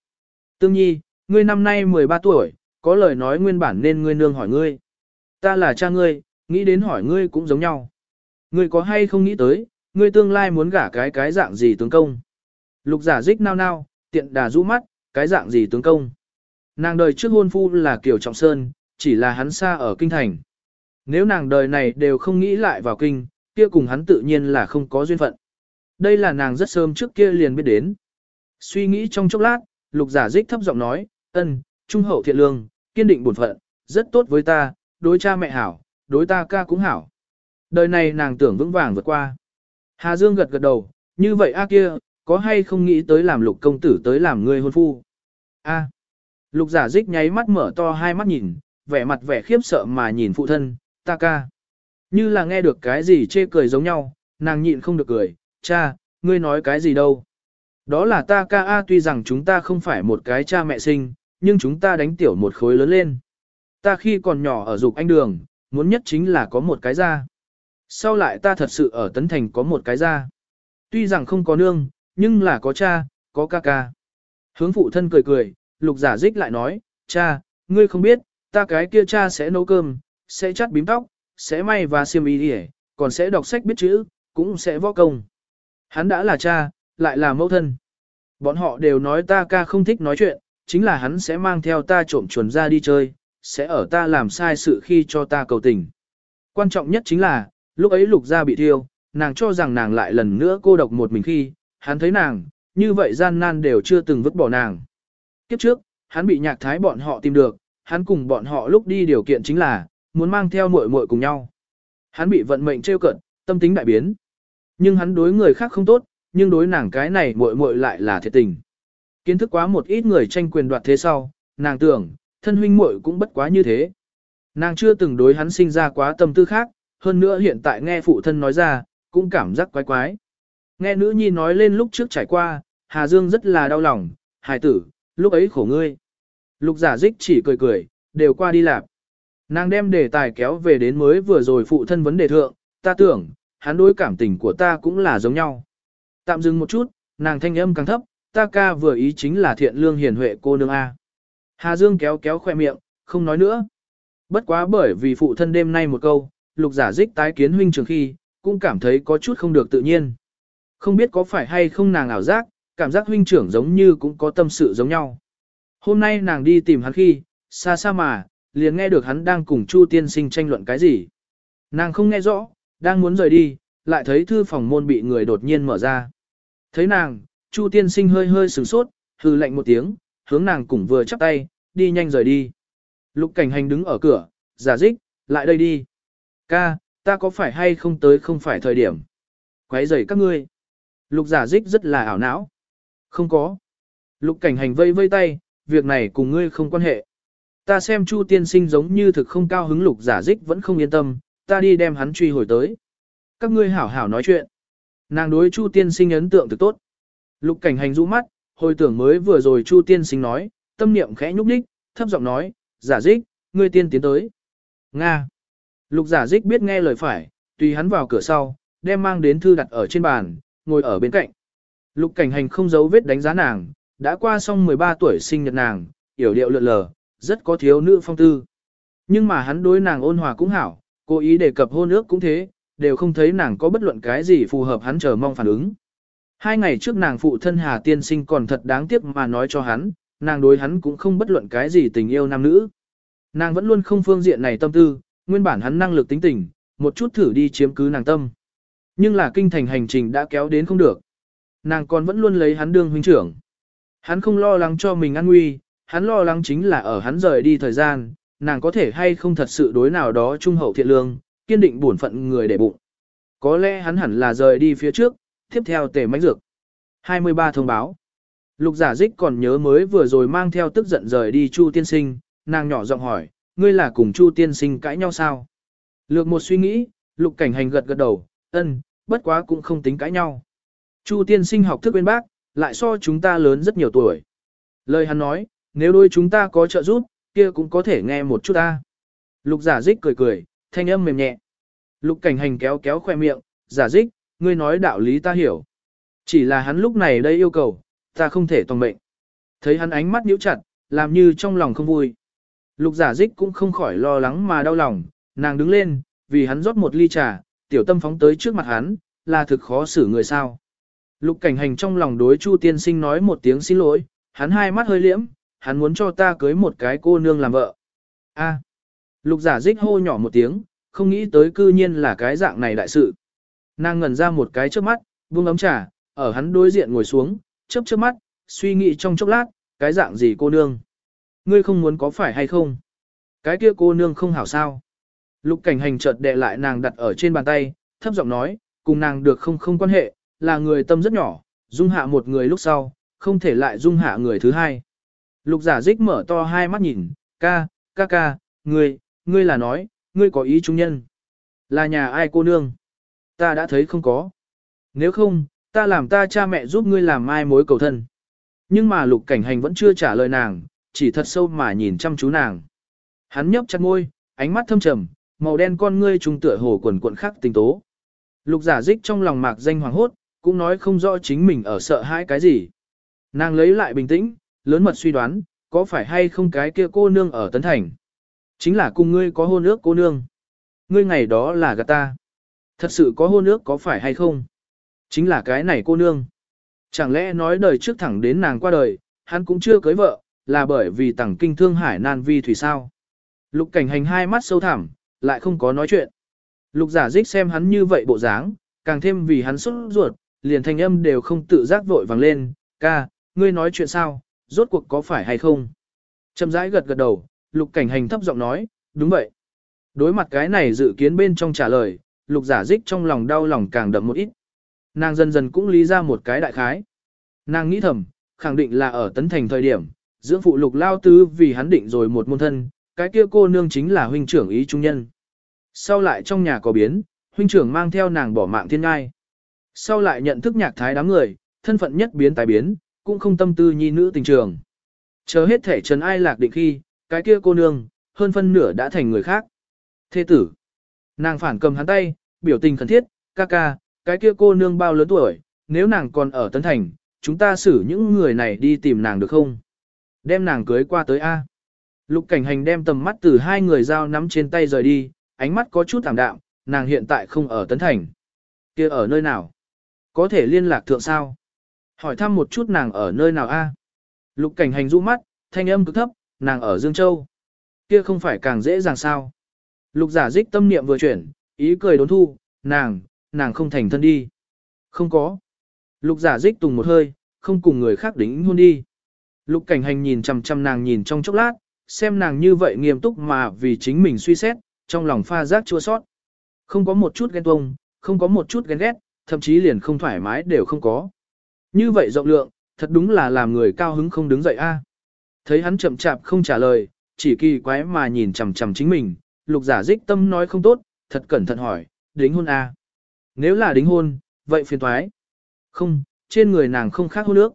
Tương nhi, ngươi năm nay 13 tuổi, có lời nói nguyên bản nên ngươi nương hỏi ngươi. Ta là cha ngươi, nghĩ đến hỏi ngươi cũng giống nhau. Ngươi có hay không nghĩ tới, ngươi tương lai muốn gả cái cái dạng gì tướng công. Lục giả dích nao nao, tiện đà rũ mắt, cái dạng gì tướng công. Nàng đời trước hôn phu là Kiều Trọng Sơn, chỉ là hắn xa ở kinh thành. Nếu nàng đời này đều không nghĩ lại vào kinh, kia cùng hắn tự nhiên là không có duyên phận. Đây là nàng rất sớm trước kia liền biết đến. Suy nghĩ trong chốc lát, lục giả dích thấp giọng nói, ân, trung hậu thiện lương, kiên định bổn phận, rất tốt với ta, đối cha mẹ hảo, đối ta ca cũng hảo. Đời này nàng tưởng vững vàng vượt qua. Hà Dương gật gật đầu, như vậy a kia, có hay không nghĩ tới làm lục công tử tới làm người hôn phu? A. Lục giả dích nháy mắt mở to hai mắt nhìn, vẻ mặt vẻ khiếp sợ mà nhìn phụ thân, ta ca. Như là nghe được cái gì chê cười giống nhau, nàng nhịn không được cười, cha, ngươi nói cái gì đâu. Đó là ta ca a tuy rằng chúng ta không phải một cái cha mẹ sinh, nhưng chúng ta đánh tiểu một khối lớn lên. Ta khi còn nhỏ ở dục anh đường, muốn nhất chính là có một cái ra. Sau lại ta thật sự ở Tấn Thành có một cái ra. Tuy rằng không có nương, nhưng là có cha, có ca ca. Hướng phụ thân cười cười, lục giả dích lại nói, cha, ngươi không biết, ta cái kia cha sẽ nấu cơm, sẽ chắt bím tóc, sẽ may và xiêm y đi còn sẽ đọc sách biết chữ, cũng sẽ võ công. Hắn đã là cha, lại là mẫu thân. Bọn họ đều nói ta ca không thích nói chuyện, chính là hắn sẽ mang theo ta trộm chuồn ra đi chơi, sẽ ở ta làm sai sự khi cho ta cầu tình. Quan trọng nhất chính là, lúc ấy lục gia bị thiêu, nàng cho rằng nàng lại lần nữa cô độc một mình khi, hắn thấy nàng, như vậy gian nan đều chưa từng vứt bỏ nàng. Kiếp trước, hắn bị nhạc thái bọn họ tìm được, hắn cùng bọn họ lúc đi điều kiện chính là, muốn mang theo muội muội cùng nhau. Hắn bị vận mệnh trêu cận, tâm tính đại biến. Nhưng hắn đối người khác không tốt, nhưng đối nàng cái này muội muội lại là thiệt tình. Kiến thức quá một ít người tranh quyền đoạt thế sau, nàng tưởng, thân huynh muội cũng bất quá như thế. Nàng chưa từng đối hắn sinh ra quá tâm tư khác, hơn nữa hiện tại nghe phụ thân nói ra, cũng cảm giác quái quái. Nghe nữ nhi nói lên lúc trước trải qua, Hà Dương rất là đau lòng, hài tử, lúc ấy khổ ngươi. Lục giả dích chỉ cười cười, đều qua đi làm. Nàng đem đề tài kéo về đến mới vừa rồi phụ thân vấn đề thượng, ta tưởng, hắn đối cảm tình của ta cũng là giống nhau. Tạm dừng một chút, nàng thanh âm càng thấp, ta ca vừa ý chính là thiện lương hiền huệ cô nương A. Hà Dương kéo kéo khoe miệng, không nói nữa. Bất quá bởi vì phụ thân đêm nay một câu, lục giả dích tái kiến huynh trường khi, cũng cảm thấy có chút không được tự nhiên. Không biết có phải hay không nàng ảo giác, cảm giác huynh trưởng giống như cũng có tâm sự giống nhau. Hôm nay nàng đi tìm hắn khi, xa xa mà, liền nghe được hắn đang cùng Chu tiên sinh tranh luận cái gì. Nàng không nghe rõ, đang muốn rời đi, lại thấy thư phòng môn bị người đột nhiên mở ra. Thấy nàng, Chu tiên sinh hơi hơi sửng sốt, hừ lạnh một tiếng, hướng nàng cùng vừa chắp tay, đi nhanh rời đi. Lục cảnh hành đứng ở cửa, giả dích, lại đây đi. Ca, ta có phải hay không tới không phải thời điểm. Quấy rầy các ngươi. Lục giả dích rất là ảo não. Không có. Lục cảnh hành vây vây tay, việc này cùng ngươi không quan hệ. Ta xem Chu tiên sinh giống như thực không cao hứng lục giả dích vẫn không yên tâm, ta đi đem hắn truy hồi tới. Các ngươi hảo hảo nói chuyện. Nàng đối Chu tiên sinh ấn tượng thực tốt. Lục cảnh hành rũ mắt, hồi tưởng mới vừa rồi Chu tiên sinh nói, tâm niệm khẽ nhúc đích, thấp giọng nói, giả dích, ngươi tiên tiến tới. Nga. Lục giả dích biết nghe lời phải, tùy hắn vào cửa sau, đem mang đến thư đặt ở trên bàn, ngồi ở bên cạnh. Lục cảnh hành không giấu vết đánh giá nàng, đã qua xong 13 tuổi sinh nhật nàng, yểu điệu lượn lờ, rất có thiếu nữ phong tư. Nhưng mà hắn đối nàng ôn hòa cũng hảo, cố ý đề cập hôn ước cũng thế, đều không thấy nàng có bất luận cái gì phù hợp hắn chờ mong phản ứng. Hai ngày trước nàng phụ thân Hà Tiên Sinh còn thật đáng tiếc mà nói cho hắn, nàng đối hắn cũng không bất luận cái gì tình yêu nam nữ. Nàng vẫn luôn không phương diện này tâm tư, nguyên bản hắn năng lực tính tình, một chút thử đi chiếm cứ nàng tâm. Nhưng là kinh thành hành trình đã kéo đến không được. Nàng còn vẫn luôn lấy hắn đương huynh trưởng. Hắn không lo lắng cho mình an nguy, hắn lo lắng chính là ở hắn rời đi thời gian, nàng có thể hay không thật sự đối nào đó trung hậu thiện lương, kiên định bổn phận người để bụng. Có lẽ hắn hẳn là rời đi phía trước, tiếp theo tề mánh dược. 23 thông báo. Lục giả dích còn nhớ mới vừa rồi mang theo tức giận rời đi Chu tiên sinh, nàng nhỏ giọng hỏi, ngươi là cùng Chu tiên sinh cãi nhau sao? Lược một suy nghĩ, lục cảnh hành gật gật đầu, ân, bất quá cũng không tính cãi nhau. Chu tiên sinh học thức bên bác, lại so chúng ta lớn rất nhiều tuổi. Lời hắn nói, nếu đôi chúng ta có trợ giúp, kia cũng có thể nghe một chút ta. Lục giả dích cười cười, thanh âm mềm nhẹ. Lục cảnh hành kéo kéo khoe miệng, giả dích, ngươi nói đạo lý ta hiểu. Chỉ là hắn lúc này đây yêu cầu, ta không thể toàn mệnh. Thấy hắn ánh mắt nhíu chặt, làm như trong lòng không vui. Lục giả dích cũng không khỏi lo lắng mà đau lòng, nàng đứng lên, vì hắn rót một ly trà, tiểu tâm phóng tới trước mặt hắn, là thực khó xử người sao. Lục cảnh hành trong lòng đối Chu tiên sinh nói một tiếng xin lỗi, hắn hai mắt hơi liễm, hắn muốn cho ta cưới một cái cô nương làm vợ. A. Lục giả dích hô nhỏ một tiếng, không nghĩ tới cư nhiên là cái dạng này đại sự. Nàng ngẩn ra một cái trước mắt, buông ấm trà, ở hắn đối diện ngồi xuống, chớp chớp mắt, suy nghĩ trong chốc lát, cái dạng gì cô nương. Ngươi không muốn có phải hay không? Cái kia cô nương không hảo sao? Lục cảnh hành chợt đệ lại nàng đặt ở trên bàn tay, thấp giọng nói, cùng nàng được không không quan hệ, là người tâm rất nhỏ, dung hạ một người lúc sau, không thể lại dung hạ người thứ hai. Lục giả dích mở to hai mắt nhìn, ca, ca ca, ngươi, ngươi là nói, ngươi có ý trung nhân. Là nhà ai cô nương? Ta đã thấy không có. Nếu không, ta làm ta cha mẹ giúp ngươi làm mai mối cầu thân. Nhưng mà lục cảnh hành vẫn chưa trả lời nàng, chỉ thật sâu mà nhìn chăm chú nàng. Hắn nhấp chặt môi, ánh mắt thâm trầm, màu đen con ngươi trùng tựa hồ quần cuộn khắc tình tố. Lục giả dích trong lòng mạc danh hoàng hốt, cũng nói không rõ chính mình ở sợ hãi cái gì. Nàng lấy lại bình tĩnh, lớn mật suy đoán, có phải hay không cái kia cô nương ở Tấn Thành. Chính là cùng ngươi có hôn ước cô nương. Ngươi ngày đó là gạt ta. Thật sự có hôn ước có phải hay không? Chính là cái này cô nương. Chẳng lẽ nói đời trước thẳng đến nàng qua đời, hắn cũng chưa cưới vợ, là bởi vì tẳng kinh thương hải nan vi thủy sao. Lục cảnh hành hai mắt sâu thẳm, lại không có nói chuyện. Lục giả dích xem hắn như vậy bộ dáng, càng thêm vì hắn xuất ruột, liền thanh âm đều không tự giác vội vàng lên, ca, ngươi nói chuyện sao, rốt cuộc có phải hay không? Chậm rãi gật gật đầu, lục cảnh hành thấp giọng nói, đúng vậy. Đối mặt cái này dự kiến bên trong trả lời, lục giả dích trong lòng đau lòng càng đậm một ít. Nàng dần dần cũng lý ra một cái đại khái. Nàng nghĩ thầm, khẳng định là ở tấn thành thời điểm, dưỡng phụ lục lao tứ vì hắn định rồi một môn thân, cái kia cô nương chính là huynh trưởng ý trung nhân. sau lại trong nhà có biến, huynh trưởng mang theo nàng bỏ mạng thiên ngai. Sau lại nhận thức nhạc thái đám người, thân phận nhất biến tái biến, cũng không tâm tư nhi nữ tình trường. Chờ hết thể trần ai lạc định khi, cái kia cô nương, hơn phân nửa đã thành người khác. Thế tử. Nàng phản cầm hắn tay, biểu tình khẩn thiết, ca ca, cái kia cô nương bao lớn tuổi, nếu nàng còn ở Tấn Thành, chúng ta xử những người này đi tìm nàng được không? Đem nàng cưới qua tới A. Lục cảnh hành đem tầm mắt từ hai người giao nắm trên tay rời đi, ánh mắt có chút thảm đạm, nàng hiện tại không ở Tấn Thành. kia ở nơi nào? Có thể liên lạc thượng sao? Hỏi thăm một chút nàng ở nơi nào a? Lục cảnh hành rũ mắt, thanh âm cực thấp, nàng ở Dương Châu. Kia không phải càng dễ dàng sao? Lục giả dích tâm niệm vừa chuyển, ý cười đốn thu, nàng, nàng không thành thân đi. Không có. Lục giả dích tùng một hơi, không cùng người khác đính hôn đi. Lục cảnh hành nhìn chằm chằm nàng nhìn trong chốc lát, xem nàng như vậy nghiêm túc mà vì chính mình suy xét, trong lòng pha giác chua sót. Không có một chút ghen tuông, không có một chút ghen ghét, thậm chí liền không thoải mái đều không có. Như vậy rộng lượng, thật đúng là làm người cao hứng không đứng dậy a. Thấy hắn chậm chạp không trả lời, chỉ kỳ quái mà nhìn chằm chằm chính mình, lục giả dích tâm nói không tốt, thật cẩn thận hỏi, đính hôn a? Nếu là đính hôn, vậy phiền thoái. Không, trên người nàng không khác hôn nước.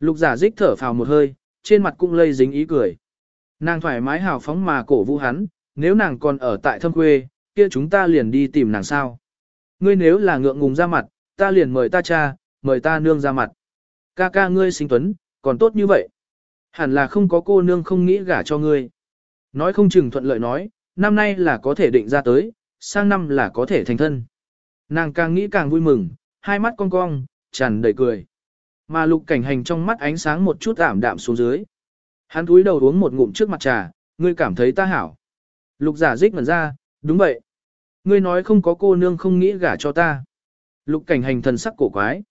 Lục giả dích thở phào một hơi, trên mặt cũng lây dính ý cười. Nàng thoải mái hào phóng mà cổ vũ hắn, nếu nàng còn ở tại thâm quê, kia chúng ta liền đi tìm nàng sao. Ngươi nếu là ngượng ngùng ra mặt, ta liền mời ta cha, mời ta nương ra mặt. Ca ca ngươi sinh tuấn, còn tốt như vậy. Hẳn là không có cô nương không nghĩ gả cho ngươi. Nói không chừng thuận lợi nói, năm nay là có thể định ra tới, sang năm là có thể thành thân. Nàng càng nghĩ càng vui mừng, hai mắt cong cong, tràn đầy cười. Mà lục cảnh hành trong mắt ánh sáng một chút ảm đạm xuống dưới. Hắn cúi đầu uống một ngụm trước mặt trà, ngươi cảm thấy ta hảo. Lục giả dích ngẩn ra, đúng vậy. Ngươi nói không có cô nương không nghĩ gả cho ta. Lục cảnh hành thần sắc cổ quái.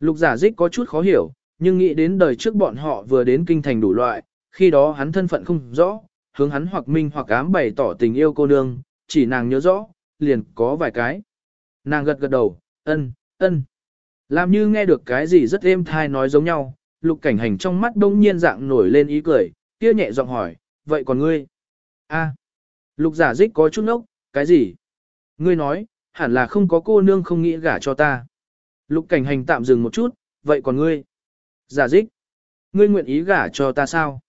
Lục giả dích có chút khó hiểu, nhưng nghĩ đến đời trước bọn họ vừa đến kinh thành đủ loại, khi đó hắn thân phận không rõ, hướng hắn hoặc minh hoặc ám bày tỏ tình yêu cô nương, chỉ nàng nhớ rõ, liền có vài cái. Nàng gật gật đầu, ân, ân. Làm như nghe được cái gì rất êm thai nói giống nhau, lục cảnh hành trong mắt đông nhiên dạng nổi lên ý cười, kia nhẹ giọng hỏi, vậy còn ngươi? a lục giả dích có chút nốc, cái gì? Ngươi nói, hẳn là không có cô nương không nghĩ gả cho ta. Lục cảnh hành tạm dừng một chút, vậy còn ngươi? Giả dích, ngươi nguyện ý gả cho ta sao?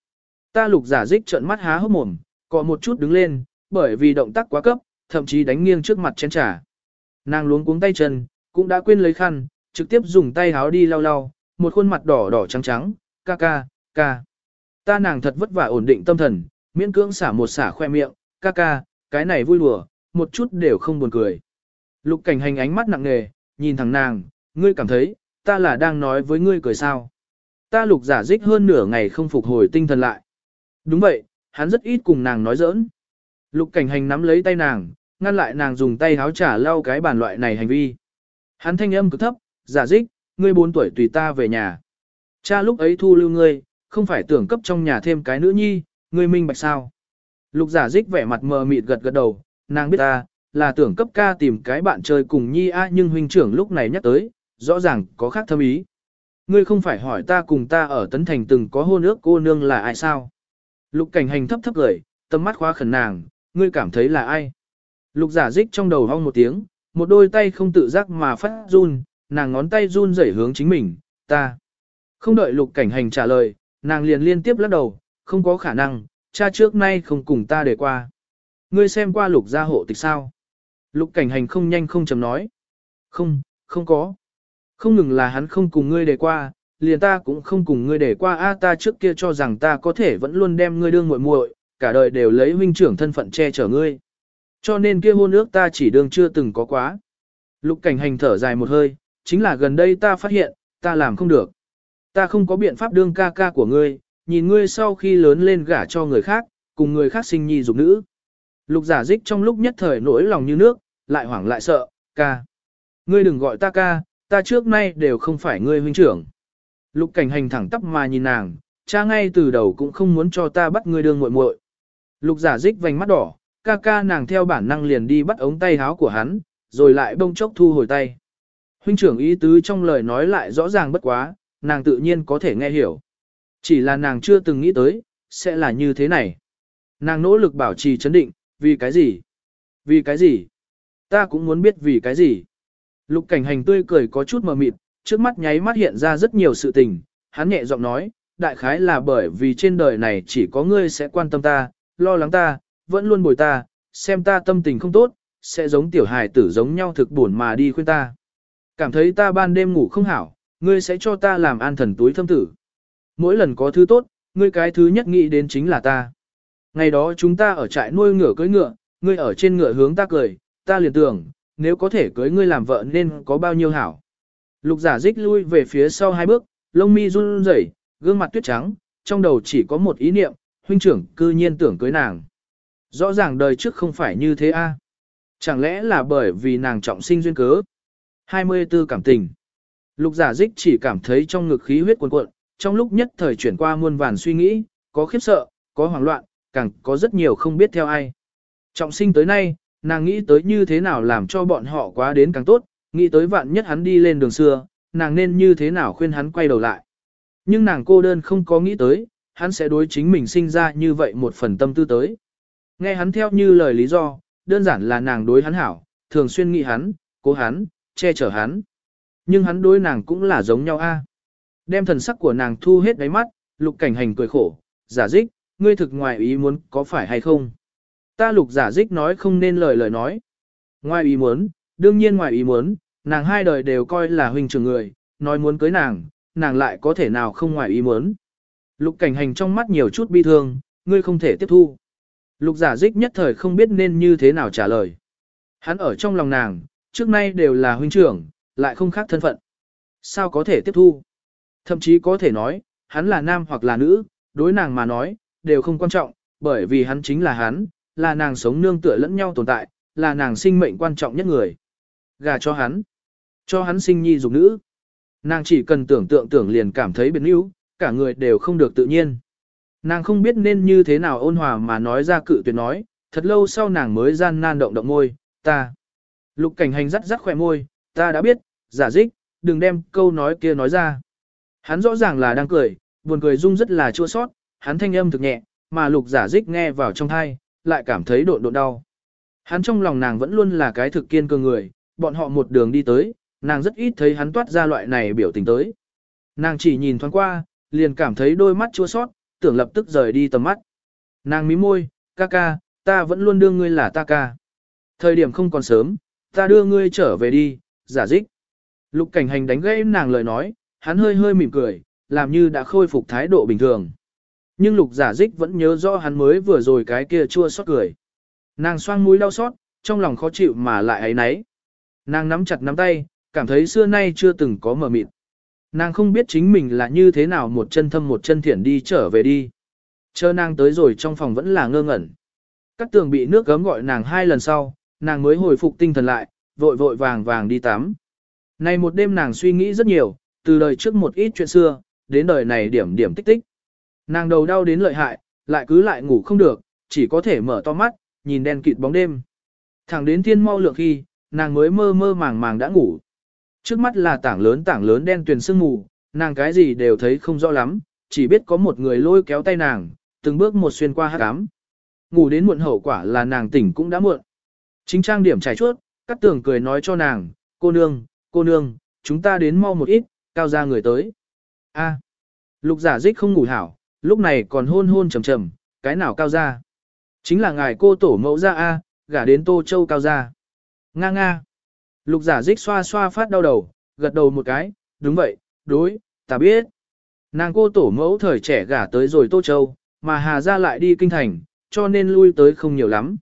Ta lục giả dích trợn mắt há hốc mồm, có một chút đứng lên, bởi vì động tác quá cấp, thậm chí đánh nghiêng trước mặt chén trà. Nàng luống cuống tay chân, cũng đã quên lấy khăn, trực tiếp dùng tay háo đi lau lau, một khuôn mặt đỏ đỏ trắng trắng, ca ca, ca. Ta nàng thật vất vả ổn định tâm thần, miễn cưỡng xả một xả khoe miệng, ca ca, cái này vui đùa, một chút đều không buồn cười. Lục cảnh hành ánh mắt nặng nề, nhìn thẳng nàng, ngươi cảm thấy, ta là đang nói với ngươi cười sao. Ta lục giả dích hơn nửa ngày không phục hồi tinh thần lại. Đúng vậy, hắn rất ít cùng nàng nói giỡn. Lục cảnh hành nắm lấy tay nàng, ngăn lại nàng dùng tay háo trả lau cái bàn loại này hành vi. Hắn thanh âm cực thấp, giả dích, ngươi bốn tuổi tùy ta về nhà. Cha lúc ấy thu lưu ngươi, không phải tưởng cấp trong nhà thêm cái nữ nhi, ngươi minh bạch sao. Lục giả dích vẻ mặt mờ mịt gật gật đầu, nàng biết ta, là tưởng cấp ca tìm cái bạn chơi cùng nhi a nhưng huynh trưởng lúc này nhắc tới, rõ ràng có khác thâm ý. Ngươi không phải hỏi ta cùng ta ở Tấn Thành từng có hôn ước cô nương là ai sao? Lục cảnh hành thấp thấp gửi, tâm mắt khóa khẩn nàng, ngươi cảm thấy là ai? Lục giả dích trong đầu hong một tiếng, một đôi tay không tự giác mà phát run, nàng ngón tay run rẩy hướng chính mình, ta. Không đợi lục cảnh hành trả lời, nàng liền liên tiếp lắc đầu, không có khả năng, cha trước nay không cùng ta để qua. Ngươi xem qua lục gia hộ tịch sao? Lục cảnh hành không nhanh không chầm nói. Không, không có. Không ngừng là hắn không cùng ngươi để qua, liền ta cũng không cùng ngươi để qua a ta trước kia cho rằng ta có thể vẫn luôn đem ngươi đương muội muội, cả đời đều lấy huynh trưởng thân phận che chở ngươi. Cho nên kia hôn ước ta chỉ đương chưa từng có quá. Lục cảnh hành thở dài một hơi, chính là gần đây ta phát hiện, ta làm không được. Ta không có biện pháp đương ca ca của ngươi, nhìn ngươi sau khi lớn lên gả cho người khác, cùng người khác sinh nhi dục nữ. Lục giả dích trong lúc nhất thời nỗi lòng như nước, lại hoảng lại sợ, ca. Ngươi đừng gọi ta ca, ta trước nay đều không phải ngươi huynh trưởng. Lục cảnh hành thẳng tắp mà nhìn nàng, cha ngay từ đầu cũng không muốn cho ta bắt ngươi đương muội muội. Lục giả dích vành mắt đỏ, ca ca nàng theo bản năng liền đi bắt ống tay háo của hắn, rồi lại bông chốc thu hồi tay. Huynh trưởng ý tứ trong lời nói lại rõ ràng bất quá, nàng tự nhiên có thể nghe hiểu. Chỉ là nàng chưa từng nghĩ tới, sẽ là như thế này. Nàng nỗ lực bảo trì chấn định, vì cái gì? Vì cái gì? Ta cũng muốn biết vì cái gì. Lục cảnh hành tươi cười có chút mờ mịt, trước mắt nháy mắt hiện ra rất nhiều sự tình, hắn nhẹ giọng nói, đại khái là bởi vì trên đời này chỉ có ngươi sẽ quan tâm ta, lo lắng ta, vẫn luôn bồi ta, xem ta tâm tình không tốt, sẽ giống tiểu hài tử giống nhau thực buồn mà đi khuyên ta. Cảm thấy ta ban đêm ngủ không hảo, ngươi sẽ cho ta làm an thần túi thâm tử. Mỗi lần có thứ tốt, ngươi cái thứ nhất nghĩ đến chính là ta. Ngày đó chúng ta ở trại nuôi ngựa cưới ngựa, ngươi ở trên ngựa hướng ta cười, ta liền tưởng, nếu có thể cưới ngươi làm vợ nên có bao nhiêu hảo. Lục giả dích lui về phía sau hai bước, lông mi run rẩy, gương mặt tuyết trắng, trong đầu chỉ có một ý niệm, huynh trưởng cư nhiên tưởng cưới nàng. Rõ ràng đời trước không phải như thế a. Chẳng lẽ là bởi vì nàng trọng sinh duyên cớ? 24 cảm tình. Lục giả dích chỉ cảm thấy trong ngực khí huyết cuồn cuộn, trong lúc nhất thời chuyển qua muôn vàn suy nghĩ, có khiếp sợ, có hoảng loạn, càng có rất nhiều không biết theo ai. Trọng sinh tới nay, nàng nghĩ tới như thế nào làm cho bọn họ quá đến càng tốt, nghĩ tới vạn nhất hắn đi lên đường xưa, nàng nên như thế nào khuyên hắn quay đầu lại. Nhưng nàng cô đơn không có nghĩ tới, hắn sẽ đối chính mình sinh ra như vậy một phần tâm tư tới. Nghe hắn theo như lời lý do, đơn giản là nàng đối hắn hảo, thường xuyên nghĩ hắn, cố hắn, che chở hắn. Nhưng hắn đối nàng cũng là giống nhau a. Đem thần sắc của nàng thu hết đáy mắt, lục cảnh hành cười khổ, giả dích, ngươi thực ngoài ý muốn có phải hay không? Ta lục giả dích nói không nên lời lời nói. Ngoài ý muốn, đương nhiên ngoài ý muốn, nàng hai đời đều coi là huynh trưởng người, nói muốn cưới nàng, nàng lại có thể nào không ngoài ý muốn. Lục cảnh hành trong mắt nhiều chút bi thương, ngươi không thể tiếp thu. Lục giả dích nhất thời không biết nên như thế nào trả lời. Hắn ở trong lòng nàng, trước nay đều là huynh trưởng, lại không khác thân phận. Sao có thể tiếp thu? Thậm chí có thể nói, hắn là nam hoặc là nữ, đối nàng mà nói, đều không quan trọng, bởi vì hắn chính là hắn, là nàng sống nương tựa lẫn nhau tồn tại, là nàng sinh mệnh quan trọng nhất người. Gà cho hắn, cho hắn sinh nhi dục nữ. Nàng chỉ cần tưởng tượng tưởng liền cảm thấy biến yếu, cả người đều không được tự nhiên. Nàng không biết nên như thế nào ôn hòa mà nói ra cự tuyệt nói, thật lâu sau nàng mới gian nan động động môi, ta. Lục cảnh hành rắt rắt khỏe môi, ta đã biết, giả dích, đừng đem câu nói kia nói ra. Hắn rõ ràng là đang cười, buồn cười rung rất là chua sót, hắn thanh âm thực nhẹ, mà lục giả dích nghe vào trong thai, lại cảm thấy độn độn đau. Hắn trong lòng nàng vẫn luôn là cái thực kiên cường người, bọn họ một đường đi tới, nàng rất ít thấy hắn toát ra loại này biểu tình tới. Nàng chỉ nhìn thoáng qua, liền cảm thấy đôi mắt chua sót, tưởng lập tức rời đi tầm mắt. Nàng mím môi, ca ca, ta vẫn luôn đưa ngươi là ta ca. Thời điểm không còn sớm, ta đưa ngươi trở về đi, giả dích. Lục cảnh hành đánh gãy nàng lời nói, hắn hơi hơi mỉm cười, làm như đã khôi phục thái độ bình thường. Nhưng lục giả dích vẫn nhớ rõ hắn mới vừa rồi cái kia chua xót cười. Nàng xoang mũi đau xót, trong lòng khó chịu mà lại ấy nấy. Nàng nắm chặt nắm tay, cảm thấy xưa nay chưa từng có mở mịt. Nàng không biết chính mình là như thế nào một chân thâm một chân thiện đi trở về đi. Chờ nàng tới rồi trong phòng vẫn là ngơ ngẩn. Các tường bị nước gấm gọi nàng hai lần sau, nàng mới hồi phục tinh thần lại, vội vội vàng vàng đi tắm. Này một đêm nàng suy nghĩ rất nhiều, từ đời trước một ít chuyện xưa, đến đời này điểm điểm tích tích. Nàng đầu đau đến lợi hại, lại cứ lại ngủ không được, chỉ có thể mở to mắt, nhìn đen kịt bóng đêm. Thẳng đến thiên mau lượng khi, nàng mới mơ mơ màng màng đã ngủ. Trước mắt là tảng lớn tảng lớn đen tuyền sương mù, nàng cái gì đều thấy không rõ lắm, chỉ biết có một người lôi kéo tay nàng, từng bước một xuyên qua hát cám. Ngủ đến muộn hậu quả là nàng tỉnh cũng đã muộn. Chính trang điểm trải chuốt, cắt tường cười nói cho nàng, cô nương, cô nương, chúng ta đến mau một ít, cao ra người tới. A, lục giả dích không ngủ hảo, lúc này còn hôn hôn trầm trầm, cái nào cao ra. Chính là ngài cô tổ mẫu ra A, gả đến Tô Châu cao ra. Nga nga. Lục giả dích xoa xoa phát đau đầu, gật đầu một cái, đúng vậy, đối, ta biết. Nàng cô tổ mẫu thời trẻ gả tới rồi Tô Châu, mà Hà ra lại đi kinh thành, cho nên lui tới không nhiều lắm.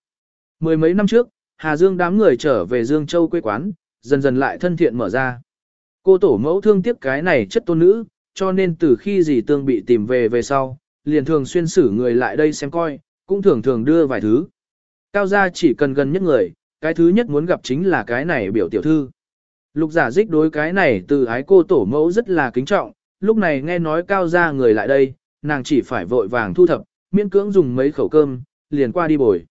Mười mấy năm trước, Hà Dương đám người trở về Dương Châu quê quán, dần dần lại thân thiện mở ra. Cô tổ mẫu thương tiếc cái này chất tôn nữ, cho nên từ khi dì tương bị tìm về về sau, liền thường xuyên xử người lại đây xem coi, cũng thường thường đưa vài thứ. Cao gia chỉ cần gần nhất người, cái thứ nhất muốn gặp chính là cái này biểu tiểu thư. Lục giả dích đối cái này từ ái cô tổ mẫu rất là kính trọng, lúc này nghe nói cao gia người lại đây, nàng chỉ phải vội vàng thu thập, miễn cưỡng dùng mấy khẩu cơm, liền qua đi bồi.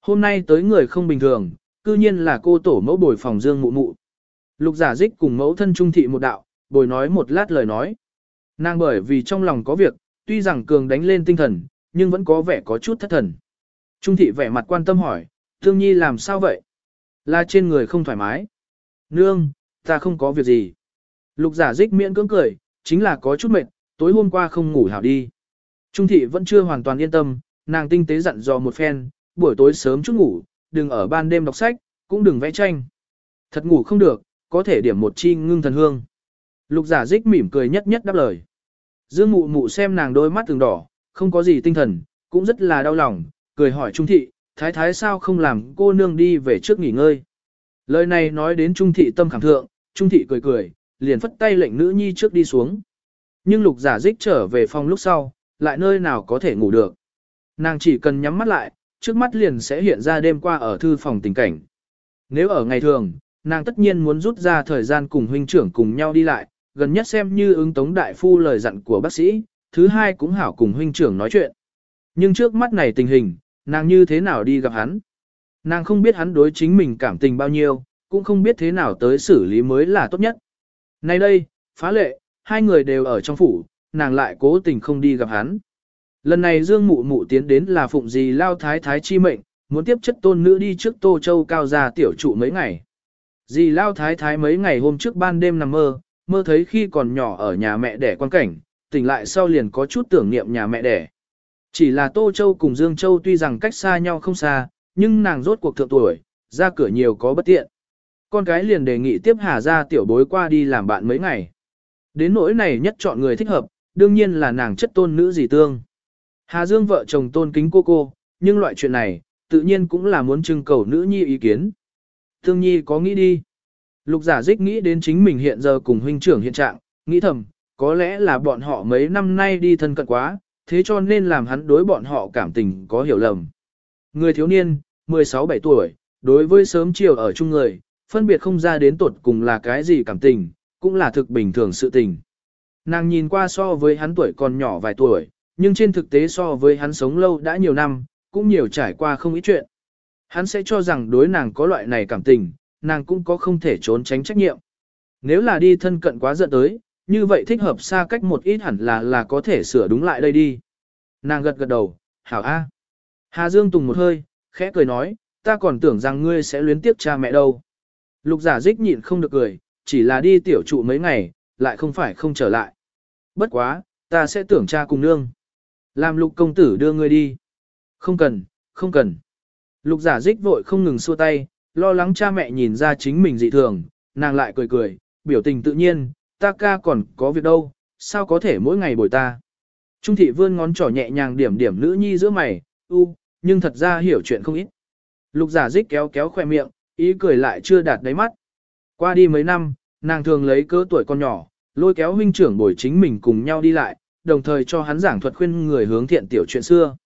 Hôm nay tới người không bình thường, cư nhiên là cô tổ mẫu bồi phòng dương mụ mụ. Lục giả dích cùng mẫu thân trung thị một đạo, bồi nói một lát lời nói. Nàng bởi vì trong lòng có việc, tuy rằng cường đánh lên tinh thần, nhưng vẫn có vẻ có chút thất thần. Trung thị vẻ mặt quan tâm hỏi, Thương nhi làm sao vậy? Là trên người không thoải mái. Nương, ta không có việc gì. Lục giả dích miễn cưỡng cười, chính là có chút mệt, tối hôm qua không ngủ hảo đi. Trung thị vẫn chưa hoàn toàn yên tâm, nàng tinh tế dặn dò một phen, buổi tối sớm chút ngủ, đừng ở ban đêm đọc sách, cũng đừng vẽ tranh. Thật ngủ không được, có thể điểm một chi ngưng thần hương. Lục giả dích mỉm cười nhất nhất đáp lời. Dương mụ mụ xem nàng đôi mắt từng đỏ, không có gì tinh thần, cũng rất là đau lòng, cười hỏi Trung thị, thái thái sao không làm cô nương đi về trước nghỉ ngơi. Lời này nói đến Trung thị tâm khảm thượng, Trung thị cười cười, liền phất tay lệnh nữ nhi trước đi xuống. Nhưng lục giả dích trở về phòng lúc sau, lại nơi nào có thể ngủ được. Nàng chỉ cần nhắm mắt lại, trước mắt liền sẽ hiện ra đêm qua ở thư phòng tình cảnh. Nếu ở ngày thường, nàng tất nhiên muốn rút ra thời gian cùng huynh trưởng cùng nhau đi lại, gần nhất xem như ứng tống đại phu lời dặn của bác sĩ, thứ hai cũng hảo cùng huynh trưởng nói chuyện. Nhưng trước mắt này tình hình, nàng như thế nào đi gặp hắn? Nàng không biết hắn đối chính mình cảm tình bao nhiêu, cũng không biết thế nào tới xử lý mới là tốt nhất. Nay đây, phá lệ, hai người đều ở trong phủ, nàng lại cố tình không đi gặp hắn. Lần này Dương Mụ Mụ tiến đến là phụng gì lao thái thái chi mệnh, muốn tiếp chất tôn nữ đi trước Tô Châu cao gia tiểu trụ mấy ngày. Dì lao thái thái mấy ngày hôm trước ban đêm nằm mơ, mơ thấy khi còn nhỏ ở nhà mẹ đẻ quan cảnh, tỉnh lại sau liền có chút tưởng niệm nhà mẹ đẻ. Chỉ là Tô Châu cùng Dương Châu tuy rằng cách xa nhau không xa, nhưng nàng rốt cuộc thượng tuổi, ra cửa nhiều có bất tiện. Con cái liền đề nghị tiếp Hà ra tiểu bối qua đi làm bạn mấy ngày. Đến nỗi này nhất chọn người thích hợp, đương nhiên là nàng chất tôn nữ dì tương. Hà Dương vợ chồng tôn kính cô cô, nhưng loại chuyện này, tự nhiên cũng là muốn trưng cầu nữ nhi ý kiến. Tương nhi có nghĩ đi. Lục giả dích nghĩ đến chính mình hiện giờ cùng huynh trưởng hiện trạng, nghĩ thầm, có lẽ là bọn họ mấy năm nay đi thân cận quá, thế cho nên làm hắn đối bọn họ cảm tình có hiểu lầm. Người thiếu niên, 16-17 tuổi, đối với sớm chiều ở chung người, phân biệt không ra đến tuột cùng là cái gì cảm tình, cũng là thực bình thường sự tình. Nàng nhìn qua so với hắn tuổi còn nhỏ vài tuổi, nhưng trên thực tế so với hắn sống lâu đã nhiều năm, cũng nhiều trải qua không ít chuyện. Hắn sẽ cho rằng đối nàng có loại này cảm tình, nàng cũng có không thể trốn tránh trách nhiệm. Nếu là đi thân cận quá giận tới, như vậy thích hợp xa cách một ít hẳn là là có thể sửa đúng lại đây đi. Nàng gật gật đầu, hảo a. Hà Dương Tùng một hơi, khẽ cười nói, ta còn tưởng rằng ngươi sẽ luyến tiếp cha mẹ đâu. Lục giả dích nhịn không được cười, chỉ là đi tiểu trụ mấy ngày, lại không phải không trở lại. Bất quá, ta sẽ tưởng cha cùng nương. Làm lục công tử đưa ngươi đi. Không cần, không cần. Lục giả dích vội không ngừng xua tay, lo lắng cha mẹ nhìn ra chính mình dị thường, nàng lại cười cười, biểu tình tự nhiên, ta ca còn có việc đâu, sao có thể mỗi ngày bồi ta. Trung thị vươn ngón trỏ nhẹ nhàng điểm điểm nữ nhi giữa mày, u, nhưng thật ra hiểu chuyện không ít. Lục giả dích kéo kéo khoe miệng, ý cười lại chưa đạt đáy mắt. Qua đi mấy năm, nàng thường lấy cớ tuổi con nhỏ, lôi kéo huynh trưởng bồi chính mình cùng nhau đi lại, đồng thời cho hắn giảng thuật khuyên người hướng thiện tiểu chuyện xưa.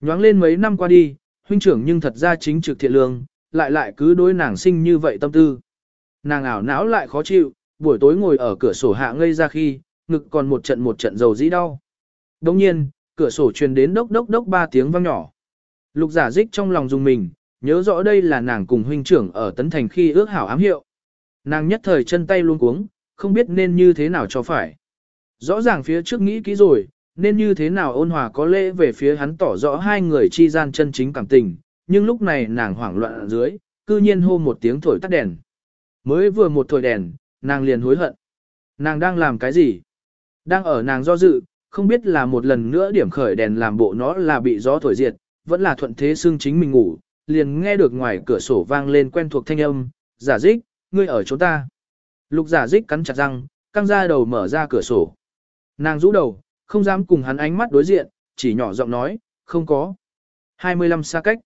Nhoáng lên mấy năm qua đi, huynh trưởng nhưng thật ra chính trực thiện lương, lại lại cứ đối nàng sinh như vậy tâm tư. Nàng ảo não lại khó chịu, buổi tối ngồi ở cửa sổ hạ ngây ra khi, ngực còn một trận một trận dầu dĩ đau. Đồng nhiên, cửa sổ truyền đến đốc đốc đốc ba tiếng vang nhỏ. Lục giả dích trong lòng dùng mình, nhớ rõ đây là nàng cùng huynh trưởng ở Tấn Thành khi ước hảo ám hiệu. Nàng nhất thời chân tay luôn cuống, không biết nên như thế nào cho phải. Rõ ràng phía trước nghĩ kỹ rồi, nên như thế nào ôn hòa có lễ về phía hắn tỏ rõ hai người chi gian chân chính cảm tình, nhưng lúc này nàng hoảng loạn ở dưới, cư nhiên hô một tiếng thổi tắt đèn. Mới vừa một thổi đèn, nàng liền hối hận. Nàng đang làm cái gì? Đang ở nàng do dự, không biết là một lần nữa điểm khởi đèn làm bộ nó là bị gió thổi diệt, vẫn là thuận thế xương chính mình ngủ, liền nghe được ngoài cửa sổ vang lên quen thuộc thanh âm, giả dích, ngươi ở chỗ ta. Lục giả dích cắn chặt răng, căng ra đầu mở ra cửa sổ. Nàng rũ đầu, không dám cùng hắn ánh mắt đối diện, chỉ nhỏ giọng nói, không có. 25 xa cách.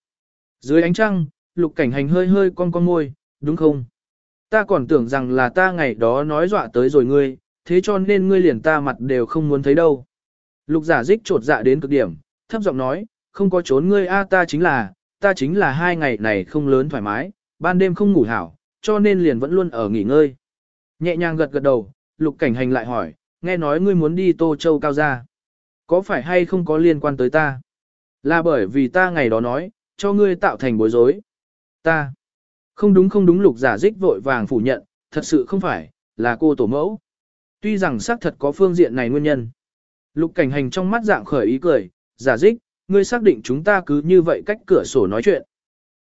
Dưới ánh trăng, lục cảnh hành hơi hơi con con môi, đúng không? Ta còn tưởng rằng là ta ngày đó nói dọa tới rồi ngươi, thế cho nên ngươi liền ta mặt đều không muốn thấy đâu. Lục giả dích trột dạ đến cực điểm, thấp giọng nói, không có trốn ngươi a ta chính là, ta chính là hai ngày này không lớn thoải mái, ban đêm không ngủ hảo, cho nên liền vẫn luôn ở nghỉ ngơi. Nhẹ nhàng gật gật đầu, lục cảnh hành lại hỏi, nghe nói ngươi muốn đi Tô Châu Cao Gia. Có phải hay không có liên quan tới ta? Là bởi vì ta ngày đó nói, cho ngươi tạo thành bối rối. Ta. Không đúng không đúng lục giả dích vội vàng phủ nhận, thật sự không phải, là cô tổ mẫu. Tuy rằng xác thật có phương diện này nguyên nhân. Lục cảnh hành trong mắt dạng khởi ý cười, giả dích, ngươi xác định chúng ta cứ như vậy cách cửa sổ nói chuyện.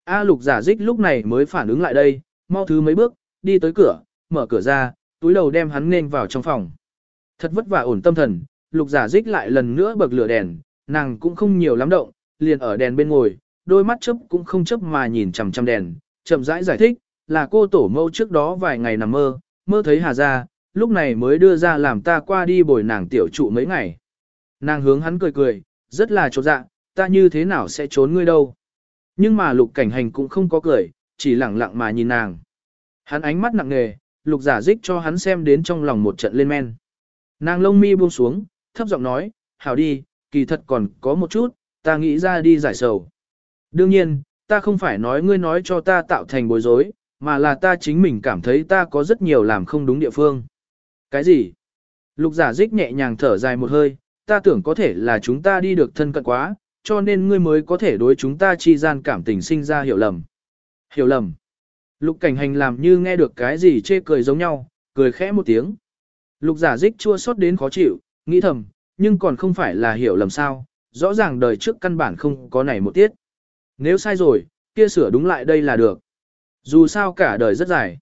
A lục giả dích lúc này mới phản ứng lại đây, mau thứ mấy bước, đi tới cửa, mở cửa ra, túi đầu đem hắn nên vào trong phòng. Thật vất vả ổn tâm thần, lục giả dích lại lần nữa bật lửa đèn, nàng cũng không nhiều lắm động, liền ở đèn bên ngồi, đôi mắt chớp cũng không chớp mà nhìn chằm chằm đèn, chậm rãi giải, giải thích, là cô tổ mẫu trước đó vài ngày nằm mơ, mơ thấy Hà gia, lúc này mới đưa ra làm ta qua đi bồi nàng tiểu trụ mấy ngày. Nàng hướng hắn cười cười, rất là chột dạ, ta như thế nào sẽ trốn ngươi đâu. Nhưng mà lục cảnh hành cũng không có cười, chỉ lặng lặng mà nhìn nàng. Hắn ánh mắt nặng nề, lục giả dích cho hắn xem đến trong lòng một trận lên men. Nàng lông mi buông xuống, thấp giọng nói, hảo đi, kỳ thật còn có một chút, ta nghĩ ra đi giải sầu. Đương nhiên, ta không phải nói ngươi nói cho ta tạo thành bối rối, mà là ta chính mình cảm thấy ta có rất nhiều làm không đúng địa phương. Cái gì? Lục giả dích nhẹ nhàng thở dài một hơi, ta tưởng có thể là chúng ta đi được thân cận quá, cho nên ngươi mới có thể đối chúng ta chi gian cảm tình sinh ra hiểu lầm. Hiểu lầm. Lục cảnh hành làm như nghe được cái gì chê cười giống nhau, cười khẽ một tiếng. Lục giả dích chua xót đến khó chịu, nghĩ thầm, nhưng còn không phải là hiểu lầm sao, rõ ràng đời trước căn bản không có này một tiết. Nếu sai rồi, kia sửa đúng lại đây là được. Dù sao cả đời rất dài.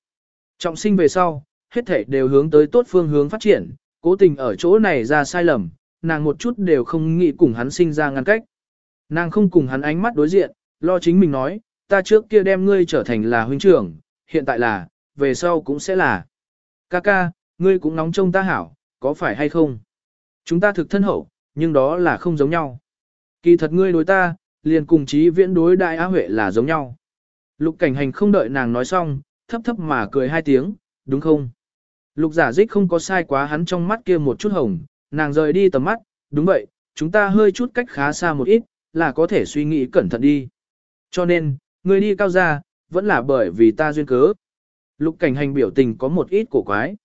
Trọng sinh về sau, hết thể đều hướng tới tốt phương hướng phát triển, cố tình ở chỗ này ra sai lầm, nàng một chút đều không nghĩ cùng hắn sinh ra ngăn cách. Nàng không cùng hắn ánh mắt đối diện, lo chính mình nói, ta trước kia đem ngươi trở thành là huynh trưởng, hiện tại là, về sau cũng sẽ là. Ca ca, ngươi cũng nóng trông ta hảo, có phải hay không? Chúng ta thực thân hậu, nhưng đó là không giống nhau. Kỳ thật ngươi đối ta, liền cùng chí viễn đối đại á huệ là giống nhau. Lục cảnh hành không đợi nàng nói xong, thấp thấp mà cười hai tiếng, đúng không? Lục giả dích không có sai quá hắn trong mắt kia một chút hồng, nàng rời đi tầm mắt, đúng vậy, chúng ta hơi chút cách khá xa một ít, là có thể suy nghĩ cẩn thận đi. Cho nên, người đi cao ra, vẫn là bởi vì ta duyên cớ. Lục cảnh hành biểu tình có một ít cổ quái.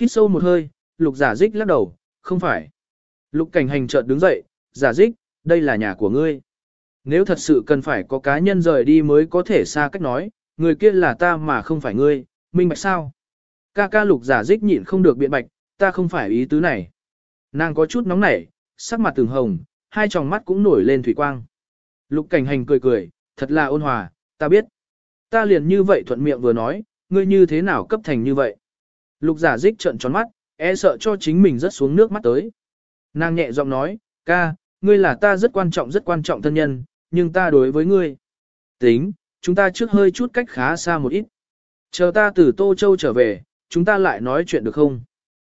Hít sâu một hơi, lục giả dích lắc đầu, không phải. Lục cảnh hành chợt đứng dậy, giả dích, đây là nhà của ngươi. Nếu thật sự cần phải có cá nhân rời đi mới có thể xa cách nói, người kia là ta mà không phải ngươi, minh bạch sao? Ca ca lục giả dích nhịn không được biện bạch, ta không phải ý tứ này. Nàng có chút nóng nảy, sắc mặt từng hồng, hai tròng mắt cũng nổi lên thủy quang. Lục cảnh hành cười cười, thật là ôn hòa, ta biết. Ta liền như vậy thuận miệng vừa nói, ngươi như thế nào cấp thành như vậy. Lục giả dích trợn tròn mắt, e sợ cho chính mình rất xuống nước mắt tới. Nàng nhẹ giọng nói, ca, ngươi là ta rất quan trọng rất quan trọng thân nhân, nhưng ta đối với ngươi. Tính, chúng ta trước hơi chút cách khá xa một ít. Chờ ta từ Tô Châu trở về, chúng ta lại nói chuyện được không?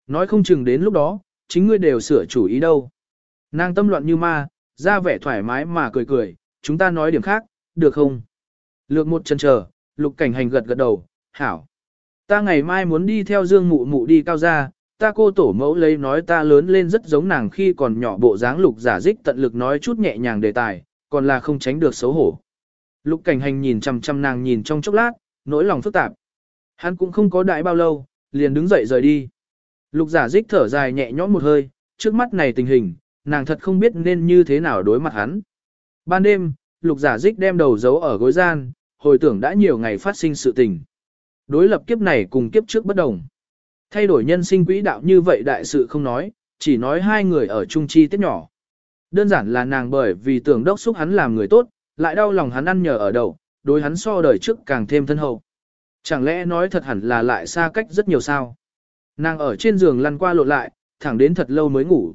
Nói không chừng đến lúc đó, chính ngươi đều sửa chủ ý đâu. Nàng tâm loạn như ma, ra vẻ thoải mái mà cười cười, chúng ta nói điểm khác, được không? Lược một chân chờ, lục cảnh hành gật gật đầu, hảo. Ta ngày mai muốn đi theo dương mụ mụ đi cao gia, ta cô tổ mẫu lấy nói ta lớn lên rất giống nàng khi còn nhỏ bộ dáng lục giả dích tận lực nói chút nhẹ nhàng đề tài, còn là không tránh được xấu hổ. Lục cảnh hành nhìn chằm chằm nàng nhìn trong chốc lát, nỗi lòng phức tạp. Hắn cũng không có đại bao lâu, liền đứng dậy rời đi. Lục giả dích thở dài nhẹ nhõm một hơi, trước mắt này tình hình, nàng thật không biết nên như thế nào đối mặt hắn. Ban đêm, lục giả dích đem đầu giấu ở gối gian, hồi tưởng đã nhiều ngày phát sinh sự tình. Đối lập kiếp này cùng kiếp trước bất đồng. Thay đổi nhân sinh quỹ đạo như vậy đại sự không nói, chỉ nói hai người ở chung chi tiết nhỏ. Đơn giản là nàng bởi vì tưởng đốc xúc hắn làm người tốt, lại đau lòng hắn ăn nhờ ở đậu, đối hắn so đời trước càng thêm thân hậu. Chẳng lẽ nói thật hẳn là lại xa cách rất nhiều sao? Nàng ở trên giường lăn qua lộn lại, thẳng đến thật lâu mới ngủ.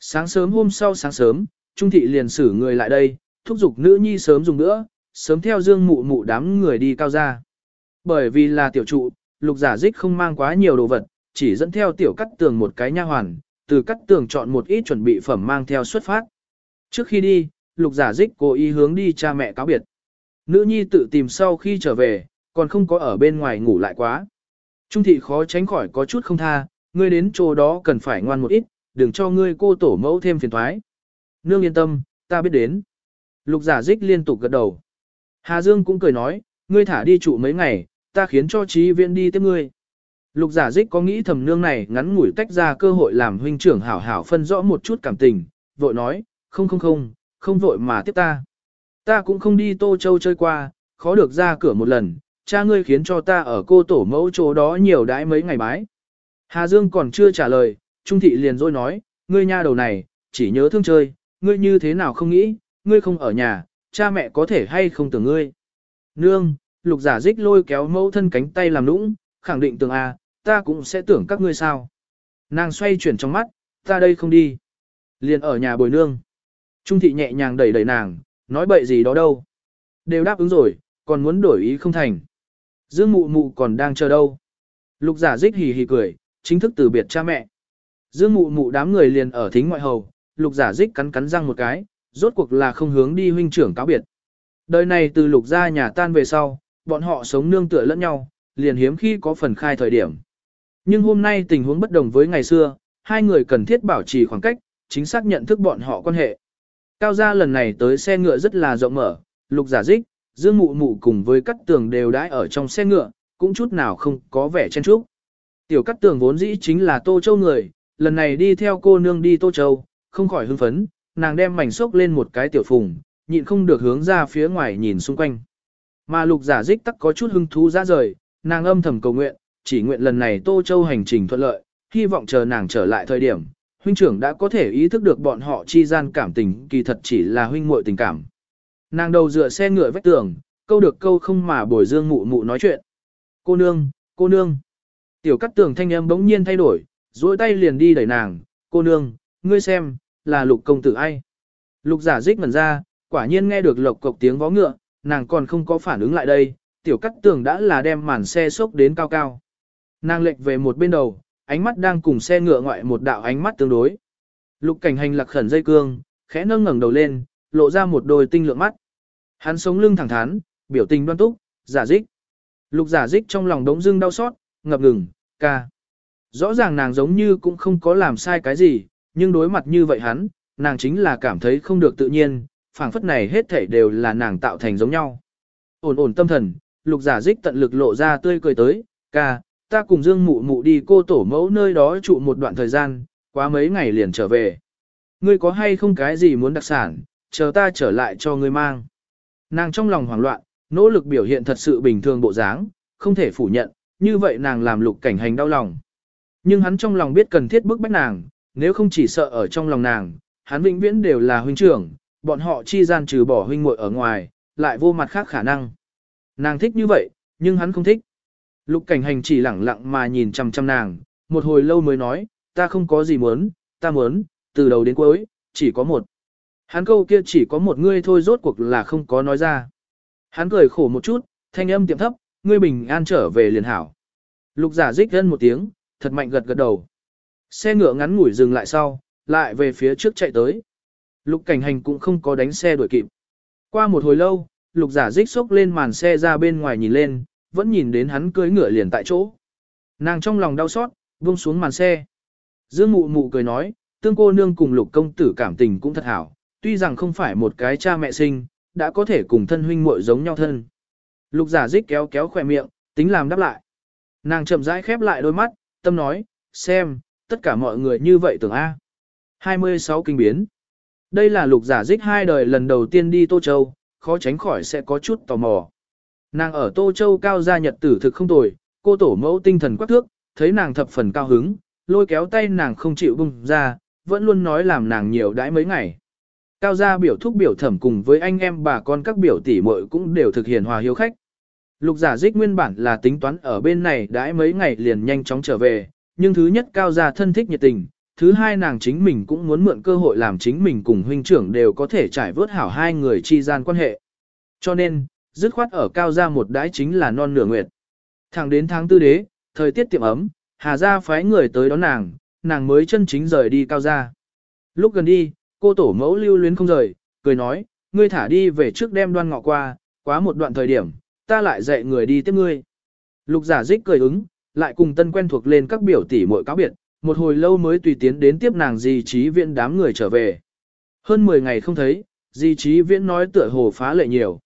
Sáng sớm hôm sau sáng sớm, Trung thị liền xử người lại đây, thúc giục nữ nhi sớm dùng nữa, sớm theo dương mụ mụ đám người đi cao ra. Bởi vì là tiểu trụ, lục giả dích không mang quá nhiều đồ vật, chỉ dẫn theo tiểu cắt tường một cái nha hoàn, từ cắt tường chọn một ít chuẩn bị phẩm mang theo xuất phát. Trước khi đi, lục giả dích cố ý hướng đi cha mẹ cáo biệt. Nữ nhi tự tìm sau khi trở về, còn không có ở bên ngoài ngủ lại quá. Trung thị khó tránh khỏi có chút không tha, ngươi đến chỗ đó cần phải ngoan một ít, đừng cho ngươi cô tổ mẫu thêm phiền thoái. Nương yên tâm, ta biết đến. Lục giả dích liên tục gật đầu. Hà Dương cũng cười nói, ngươi thả đi trụ mấy ngày, ta khiến cho trí viện đi tiếp ngươi. Lục giả dích có nghĩ thầm nương này ngắn ngủi tách ra cơ hội làm huynh trưởng hảo hảo phân rõ một chút cảm tình, vội nói, không không không, không vội mà tiếp ta. Ta cũng không đi Tô Châu chơi qua, khó được ra cửa một lần, cha ngươi khiến cho ta ở cô tổ mẫu chỗ đó nhiều đãi mấy ngày bái. Hà Dương còn chưa trả lời, Trung Thị liền rồi nói, ngươi nha đầu này, chỉ nhớ thương chơi, ngươi như thế nào không nghĩ, ngươi không ở nhà, cha mẹ có thể hay không tưởng ngươi. Nương, lục giả dích lôi kéo mẫu thân cánh tay làm nũng, khẳng định tưởng à, ta cũng sẽ tưởng các ngươi sao. Nàng xoay chuyển trong mắt, ta đây không đi. Liền ở nhà bồi nương. Trung thị nhẹ nhàng đẩy đẩy nàng, nói bậy gì đó đâu. Đều đáp ứng rồi, còn muốn đổi ý không thành. Dương mụ mụ còn đang chờ đâu. Lục giả dích hì hì cười, chính thức từ biệt cha mẹ. Dương mụ mụ đám người liền ở thính ngoại hầu, lục giả dích cắn cắn răng một cái, rốt cuộc là không hướng đi huynh trưởng cáo biệt. Đời này từ lục gia nhà tan về sau, bọn họ sống nương tựa lẫn nhau, liền hiếm khi có phần khai thời điểm. Nhưng hôm nay tình huống bất đồng với ngày xưa, hai người cần thiết bảo trì khoảng cách, chính xác nhận thức bọn họ quan hệ. Cao gia lần này tới xe ngựa rất là rộng mở, lục giả dích, dương mụ mụ cùng với cắt tường đều đãi ở trong xe ngựa, cũng chút nào không có vẻ chen chúc. Tiểu cắt tường vốn dĩ chính là Tô Châu người, lần này đi theo cô nương đi Tô Châu, không khỏi hưng phấn, nàng đem mảnh xốc lên một cái tiểu phùng, nhịn không được hướng ra phía ngoài nhìn xung quanh. Mà lục giả dích tắc có chút hưng thú ra rời, nàng âm thầm cầu nguyện, chỉ nguyện lần này Tô Châu hành trình thuận lợi, hy vọng chờ nàng trở lại thời điểm, huynh trưởng đã có thể ý thức được bọn họ chi gian cảm tình kỳ thật chỉ là huynh muội tình cảm. Nàng đầu dựa xe ngựa vách tường, câu được câu không mà bồi dương mụ mụ nói chuyện. Cô nương, cô nương. Tiểu cắt tường thanh âm bỗng nhiên thay đổi, duỗi tay liền đi đẩy nàng, cô nương, ngươi xem, là lục công tử ai. Lục giả dích ngẩn ra, quả nhiên nghe được lộc cộc tiếng vó ngựa, nàng còn không có phản ứng lại đây, tiểu cắt tường đã là đem màn xe sốc đến cao cao. Nàng lệch về một bên đầu, ánh mắt đang cùng xe ngựa ngoại một đạo ánh mắt tương đối. Lục cảnh hành lạc khẩn dây cương, khẽ nâng ngẩng đầu lên, lộ ra một đôi tinh lượng mắt. Hắn sống lưng thẳng thắn, biểu tình đoan túc, giả dích. Lục giả dích trong lòng đống dưng đau xót, ngập ngừng, ca. Rõ ràng nàng giống như cũng không có làm sai cái gì, nhưng đối mặt như vậy hắn, nàng chính là cảm thấy không được tự nhiên, phảng phất này hết thảy đều là nàng tạo thành giống nhau. Ổn ổn tâm thần, lục giả dích tận lực lộ ra tươi cười tới, ca, ta cùng Dương Mụ Mụ đi cô tổ mẫu nơi đó trụ một đoạn thời gian, quá mấy ngày liền trở về. Ngươi có hay không cái gì muốn đặc sản, chờ ta trở lại cho ngươi mang. Nàng trong lòng hoảng loạn, nỗ lực biểu hiện thật sự bình thường bộ dáng, không thể phủ nhận, như vậy nàng làm lục cảnh hành đau lòng. Nhưng hắn trong lòng biết cần thiết bức bách nàng, nếu không chỉ sợ ở trong lòng nàng, hắn vĩnh viễn đều là huynh trưởng, bọn họ chi gian trừ bỏ huynh muội ở ngoài, lại vô mặt khác khả năng. Nàng thích như vậy, nhưng hắn không thích. Lục cảnh hành chỉ lẳng lặng mà nhìn chăm chăm nàng, một hồi lâu mới nói, ta không có gì muốn, ta muốn, từ đầu đến cuối, chỉ có một. Hắn câu kia chỉ có một ngươi thôi rốt cuộc là không có nói ra. Hắn cười khổ một chút, thanh âm tiệm thấp, ngươi bình an trở về liền hảo. Lục giả dích gân một tiếng, thật mạnh gật gật đầu. Xe ngựa ngắn ngủi dừng lại sau, lại về phía trước chạy tới. Lục cảnh hành cũng không có đánh xe đuổi kịp. Qua một hồi lâu, lục giả dích xốc lên màn xe ra bên ngoài nhìn lên, vẫn nhìn đến hắn cưỡi ngựa liền tại chỗ. Nàng trong lòng đau xót, buông xuống màn xe. Dương mụ mụ cười nói, tương cô nương cùng lục công tử cảm tình cũng thật hảo, tuy rằng không phải một cái cha mẹ sinh, đã có thể cùng thân huynh muội giống nhau thân. Lục giả dích kéo kéo khỏe miệng, tính làm đáp lại. Nàng chậm rãi khép lại đôi mắt, tâm nói, xem, tất cả mọi người như vậy tưởng A. 26 kinh biến. Đây là lục giả dích hai đời lần đầu tiên đi Tô Châu, khó tránh khỏi sẽ có chút tò mò. Nàng ở Tô Châu cao gia nhật tử thực không tồi, cô tổ mẫu tinh thần quắc thước, thấy nàng thập phần cao hứng, lôi kéo tay nàng không chịu bung ra, vẫn luôn nói làm nàng nhiều đãi mấy ngày. Cao gia biểu thúc biểu thẩm cùng với anh em bà con các biểu tỷ muội cũng đều thực hiện hòa hiếu khách. Lục giả dích nguyên bản là tính toán ở bên này đãi mấy ngày liền nhanh chóng trở về, nhưng thứ nhất cao gia thân thích nhiệt tình, thứ hai nàng chính mình cũng muốn mượn cơ hội làm chính mình cùng huynh trưởng đều có thể trải vớt hảo hai người chi gian quan hệ. Cho nên, dứt khoát ở cao gia một đãi chính là non nửa nguyệt. Thẳng đến tháng tư đế, thời tiết tiệm ấm, Hà gia phái người tới đón nàng, nàng mới chân chính rời đi cao gia. Lúc gần đi, cô tổ mẫu lưu luyến không rời, cười nói, ngươi thả đi về trước đem đoan ngọ qua, quá một đoạn thời điểm, ta lại dạy người đi tiếp ngươi. Lục giả dích cười ứng, lại cùng tân quen thuộc lên các biểu tỷ muội cáo biệt, một hồi lâu mới tùy tiến đến tiếp nàng di trí viện đám người trở về. Hơn 10 ngày không thấy, di trí viễn nói tựa hồ phá lệ nhiều.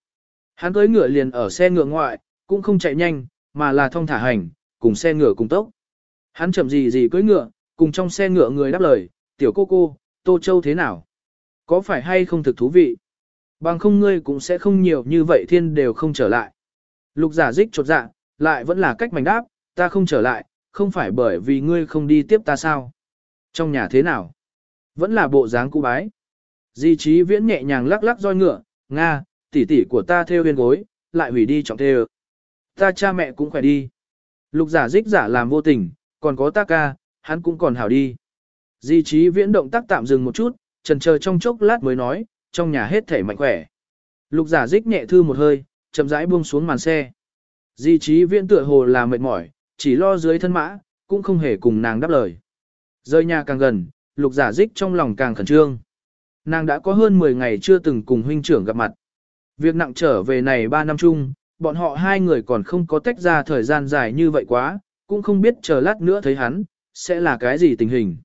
Hắn cưỡi ngựa liền ở xe ngựa ngoại, cũng không chạy nhanh, mà là thông thả hành, cùng xe ngựa cùng tốc. Hắn chậm gì gì cưỡi ngựa, cùng trong xe ngựa người đáp lời, tiểu cô cô, Tô Châu thế nào? Có phải hay không thực thú vị? Bằng không ngươi cũng sẽ không nhiều như vậy thiên đều không trở lại. Lục giả dích chột dạ, lại vẫn là cách mảnh đáp, ta không trở lại, không phải bởi vì ngươi không đi tiếp ta sao? Trong nhà thế nào? Vẫn là bộ dáng cũ bái. Di trí viễn nhẹ nhàng lắc lắc roi ngựa, Nga, tỷ tỷ của ta theo huyên gối, lại hủy đi trọng thê Ta cha mẹ cũng khỏe đi. Lục giả dích giả làm vô tình, còn có ta ca, hắn cũng còn hảo đi. Di trí viễn động tác tạm dừng một chút, trần chờ trong chốc lát mới nói, trong nhà hết thể mạnh khỏe. Lục giả dích nhẹ thư một hơi, chậm rãi buông xuống màn xe. Di trí viễn tựa hồ là mệt mỏi, chỉ lo dưới thân mã, cũng không hề cùng nàng đáp lời. Rơi nhà càng gần, lục giả dích trong lòng càng khẩn trương. Nàng đã có hơn 10 ngày chưa từng cùng huynh trưởng gặp mặt. Việc nặng trở về này 3 năm chung, bọn họ hai người còn không có tách ra thời gian dài như vậy quá, cũng không biết chờ lát nữa thấy hắn, sẽ là cái gì tình hình.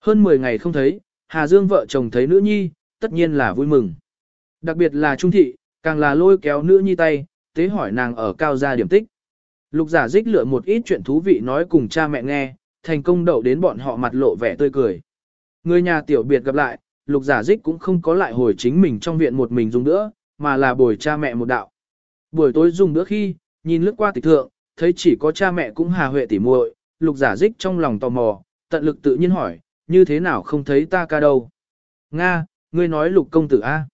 Hơn 10 ngày không thấy, Hà Dương vợ chồng thấy nữ nhi, tất nhiên là vui mừng. Đặc biệt là Trung Thị, càng là lôi kéo nữ nhi tay, tế hỏi nàng ở cao gia điểm tích. Lục giả dích lựa một ít chuyện thú vị nói cùng cha mẹ nghe, thành công đậu đến bọn họ mặt lộ vẻ tươi cười. Người nhà tiểu biệt gặp lại, lục giả dích cũng không có lại hồi chính mình trong viện một mình dùng nữa, mà là bồi cha mẹ một đạo. Buổi tối dùng bữa khi, nhìn lướt qua tịch thượng, thấy chỉ có cha mẹ cũng hà huệ tỉ muội, lục giả dích trong lòng tò mò, tận lực tự nhiên hỏi, như thế nào không thấy ta ca đâu. Nga, ngươi nói lục công tử A.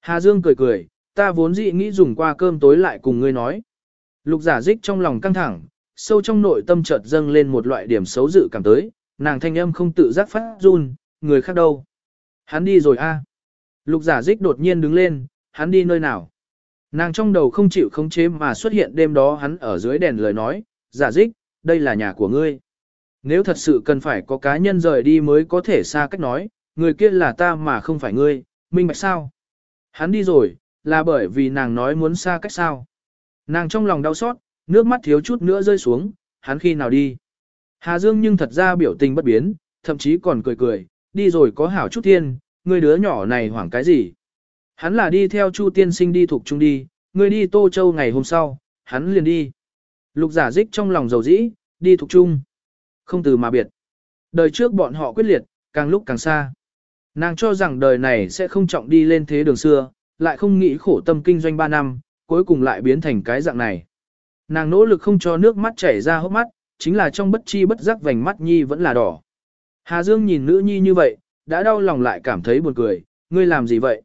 Hà Dương cười cười, ta vốn dĩ nghĩ dùng qua cơm tối lại cùng ngươi nói. Lục giả dích trong lòng căng thẳng, sâu trong nội tâm chợt dâng lên một loại điểm xấu dự cảm tới, nàng thanh âm không tự giác phát run, người khác đâu. Hắn đi rồi a. Lục giả dích đột nhiên đứng lên, hắn đi nơi nào. Nàng trong đầu không chịu khống chế mà xuất hiện đêm đó hắn ở dưới đèn lời nói, giả dích, đây là nhà của ngươi. Nếu thật sự cần phải có cá nhân rời đi mới có thể xa cách nói, người kia là ta mà không phải ngươi, minh bạch sao? Hắn đi rồi, là bởi vì nàng nói muốn xa cách sao? Nàng trong lòng đau xót, nước mắt thiếu chút nữa rơi xuống, hắn khi nào đi? Hà Dương nhưng thật ra biểu tình bất biến, thậm chí còn cười cười, đi rồi có hảo chút thiên, người đứa nhỏ này hoảng cái gì? Hắn là đi theo Chu tiên sinh đi thuộc trung đi, ngươi đi Tô Châu ngày hôm sau, hắn liền đi. Lục giả dích trong lòng dầu dĩ, đi thuộc trung. Không từ mà biệt. Đời trước bọn họ quyết liệt, càng lúc càng xa. Nàng cho rằng đời này sẽ không trọng đi lên thế đường xưa, lại không nghĩ khổ tâm kinh doanh 3 năm, cuối cùng lại biến thành cái dạng này. Nàng nỗ lực không cho nước mắt chảy ra hốc mắt, chính là trong bất chi bất giác vành mắt nhi vẫn là đỏ. Hà Dương nhìn nữ nhi như vậy, đã đau lòng lại cảm thấy buồn cười, ngươi làm gì vậy?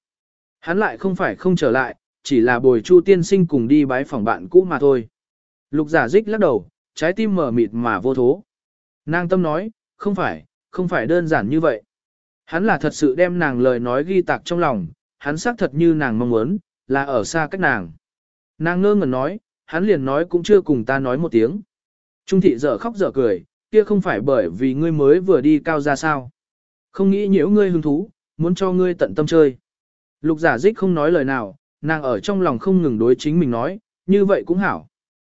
Hắn lại không phải không trở lại, chỉ là bồi chu tiên sinh cùng đi bái phòng bạn cũ mà thôi. Lục giả dích lắc đầu, trái tim mở mịt mà vô thố. Nàng tâm nói, không phải, không phải đơn giản như vậy. Hắn là thật sự đem nàng lời nói ghi tạc trong lòng, hắn xác thật như nàng mong muốn, là ở xa cách nàng. Nàng ngơ ngẩn nói, hắn liền nói cũng chưa cùng ta nói một tiếng. Trung thị dở khóc dở cười, kia không phải bởi vì ngươi mới vừa đi cao ra sao. Không nghĩ nhiễu ngươi hứng thú, muốn cho ngươi tận tâm chơi. Lục giả dích không nói lời nào, nàng ở trong lòng không ngừng đối chính mình nói, như vậy cũng hảo.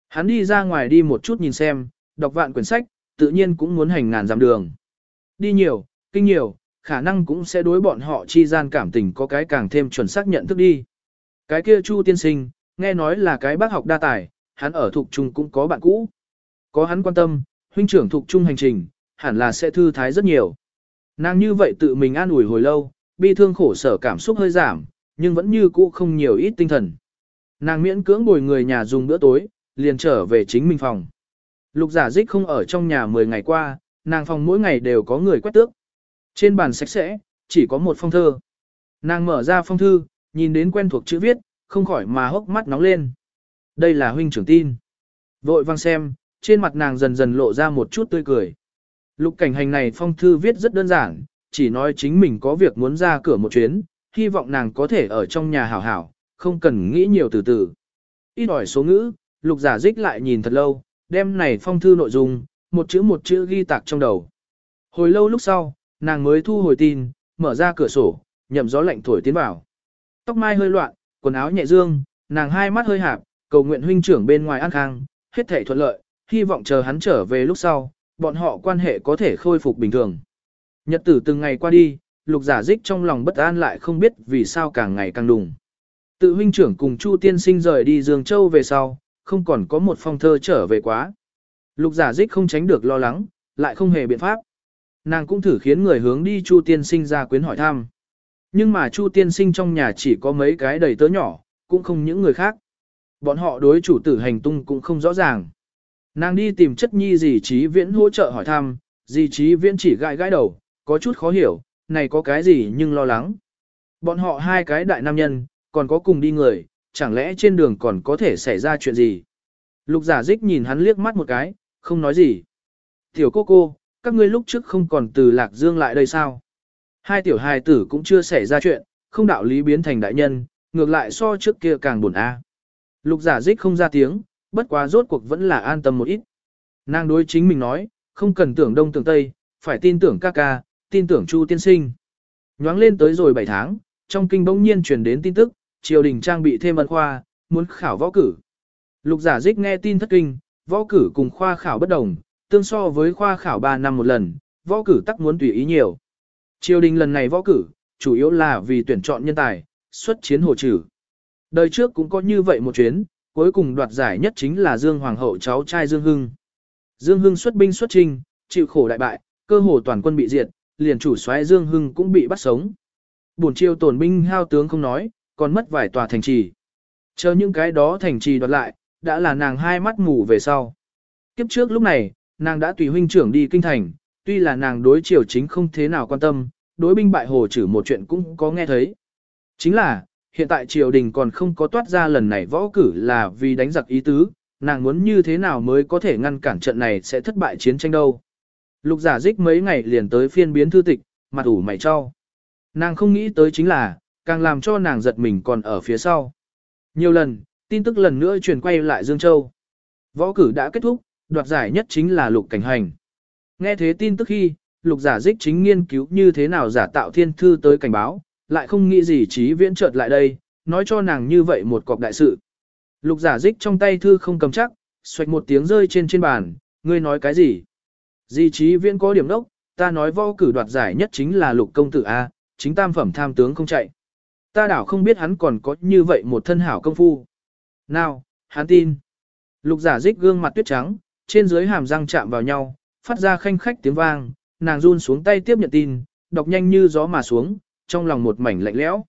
Hắn đi ra ngoài đi một chút nhìn xem, đọc vạn quyển sách, tự nhiên cũng muốn hành ngàn dặm đường. Đi nhiều, kinh nhiều, khả năng cũng sẽ đối bọn họ chi gian cảm tình có cái càng thêm chuẩn xác nhận thức đi. Cái kia Chu tiên sinh, nghe nói là cái bác học đa tài, hắn ở thuộc trung cũng có bạn cũ. Có hắn quan tâm, huynh trưởng thuộc trung hành trình, hẳn là sẽ thư thái rất nhiều. Nàng như vậy tự mình an ủi hồi lâu, bi thương khổ sở cảm xúc hơi giảm, nhưng vẫn như cũ không nhiều ít tinh thần. Nàng miễn cưỡng bồi người nhà dùng bữa tối, liền trở về chính mình phòng. Lục giả dích không ở trong nhà 10 ngày qua, nàng phòng mỗi ngày đều có người quét tước. Trên bàn sạch sẽ, chỉ có một phong thơ. Nàng mở ra phong thư, nhìn đến quen thuộc chữ viết, không khỏi mà hốc mắt nóng lên. Đây là huynh trưởng tin. Vội vang xem, trên mặt nàng dần dần lộ ra một chút tươi cười. Lục cảnh hành này phong thư viết rất đơn giản, chỉ nói chính mình có việc muốn ra cửa một chuyến, hy vọng nàng có thể ở trong nhà hảo hảo, không cần nghĩ nhiều từ từ. Ít ỏi số ngữ, lục giả dích lại nhìn thật lâu, đem này phong thư nội dung, một chữ một chữ ghi tạc trong đầu. Hồi lâu lúc sau, nàng mới thu hồi tin, mở ra cửa sổ, nhậm gió lạnh thổi tiến vào. Tóc mai hơi loạn, quần áo nhẹ dương, nàng hai mắt hơi hạp, cầu nguyện huynh trưởng bên ngoài an khang, hết thể thuận lợi, hy vọng chờ hắn trở về lúc sau, bọn họ quan hệ có thể khôi phục bình thường. Nhật tử từng ngày qua đi, lục giả dích trong lòng bất an lại không biết vì sao càng ngày càng đùng. Tự huynh trưởng cùng Chu tiên sinh rời đi Dương Châu về sau, không còn có một phong thơ trở về quá. Lục giả dích không tránh được lo lắng, lại không hề biện pháp. Nàng cũng thử khiến người hướng đi Chu tiên sinh ra quyến hỏi thăm. Nhưng mà Chu tiên sinh trong nhà chỉ có mấy cái đầy tớ nhỏ, cũng không những người khác. Bọn họ đối chủ tử hành tung cũng không rõ ràng. Nàng đi tìm chất nhi dì trí viễn hỗ trợ hỏi thăm, dì trí viễn chỉ gãi gãi đầu, có chút khó hiểu, này có cái gì nhưng lo lắng. Bọn họ hai cái đại nam nhân, còn có cùng đi người, chẳng lẽ trên đường còn có thể xảy ra chuyện gì. Lục giả dích nhìn hắn liếc mắt một cái, không nói gì. Tiểu cô cô, các ngươi lúc trước không còn từ Lạc Dương lại đây sao? Hai tiểu hài tử cũng chưa xảy ra chuyện, không đạo lý biến thành đại nhân, ngược lại so trước kia càng buồn a. Lục giả dích không ra tiếng, bất quá rốt cuộc vẫn là an tâm một ít. Nàng đối chính mình nói, không cần tưởng đông tưởng tây, phải tin tưởng ca ca, tin tưởng Chu tiên sinh. Nhoáng lên tới rồi 7 tháng, trong kinh bỗng nhiên truyền đến tin tức, triều đình trang bị thêm ân khoa, muốn khảo võ cử. Lục giả dích nghe tin thất kinh, võ cử cùng khoa khảo bất đồng, tương so với khoa khảo 3 năm một lần, võ cử tắc muốn tùy ý nhiều. Triều đình lần này võ cử, chủ yếu là vì tuyển chọn nhân tài, xuất chiến hồ trừ. Đời trước cũng có như vậy một chuyến, cuối cùng đoạt giải nhất chính là Dương Hoàng hậu cháu trai Dương Hưng. Dương Hưng xuất binh xuất trinh, chịu khổ đại bại, cơ hồ toàn quân bị diệt, liền chủ soái Dương Hưng cũng bị bắt sống. Buồn chiêu tổn binh hao tướng không nói, còn mất vài tòa thành trì. Chờ những cái đó thành trì đoạt lại, đã là nàng hai mắt mù về sau. Kiếp trước lúc này, nàng đã tùy huynh trưởng đi kinh thành, tuy là nàng đối triều chính không thế nào quan tâm, đối binh bại hồ trừ một chuyện cũng có nghe thấy. Chính là, hiện tại triều đình còn không có toát ra lần này võ cử là vì đánh giặc ý tứ, nàng muốn như thế nào mới có thể ngăn cản trận này sẽ thất bại chiến tranh đâu. Lục giả dích mấy ngày liền tới phiên biến thư tịch, mặt ủ mày cho. Nàng không nghĩ tới chính là, càng làm cho nàng giật mình còn ở phía sau. Nhiều lần, tin tức lần nữa truyền quay lại Dương Châu. Võ cử đã kết thúc, đoạt giải nhất chính là lục cảnh hành. Nghe thế tin tức khi, lục giả dích chính nghiên cứu như thế nào giả tạo thiên thư tới cảnh báo, lại không nghĩ gì trí viễn chợt lại đây, nói cho nàng như vậy một cọc đại sự. Lục giả dích trong tay thư không cầm chắc, xoạch một tiếng rơi trên trên bàn, ngươi nói cái gì? Di trí viễn có điểm đốc, ta nói võ cử đoạt giải nhất chính là lục công tử A, chính tam phẩm tham tướng không chạy. Ta đảo không biết hắn còn có như vậy một thân hảo công phu. Nào, hắn tin. Lục giả dích gương mặt tuyết trắng, trên dưới hàm răng chạm vào nhau, phát ra khanh khách tiếng vang, nàng run xuống tay tiếp nhận tin, đọc nhanh như gió mà xuống, trong lòng một mảnh lạnh lẽo.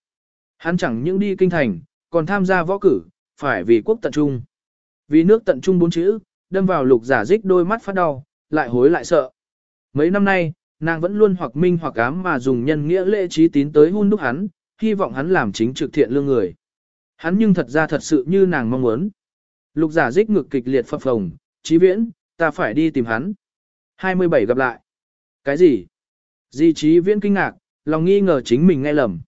Hắn chẳng những đi kinh thành, còn tham gia võ cử, phải vì quốc tận trung. Vì nước tận trung bốn chữ, đâm vào lục giả dích đôi mắt phát đau, lại hối lại sợ. Mấy năm nay, nàng vẫn luôn hoặc minh hoặc ám mà dùng nhân nghĩa lễ trí tín tới hôn đúc hắn, hy vọng hắn làm chính trực thiện lương người. Hắn nhưng thật ra thật sự như nàng mong muốn. Lục giả dích ngực kịch liệt phập phồng, trí viễn, ta phải đi tìm hắn. 27 gặp lại. Cái gì? Di trí viễn kinh ngạc, lòng nghi ngờ chính mình nghe lầm.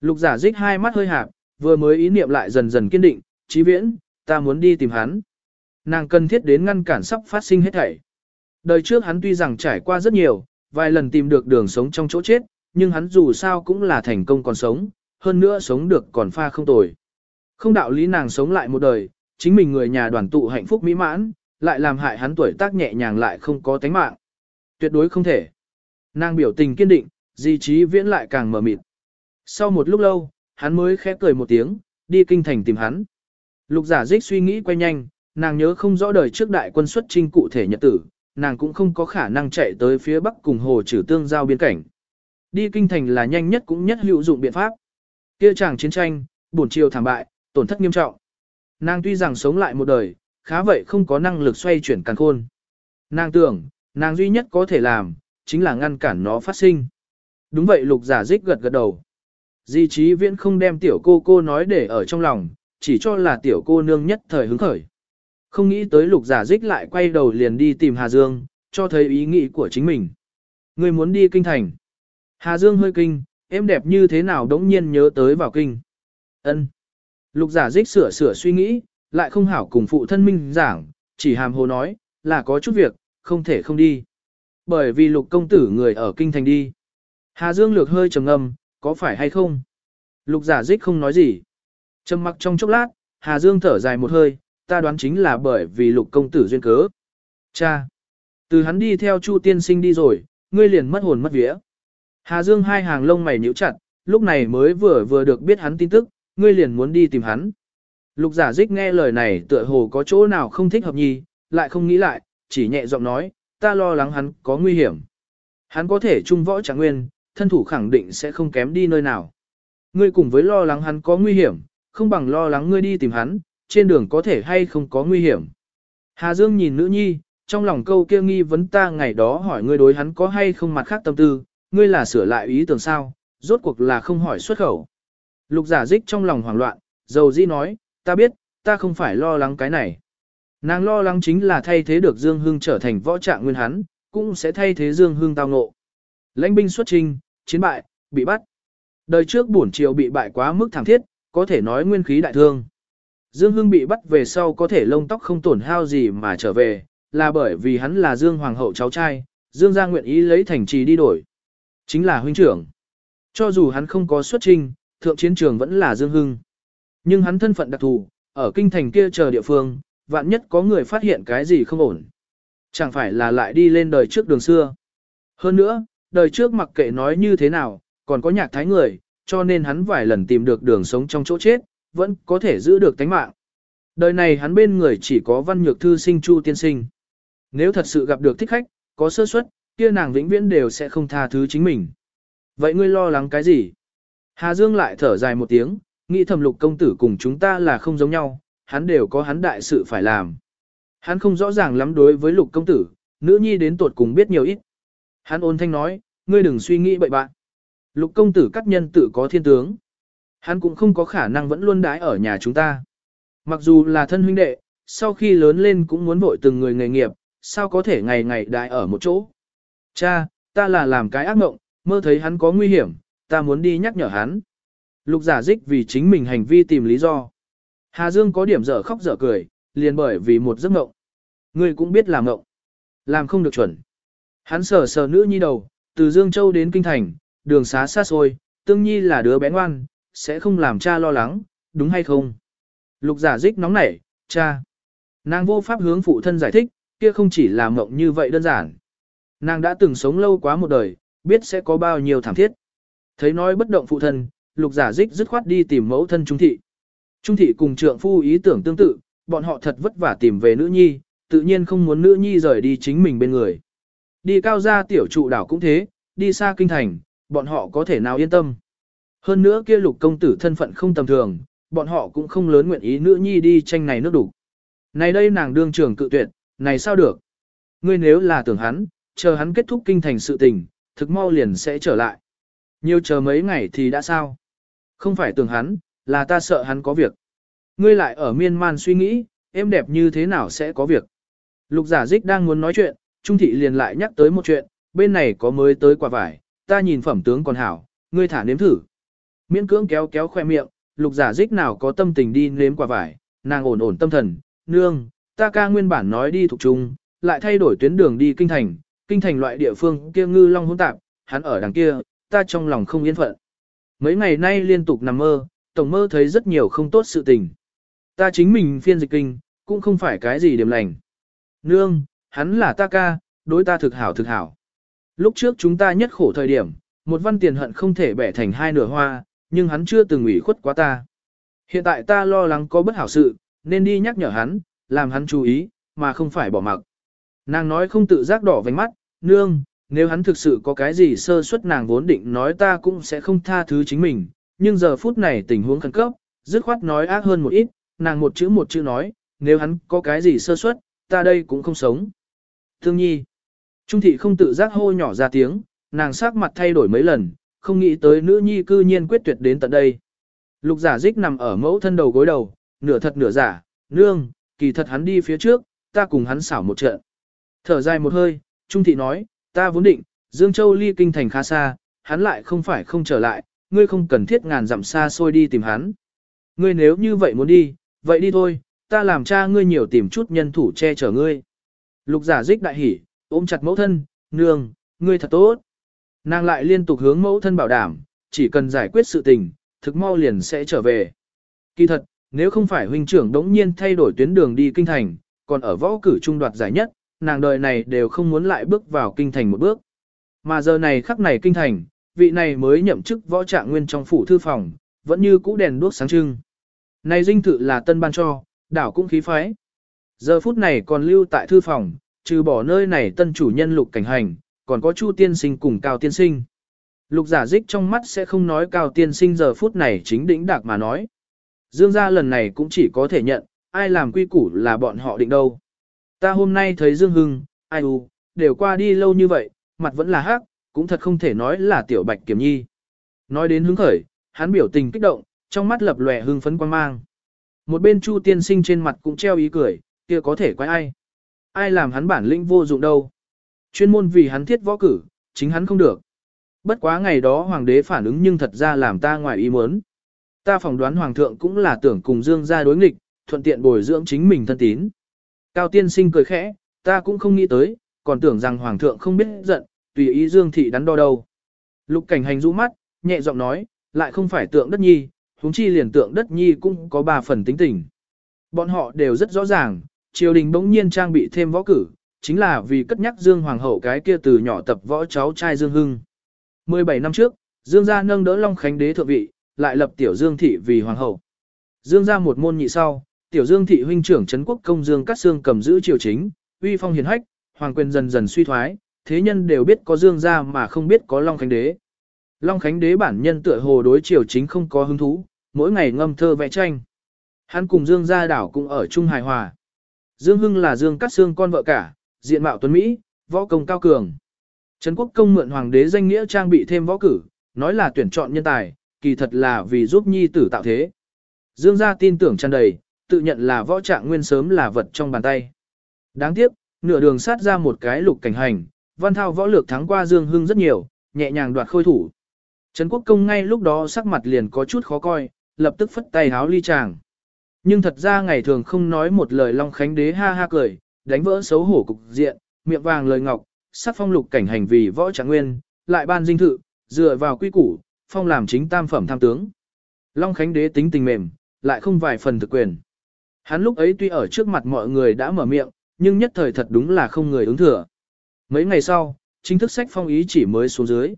Lục giả dích hai mắt hơi hạp, vừa mới ý niệm lại dần dần kiên định, trí viễn, ta muốn đi tìm hắn. Nàng cần thiết đến ngăn cản sắp phát sinh hết thảy. Đời trước hắn tuy rằng trải qua rất nhiều, vài lần tìm được đường sống trong chỗ chết, nhưng hắn dù sao cũng là thành công còn sống, hơn nữa sống được còn pha không tồi. Không đạo lý nàng sống lại một đời, chính mình người nhà đoàn tụ hạnh phúc mỹ mãn, lại làm hại hắn tuổi tác nhẹ nhàng lại không có tánh mạng. Tuyệt đối không thể. Nàng biểu tình kiên định, di trí viễn lại càng mở mịt. Sau một lúc lâu, hắn mới khẽ cười một tiếng, đi kinh thành tìm hắn. Lục giả dích suy nghĩ quay nhanh, nàng nhớ không rõ đời trước đại quân xuất trinh cụ thể nhật tử, nàng cũng không có khả năng chạy tới phía bắc cùng hồ trừ tương giao biên cảnh. Đi kinh thành là nhanh nhất cũng nhất hữu dụng biện pháp. Kia chàng chiến tranh, bổn chiều thảm bại, tổn thất nghiêm trọng. Nàng tuy rằng sống lại một đời, khá vậy không có năng lực xoay chuyển càn khôn. Nàng tưởng, nàng duy nhất có thể làm, chính là ngăn cản nó phát sinh. Đúng vậy lục giả dích gật gật đầu. Di trí viễn không đem tiểu cô cô nói để ở trong lòng, chỉ cho là tiểu cô nương nhất thời hứng khởi. Không nghĩ tới lục giả dích lại quay đầu liền đi tìm Hà Dương, cho thấy ý nghĩ của chính mình. Người muốn đi kinh thành. Hà Dương hơi kinh, em đẹp như thế nào đống nhiên nhớ tới vào kinh. ân Lục giả dích sửa sửa suy nghĩ, lại không hảo cùng phụ thân minh giảng, chỉ hàm hồ nói, là có chút việc, không thể không đi. Bởi vì lục công tử người ở kinh thành đi. Hà Dương lược hơi trầm ngâm, có phải hay không? Lục giả dích không nói gì. Trầm mặc trong chốc lát, Hà Dương thở dài một hơi, ta đoán chính là bởi vì lục công tử duyên cớ. Cha! Từ hắn đi theo Chu tiên sinh đi rồi, ngươi liền mất hồn mất vía. Hà Dương hai hàng lông mày nhíu chặt, lúc này mới vừa vừa được biết hắn tin tức, ngươi liền muốn đi tìm hắn. Lục giả dích nghe lời này tựa hồ có chỗ nào không thích hợp nhi, lại không nghĩ lại, chỉ nhẹ giọng nói, ta lo lắng hắn có nguy hiểm. Hắn có thể trung võ trạng nguyên, thân thủ khẳng định sẽ không kém đi nơi nào. Ngươi cùng với lo lắng hắn có nguy hiểm, không bằng lo lắng ngươi đi tìm hắn, trên đường có thể hay không có nguy hiểm. Hà Dương nhìn nữ nhi, trong lòng câu kia nghi vấn ta ngày đó hỏi ngươi đối hắn có hay không mặt khác tâm tư, ngươi là sửa lại ý tưởng sao, rốt cuộc là không hỏi xuất khẩu. Lục giả dích trong lòng hoảng loạn, dầu di nói, ta biết, ta không phải lo lắng cái này. Nàng lo lắng chính là thay thế được Dương Hưng trở thành võ trạng nguyên hắn, cũng sẽ thay thế Dương Hưng tao ngộ. Lãnh binh xuất trình, chiến bại, bị bắt. Đời trước bổn triều bị bại quá mức thảm thiết, có thể nói nguyên khí đại thương. Dương Hưng bị bắt về sau có thể lông tóc không tổn hao gì mà trở về, là bởi vì hắn là Dương Hoàng hậu cháu trai, Dương gia nguyện ý lấy thành trì đi đổi. Chính là huynh trưởng. Cho dù hắn không có xuất trình, thượng chiến trường vẫn là Dương Hưng. Nhưng hắn thân phận đặc thù, ở kinh thành kia chờ địa phương, vạn nhất có người phát hiện cái gì không ổn. Chẳng phải là lại đi lên đời trước đường xưa. Hơn nữa, đời trước mặc kệ nói như thế nào, còn có nhạc thái người, cho nên hắn vài lần tìm được đường sống trong chỗ chết, vẫn có thể giữ được tánh mạng. Đời này hắn bên người chỉ có văn nhược thư sinh Chu tiên sinh. Nếu thật sự gặp được thích khách, có sơ suất, kia nàng vĩnh viễn đều sẽ không tha thứ chính mình. Vậy ngươi lo lắng cái gì? Hà Dương lại thở dài một tiếng, nghĩ thầm lục công tử cùng chúng ta là không giống nhau, hắn đều có hắn đại sự phải làm. Hắn không rõ ràng lắm đối với lục công tử, nữ nhi đến tuột cùng biết nhiều ít. Hắn ôn thanh nói, ngươi đừng suy nghĩ bậy bạn. Lục công tử cắt nhân tự có thiên tướng. Hắn cũng không có khả năng vẫn luôn đái ở nhà chúng ta. Mặc dù là thân huynh đệ, sau khi lớn lên cũng muốn vội từng người nghề nghiệp, sao có thể ngày ngày đái ở một chỗ. Cha, ta là làm cái ác mộng, mơ thấy hắn có nguy hiểm, ta muốn đi nhắc nhở hắn. Lục giả dích vì chính mình hành vi tìm lý do. Hà Dương có điểm dở khóc dở cười, liền bởi vì một giấc mộng. Ngươi cũng biết làm mộng. Làm không được chuẩn. Hắn sờ sờ nữ nhi đầu, từ Dương Châu đến Kinh Thành, đường xá xa xôi, tương nhi là đứa bé ngoan, sẽ không làm cha lo lắng, đúng hay không? Lục giả dích nóng nảy, cha. Nàng vô pháp hướng phụ thân giải thích, kia không chỉ là mộng như vậy đơn giản. Nàng đã từng sống lâu quá một đời, biết sẽ có bao nhiêu thảm thiết. Thấy nói bất động phụ thân, lục giả dích dứt khoát đi tìm mẫu thân trung thị. Trung thị cùng trượng phu ý tưởng tương tự, bọn họ thật vất vả tìm về nữ nhi, tự nhiên không muốn nữ nhi rời đi chính mình bên người. Đi cao gia tiểu trụ đảo cũng thế, đi xa kinh thành, bọn họ có thể nào yên tâm. Hơn nữa kia lục công tử thân phận không tầm thường, bọn họ cũng không lớn nguyện ý nữ nhi đi tranh này nước đủ. Này đây nàng đương trưởng cự tuyệt, này sao được? Ngươi nếu là tưởng hắn, chờ hắn kết thúc kinh thành sự tình, thực mau liền sẽ trở lại. Nhiều chờ mấy ngày thì đã sao? Không phải tưởng hắn, là ta sợ hắn có việc. Ngươi lại ở miên man suy nghĩ, em đẹp như thế nào sẽ có việc. Lục giả dích đang muốn nói chuyện, Trung thị liền lại nhắc tới một chuyện, bên này có mới tới quả vải, ta nhìn phẩm tướng còn hảo, ngươi thả nếm thử. Miễn cưỡng kéo kéo khoe miệng, lục giả dích nào có tâm tình đi nếm quả vải, nàng ổn ổn tâm thần, nương, ta ca nguyên bản nói đi thuộc trung, lại thay đổi tuyến đường đi kinh thành, kinh thành loại địa phương kia ngư long hỗn tạp, hắn ở đằng kia, ta trong lòng không yên phận. Mấy ngày nay liên tục nằm mơ, tổng mơ thấy rất nhiều không tốt sự tình. Ta chính mình phiên dịch kinh, cũng không phải cái gì điểm lành. Nương, hắn là ta ca, đối ta thực hảo thực hảo. Lúc trước chúng ta nhất khổ thời điểm, một văn tiền hận không thể bẻ thành hai nửa hoa, nhưng hắn chưa từng ủy khuất quá ta. Hiện tại ta lo lắng có bất hảo sự, nên đi nhắc nhở hắn, làm hắn chú ý, mà không phải bỏ mặc. Nàng nói không tự giác đỏ vành mắt, nương, nếu hắn thực sự có cái gì sơ suất nàng vốn định nói ta cũng sẽ không tha thứ chính mình, nhưng giờ phút này tình huống khẩn cấp, dứt khoát nói ác hơn một ít, nàng một chữ một chữ nói, nếu hắn có cái gì sơ suất, ta đây cũng không sống. Thương nhi, Trung thị không tự giác hô nhỏ ra tiếng, nàng sắc mặt thay đổi mấy lần, không nghĩ tới nữ nhi cư nhiên quyết tuyệt đến tận đây. Lục giả dích nằm ở mẫu thân đầu gối đầu, nửa thật nửa giả, nương, kỳ thật hắn đi phía trước, ta cùng hắn xảo một trận. Thở dài một hơi, Trung thị nói, ta vốn định, Dương Châu ly kinh thành khá xa, hắn lại không phải không trở lại, ngươi không cần thiết ngàn dặm xa xôi đi tìm hắn. Ngươi nếu như vậy muốn đi, vậy đi thôi, ta làm cha ngươi nhiều tìm chút nhân thủ che chở ngươi. Lục giả dích đại hỉ, ôm chặt mẫu thân, nương, ngươi thật tốt. Nàng lại liên tục hướng mẫu thân bảo đảm, chỉ cần giải quyết sự tình, thực mau liền sẽ trở về. Kỳ thật, nếu không phải huynh trưởng đống nhiên thay đổi tuyến đường đi kinh thành, còn ở võ cử trung đoạt giải nhất, nàng đời này đều không muốn lại bước vào kinh thành một bước. Mà giờ này khắc này kinh thành, vị này mới nhậm chức võ trạng nguyên trong phủ thư phòng, vẫn như cũ đèn đuốc sáng trưng. Này dinh thự là tân ban cho, đảo cũng khí phái. Giờ phút này còn lưu tại thư phòng, trừ bỏ nơi này tân chủ nhân lục cảnh hành, còn có chu tiên sinh cùng cao tiên sinh. Lục giả dích trong mắt sẽ không nói cao tiên sinh giờ phút này chính đỉnh đạc mà nói. Dương gia lần này cũng chỉ có thể nhận, ai làm quy củ là bọn họ định đâu. Ta hôm nay thấy Dương Hưng, ai u, đều qua đi lâu như vậy, mặt vẫn là hắc, cũng thật không thể nói là tiểu bạch kiểm nhi. Nói đến hứng khởi, hắn biểu tình kích động, trong mắt lập lòe hưng phấn quan mang. Một bên Chu tiên sinh trên mặt cũng treo ý cười, kia có thể quái ai. Ai làm hắn bản lĩnh vô dụng đâu. Chuyên môn vì hắn thiết võ cử, chính hắn không được. Bất quá ngày đó hoàng đế phản ứng nhưng thật ra làm ta ngoài ý muốn. Ta phỏng đoán hoàng thượng cũng là tưởng cùng Dương gia đối nghịch, thuận tiện bồi dưỡng chính mình thân tín. Cao tiên sinh cười khẽ, ta cũng không nghĩ tới, còn tưởng rằng hoàng thượng không biết giận, tùy ý Dương thị đắn đo đâu. Lục cảnh hành rũ mắt, nhẹ giọng nói, lại không phải tượng đất nhi, huống chi liền tượng đất nhi cũng có ba phần tính tình. Bọn họ đều rất rõ ràng, triều đình bỗng nhiên trang bị thêm võ cử, chính là vì cất nhắc Dương Hoàng hậu cái kia từ nhỏ tập võ cháu trai Dương Hưng. 17 năm trước, Dương gia nâng đỡ Long Khánh đế thượng vị, lại lập tiểu Dương thị vì hoàng hậu. Dương gia một môn nhị sau, tiểu Dương thị huynh trưởng trấn quốc công Dương Cát Xương cầm giữ triều chính, uy phong hiển hách, hoàng quyền dần dần suy thoái, thế nhân đều biết có Dương gia mà không biết có Long Khánh đế. Long Khánh đế bản nhân tựa hồ đối triều chính không có hứng thú, mỗi ngày ngâm thơ vẽ tranh. Hắn cùng Dương gia đảo cũng ở chung hài hòa. Dương Hưng là Dương Cát Xương con vợ cả, diện mạo tuấn Mỹ, võ công cao cường. Trấn quốc công mượn hoàng đế danh nghĩa trang bị thêm võ cử, nói là tuyển chọn nhân tài, kỳ thật là vì giúp nhi tử tạo thế. Dương gia tin tưởng tràn đầy, tự nhận là võ trạng nguyên sớm là vật trong bàn tay. Đáng tiếc, nửa đường sát ra một cái lục cảnh hành, văn thao võ lược thắng qua Dương Hưng rất nhiều, nhẹ nhàng đoạt khôi thủ. Trấn quốc công ngay lúc đó sắc mặt liền có chút khó coi, lập tức phất tay háo ly chàng. Nhưng thật ra ngày thường không nói một lời Long Khánh đế ha ha cười, đánh vỡ xấu hổ cục diện, miệng vàng lời ngọc, sắc phong lục cảnh hành vì võ trạng nguyên, lại ban dinh thự, dựa vào quy củ, phong làm chính tam phẩm tham tướng. Long Khánh đế tính tình mềm, lại không vài phần thực quyền. Hắn lúc ấy tuy ở trước mặt mọi người đã mở miệng, nhưng nhất thời thật đúng là không người ứng thừa. Mấy ngày sau, chính thức sách phong ý chỉ mới xuống dưới.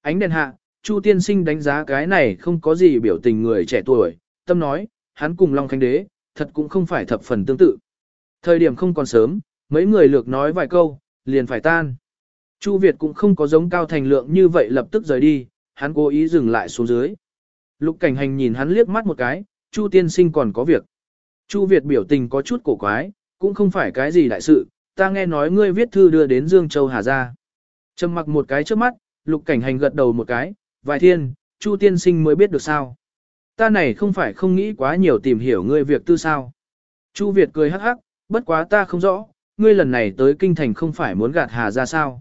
Ánh đèn hạ, Chu tiên sinh đánh giá cái này không có gì biểu tình người trẻ tuổi, tâm nói, hắn cùng Long Khánh đế, thật cũng không phải thập phần tương tự. Thời điểm không còn sớm, mấy người lược nói vài câu, liền phải tan. Chu Việt cũng không có giống Cao Thành Lượng như vậy lập tức rời đi, hắn cố ý dừng lại xuống dưới. Lục cảnh hành nhìn hắn liếc mắt một cái, Chu tiên sinh còn có việc. Chu Việt biểu tình có chút cổ quái, cũng không phải cái gì đại sự, ta nghe nói ngươi viết thư đưa đến Dương Châu Hà Gia. Trầm mặc một cái trước mắt, lục cảnh hành gật đầu một cái, vài thiên, Chu tiên sinh mới biết được sao. Ta này không phải không nghĩ quá nhiều tìm hiểu ngươi việc tư sao. Chu Việt cười hắc hắc, bất quá ta không rõ, ngươi lần này tới kinh thành không phải muốn gạt Hà ra sao.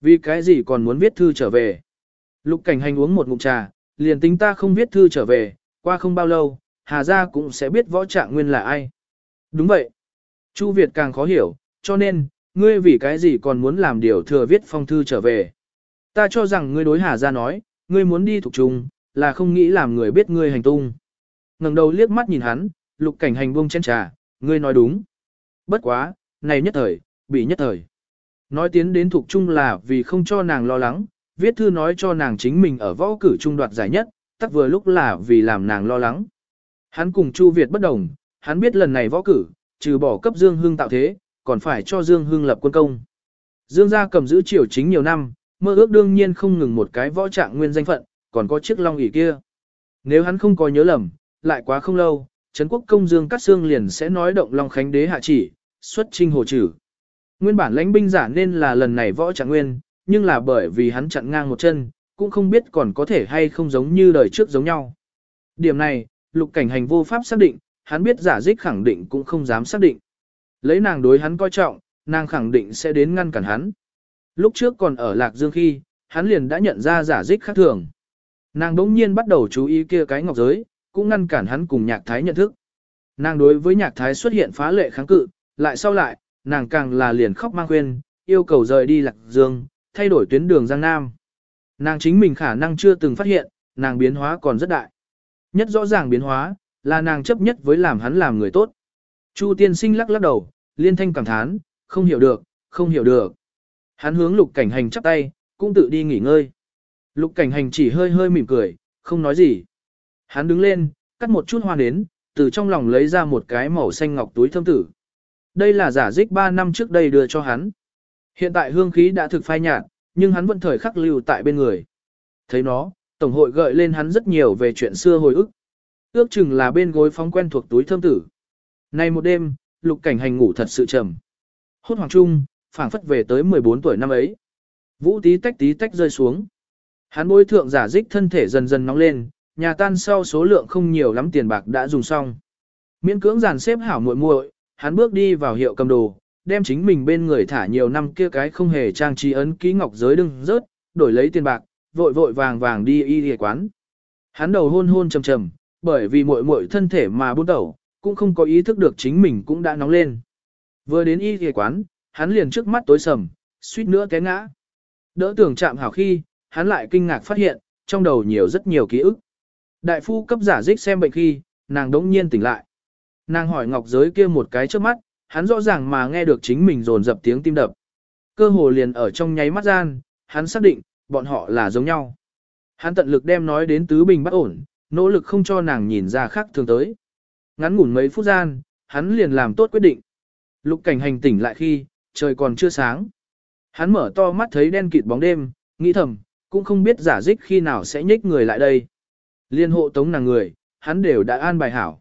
Vì cái gì còn muốn viết thư trở về. Lục cảnh hành uống một ngụm trà, liền tính ta không viết thư trở về, qua không bao lâu, Hà gia cũng sẽ biết võ trạng nguyên là ai. Đúng vậy. Chu Việt càng khó hiểu, cho nên, ngươi vì cái gì còn muốn làm điều thừa viết phong thư trở về. Ta cho rằng ngươi đối Hà gia nói, ngươi muốn đi thuộc trùng, là không nghĩ làm người biết ngươi hành tung. ngẩng đầu liếc mắt nhìn hắn, lục cảnh hành buông chén trà, ngươi nói đúng. Bất quá, này nhất thời, bị nhất thời. Nói tiến đến thuộc chung là vì không cho nàng lo lắng, viết thư nói cho nàng chính mình ở võ cử trung đoạt giải nhất, tắc vừa lúc là vì làm nàng lo lắng. Hắn cùng Chu Việt bất đồng, hắn biết lần này võ cử, trừ bỏ cấp Dương Hưng tạo thế, còn phải cho Dương Hưng lập quân công. Dương gia cầm giữ triều chính nhiều năm, mơ ước đương nhiên không ngừng một cái võ trạng nguyên danh phận, còn có chiếc long ỷ kia. Nếu hắn không có nhớ lầm, lại quá không lâu, Trấn quốc công Dương Cát Sương liền sẽ nói động Long Khánh đế hạ chỉ, xuất trinh hồ trừ. Nguyên bản lãnh binh giả nên là lần này võ trạng nguyên, nhưng là bởi vì hắn chặn ngang một chân, cũng không biết còn có thể hay không giống như đời trước giống nhau. Điểm này, lục cảnh hành vô pháp xác định, hắn biết giả dích khẳng định cũng không dám xác định. Lấy nàng đối hắn coi trọng, nàng khẳng định sẽ đến ngăn cản hắn. Lúc trước còn ở Lạc Dương khi, hắn liền đã nhận ra giả dích khác thường. Nàng đống nhiên bắt đầu chú ý kia cái ngọc giới, cũng ngăn cản hắn cùng nhạc thái nhận thức. Nàng đối với nhạc thái xuất hiện phá lệ kháng cự, lại sau lại, nàng càng là liền khóc mang khuyên, yêu cầu rời đi Lạc Dương, thay đổi tuyến đường Giang Nam. Nàng chính mình khả năng chưa từng phát hiện, nàng biến hóa còn rất đại. Nhất rõ ràng biến hóa, là nàng chấp nhất với làm hắn làm người tốt. Chu tiên sinh lắc lắc đầu, liên thanh cảm thán, không hiểu được, không hiểu được. Hắn hướng lục cảnh hành chắp tay, cũng tự đi nghỉ ngơi. Lục cảnh hành chỉ hơi hơi mỉm cười, không nói gì. Hắn đứng lên, cắt một chút hoa nến, từ trong lòng lấy ra một cái màu xanh ngọc túi thơm tử. Đây là giả dích 3 năm trước đây đưa cho hắn. Hiện tại hương khí đã thực phai nhạt, nhưng hắn vẫn thời khắc lưu tại bên người. Thấy nó, Tổng hội gợi lên hắn rất nhiều về chuyện xưa hồi ức. Ước chừng là bên gối phóng quen thuộc túi thơm tử. Nay một đêm, lục cảnh hành ngủ thật sự trầm. Hốt hoàng trung, phảng phất về tới 14 tuổi năm ấy. Vũ tí tách tí tách rơi xuống. Hắn bôi thượng giả dích thân thể dần dần nóng lên, nhà tan sau số lượng không nhiều lắm tiền bạc đã dùng xong. Miễn cưỡng dàn xếp hảo muội muội, hắn bước đi vào hiệu cầm đồ, đem chính mình bên người thả nhiều năm kia cái không hề trang trí ấn ký ngọc giới đừng rớt, đổi lấy tiền bạc, vội vội vàng vàng đi y y quán. Hắn đầu hôn hôn trầm trầm, bởi vì muội muội thân thể mà buôn đầu, cũng không có ý thức được chính mình cũng đã nóng lên. Vừa đến y y quán, hắn liền trước mắt tối sầm, suýt nữa té ngã. Đỡ tưởng chạm hảo khi, hắn lại kinh ngạc phát hiện, trong đầu nhiều rất nhiều ký ức. Đại phu cấp giả dích xem bệnh khi, nàng đống nhiên tỉnh lại. Nàng hỏi ngọc giới kia một cái trước mắt, hắn rõ ràng mà nghe được chính mình dồn dập tiếng tim đập. Cơ hồ liền ở trong nháy mắt gian, hắn xác định, bọn họ là giống nhau. Hắn tận lực đem nói đến tứ bình bất ổn, nỗ lực không cho nàng nhìn ra khác thường tới. Ngắn ngủn mấy phút gian, hắn liền làm tốt quyết định. Lục cảnh hành tỉnh lại khi, trời còn chưa sáng. Hắn mở to mắt thấy đen kịt bóng đêm, nghĩ thầm, cũng không biết giả dích khi nào sẽ nhích người lại đây. Liên hộ tống nàng người, hắn đều đã an bài hảo.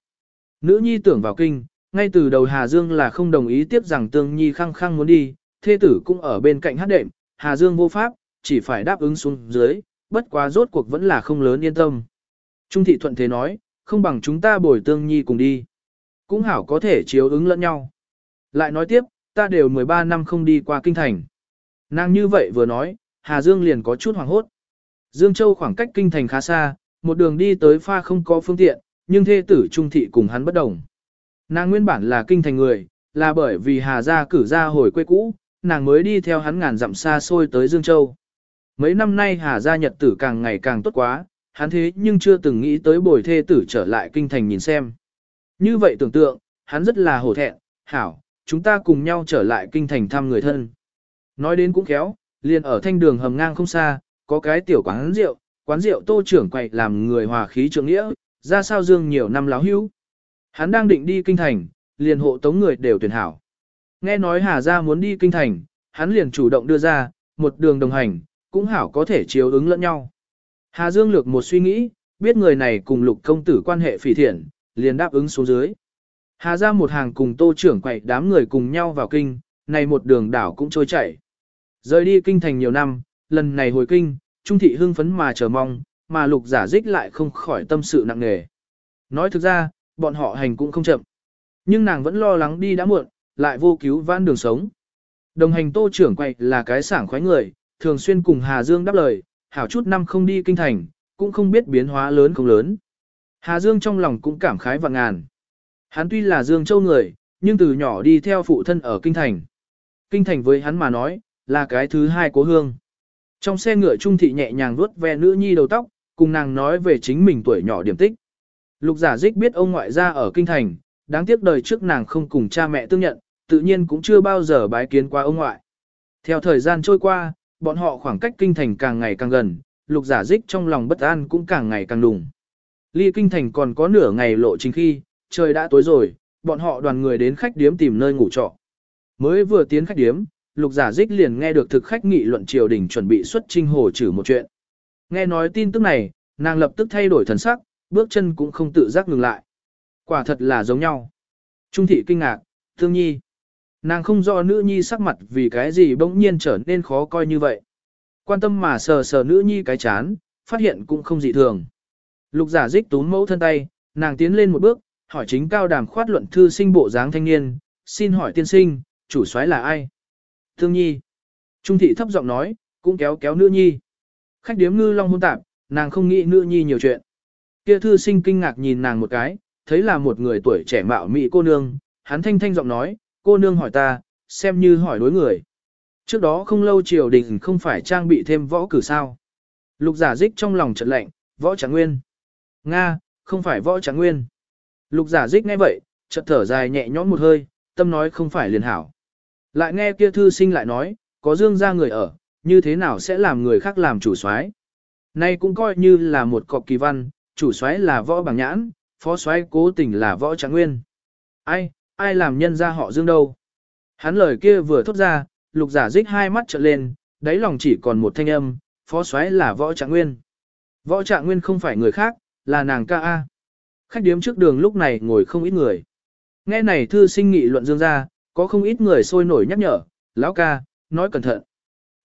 Nữ nhi tưởng vào kinh, ngay từ đầu Hà Dương là không đồng ý tiếp rằng Tương Nhi khăng khăng muốn đi, thê tử cũng ở bên cạnh hát đệm, Hà Dương vô pháp, chỉ phải đáp ứng xuống dưới, bất quá rốt cuộc vẫn là không lớn yên tâm. Trung thị thuận thế nói, không bằng chúng ta bồi Tương Nhi cùng đi. Cũng hảo có thể chiếu ứng lẫn nhau. Lại nói tiếp, ta đều 13 năm không đi qua kinh thành. Nàng như vậy vừa nói, Hà Dương liền có chút hoảng hốt. Dương Châu khoảng cách kinh thành khá xa, một đường đi tới pha không có phương tiện, nhưng thê tử trung thị cùng hắn bất đồng. Nàng nguyên bản là kinh thành người, là bởi vì Hà gia cử ra hồi quê cũ, nàng mới đi theo hắn ngàn dặm xa xôi tới Dương Châu. Mấy năm nay Hà gia nhật tử càng ngày càng tốt quá, hắn thế nhưng chưa từng nghĩ tới bồi thê tử trở lại kinh thành nhìn xem. Như vậy tưởng tượng, hắn rất là hổ thẹn, hảo, chúng ta cùng nhau trở lại kinh thành thăm người thân. Nói đến cũng khéo, liền ở thanh đường hầm ngang không xa, có cái tiểu quán rượu, quán rượu tô trưởng quậy làm người hòa khí trưởng nghĩa, ra sao dương nhiều năm láo hữu. Hắn đang định đi kinh thành, liền hộ tống người đều tuyển hảo. Nghe nói Hà Gia muốn đi kinh thành, hắn liền chủ động đưa ra, một đường đồng hành, cũng hảo có thể chiếu ứng lẫn nhau. Hà Dương lược một suy nghĩ, biết người này cùng lục công tử quan hệ phỉ thiện, liền đáp ứng xuống dưới. Hà Gia một hàng cùng tô trưởng quậy đám người cùng nhau vào kinh, này một đường đảo cũng trôi chảy. Rời đi kinh thành nhiều năm, lần này hồi kinh, Trung thị hưng phấn mà chờ mong, mà lục giả dích lại không khỏi tâm sự nặng nề. Nói thực ra, bọn họ hành cũng không chậm. Nhưng nàng vẫn lo lắng đi đã muộn, lại vô cứu vãn đường sống. Đồng hành tô trưởng quay là cái sảng khoái người, thường xuyên cùng Hà Dương đáp lời, hảo chút năm không đi kinh thành, cũng không biết biến hóa lớn không lớn. Hà Dương trong lòng cũng cảm khái và ngàn. Hắn tuy là Dương Châu người, nhưng từ nhỏ đi theo phụ thân ở kinh thành. Kinh thành với hắn mà nói, là cái thứ hai cố hương. Trong xe ngựa trung thị nhẹ nhàng vuốt ve nữ nhi đầu tóc, cùng nàng nói về chính mình tuổi nhỏ điểm tích. Lục giả dích biết ông ngoại gia ở kinh thành, đáng tiếc đời trước nàng không cùng cha mẹ tương nhận, tự nhiên cũng chưa bao giờ bái kiến qua ông ngoại. Theo thời gian trôi qua, bọn họ khoảng cách kinh thành càng ngày càng gần, lục giả dích trong lòng bất an cũng càng ngày càng đùng. Ly kinh thành còn có nửa ngày lộ trình khi, trời đã tối rồi, bọn họ đoàn người đến khách điếm tìm nơi ngủ trọ. Mới vừa tiến khách điếm, lục giả dích liền nghe được thực khách nghị luận triều đình chuẩn bị xuất trinh hồ trừ một chuyện. Nghe nói tin tức này, nàng lập tức thay đổi thần sắc, bước chân cũng không tự giác ngừng lại. Quả thật là giống nhau. Trung thị kinh ngạc, thương nhi. Nàng không do nữ nhi sắc mặt vì cái gì bỗng nhiên trở nên khó coi như vậy. Quan tâm mà sờ sờ nữ nhi cái chán, phát hiện cũng không dị thường. Lục giả dích tún mẫu thân tay, nàng tiến lên một bước, hỏi chính cao đàm khoát luận thư sinh bộ dáng thanh niên, xin hỏi tiên sinh, chủ soái là ai? Thương nhi. Trung thị thấp giọng nói, cũng kéo kéo nữ nhi. Khách điếm ngư long hôn tạp, nàng không nghĩ nữ nhi nhiều chuyện. Kia thư sinh kinh ngạc nhìn nàng một cái, thấy là một người tuổi trẻ mạo mị cô nương, hắn thanh thanh giọng nói, cô nương hỏi ta, xem như hỏi đối người. Trước đó không lâu triều đình không phải trang bị thêm võ cử sao. Lục giả dích trong lòng trận lạnh, võ tráng nguyên. Nga, không phải võ tráng nguyên. Lục giả dích nghe vậy, chợt thở dài nhẹ nhõm một hơi, tâm nói không phải liền hảo. Lại nghe kia thư sinh lại nói, có dương ra người ở, như thế nào sẽ làm người khác làm chủ soái? Nay cũng coi như là một cọc kỳ văn, chủ soái là võ bằng nhãn, phó soái cố tình là võ trạng nguyên. Ai, ai làm nhân ra họ dương đâu? Hắn lời kia vừa thốt ra, lục giả dích hai mắt trợn lên, đáy lòng chỉ còn một thanh âm, phó soái là võ trạng nguyên. Võ trạng nguyên không phải người khác, là nàng ca A. Khách điếm trước đường lúc này ngồi không ít người. Nghe này thư sinh nghị luận dương ra, có không ít người sôi nổi nhắc nhở, lão ca, nói cẩn thận.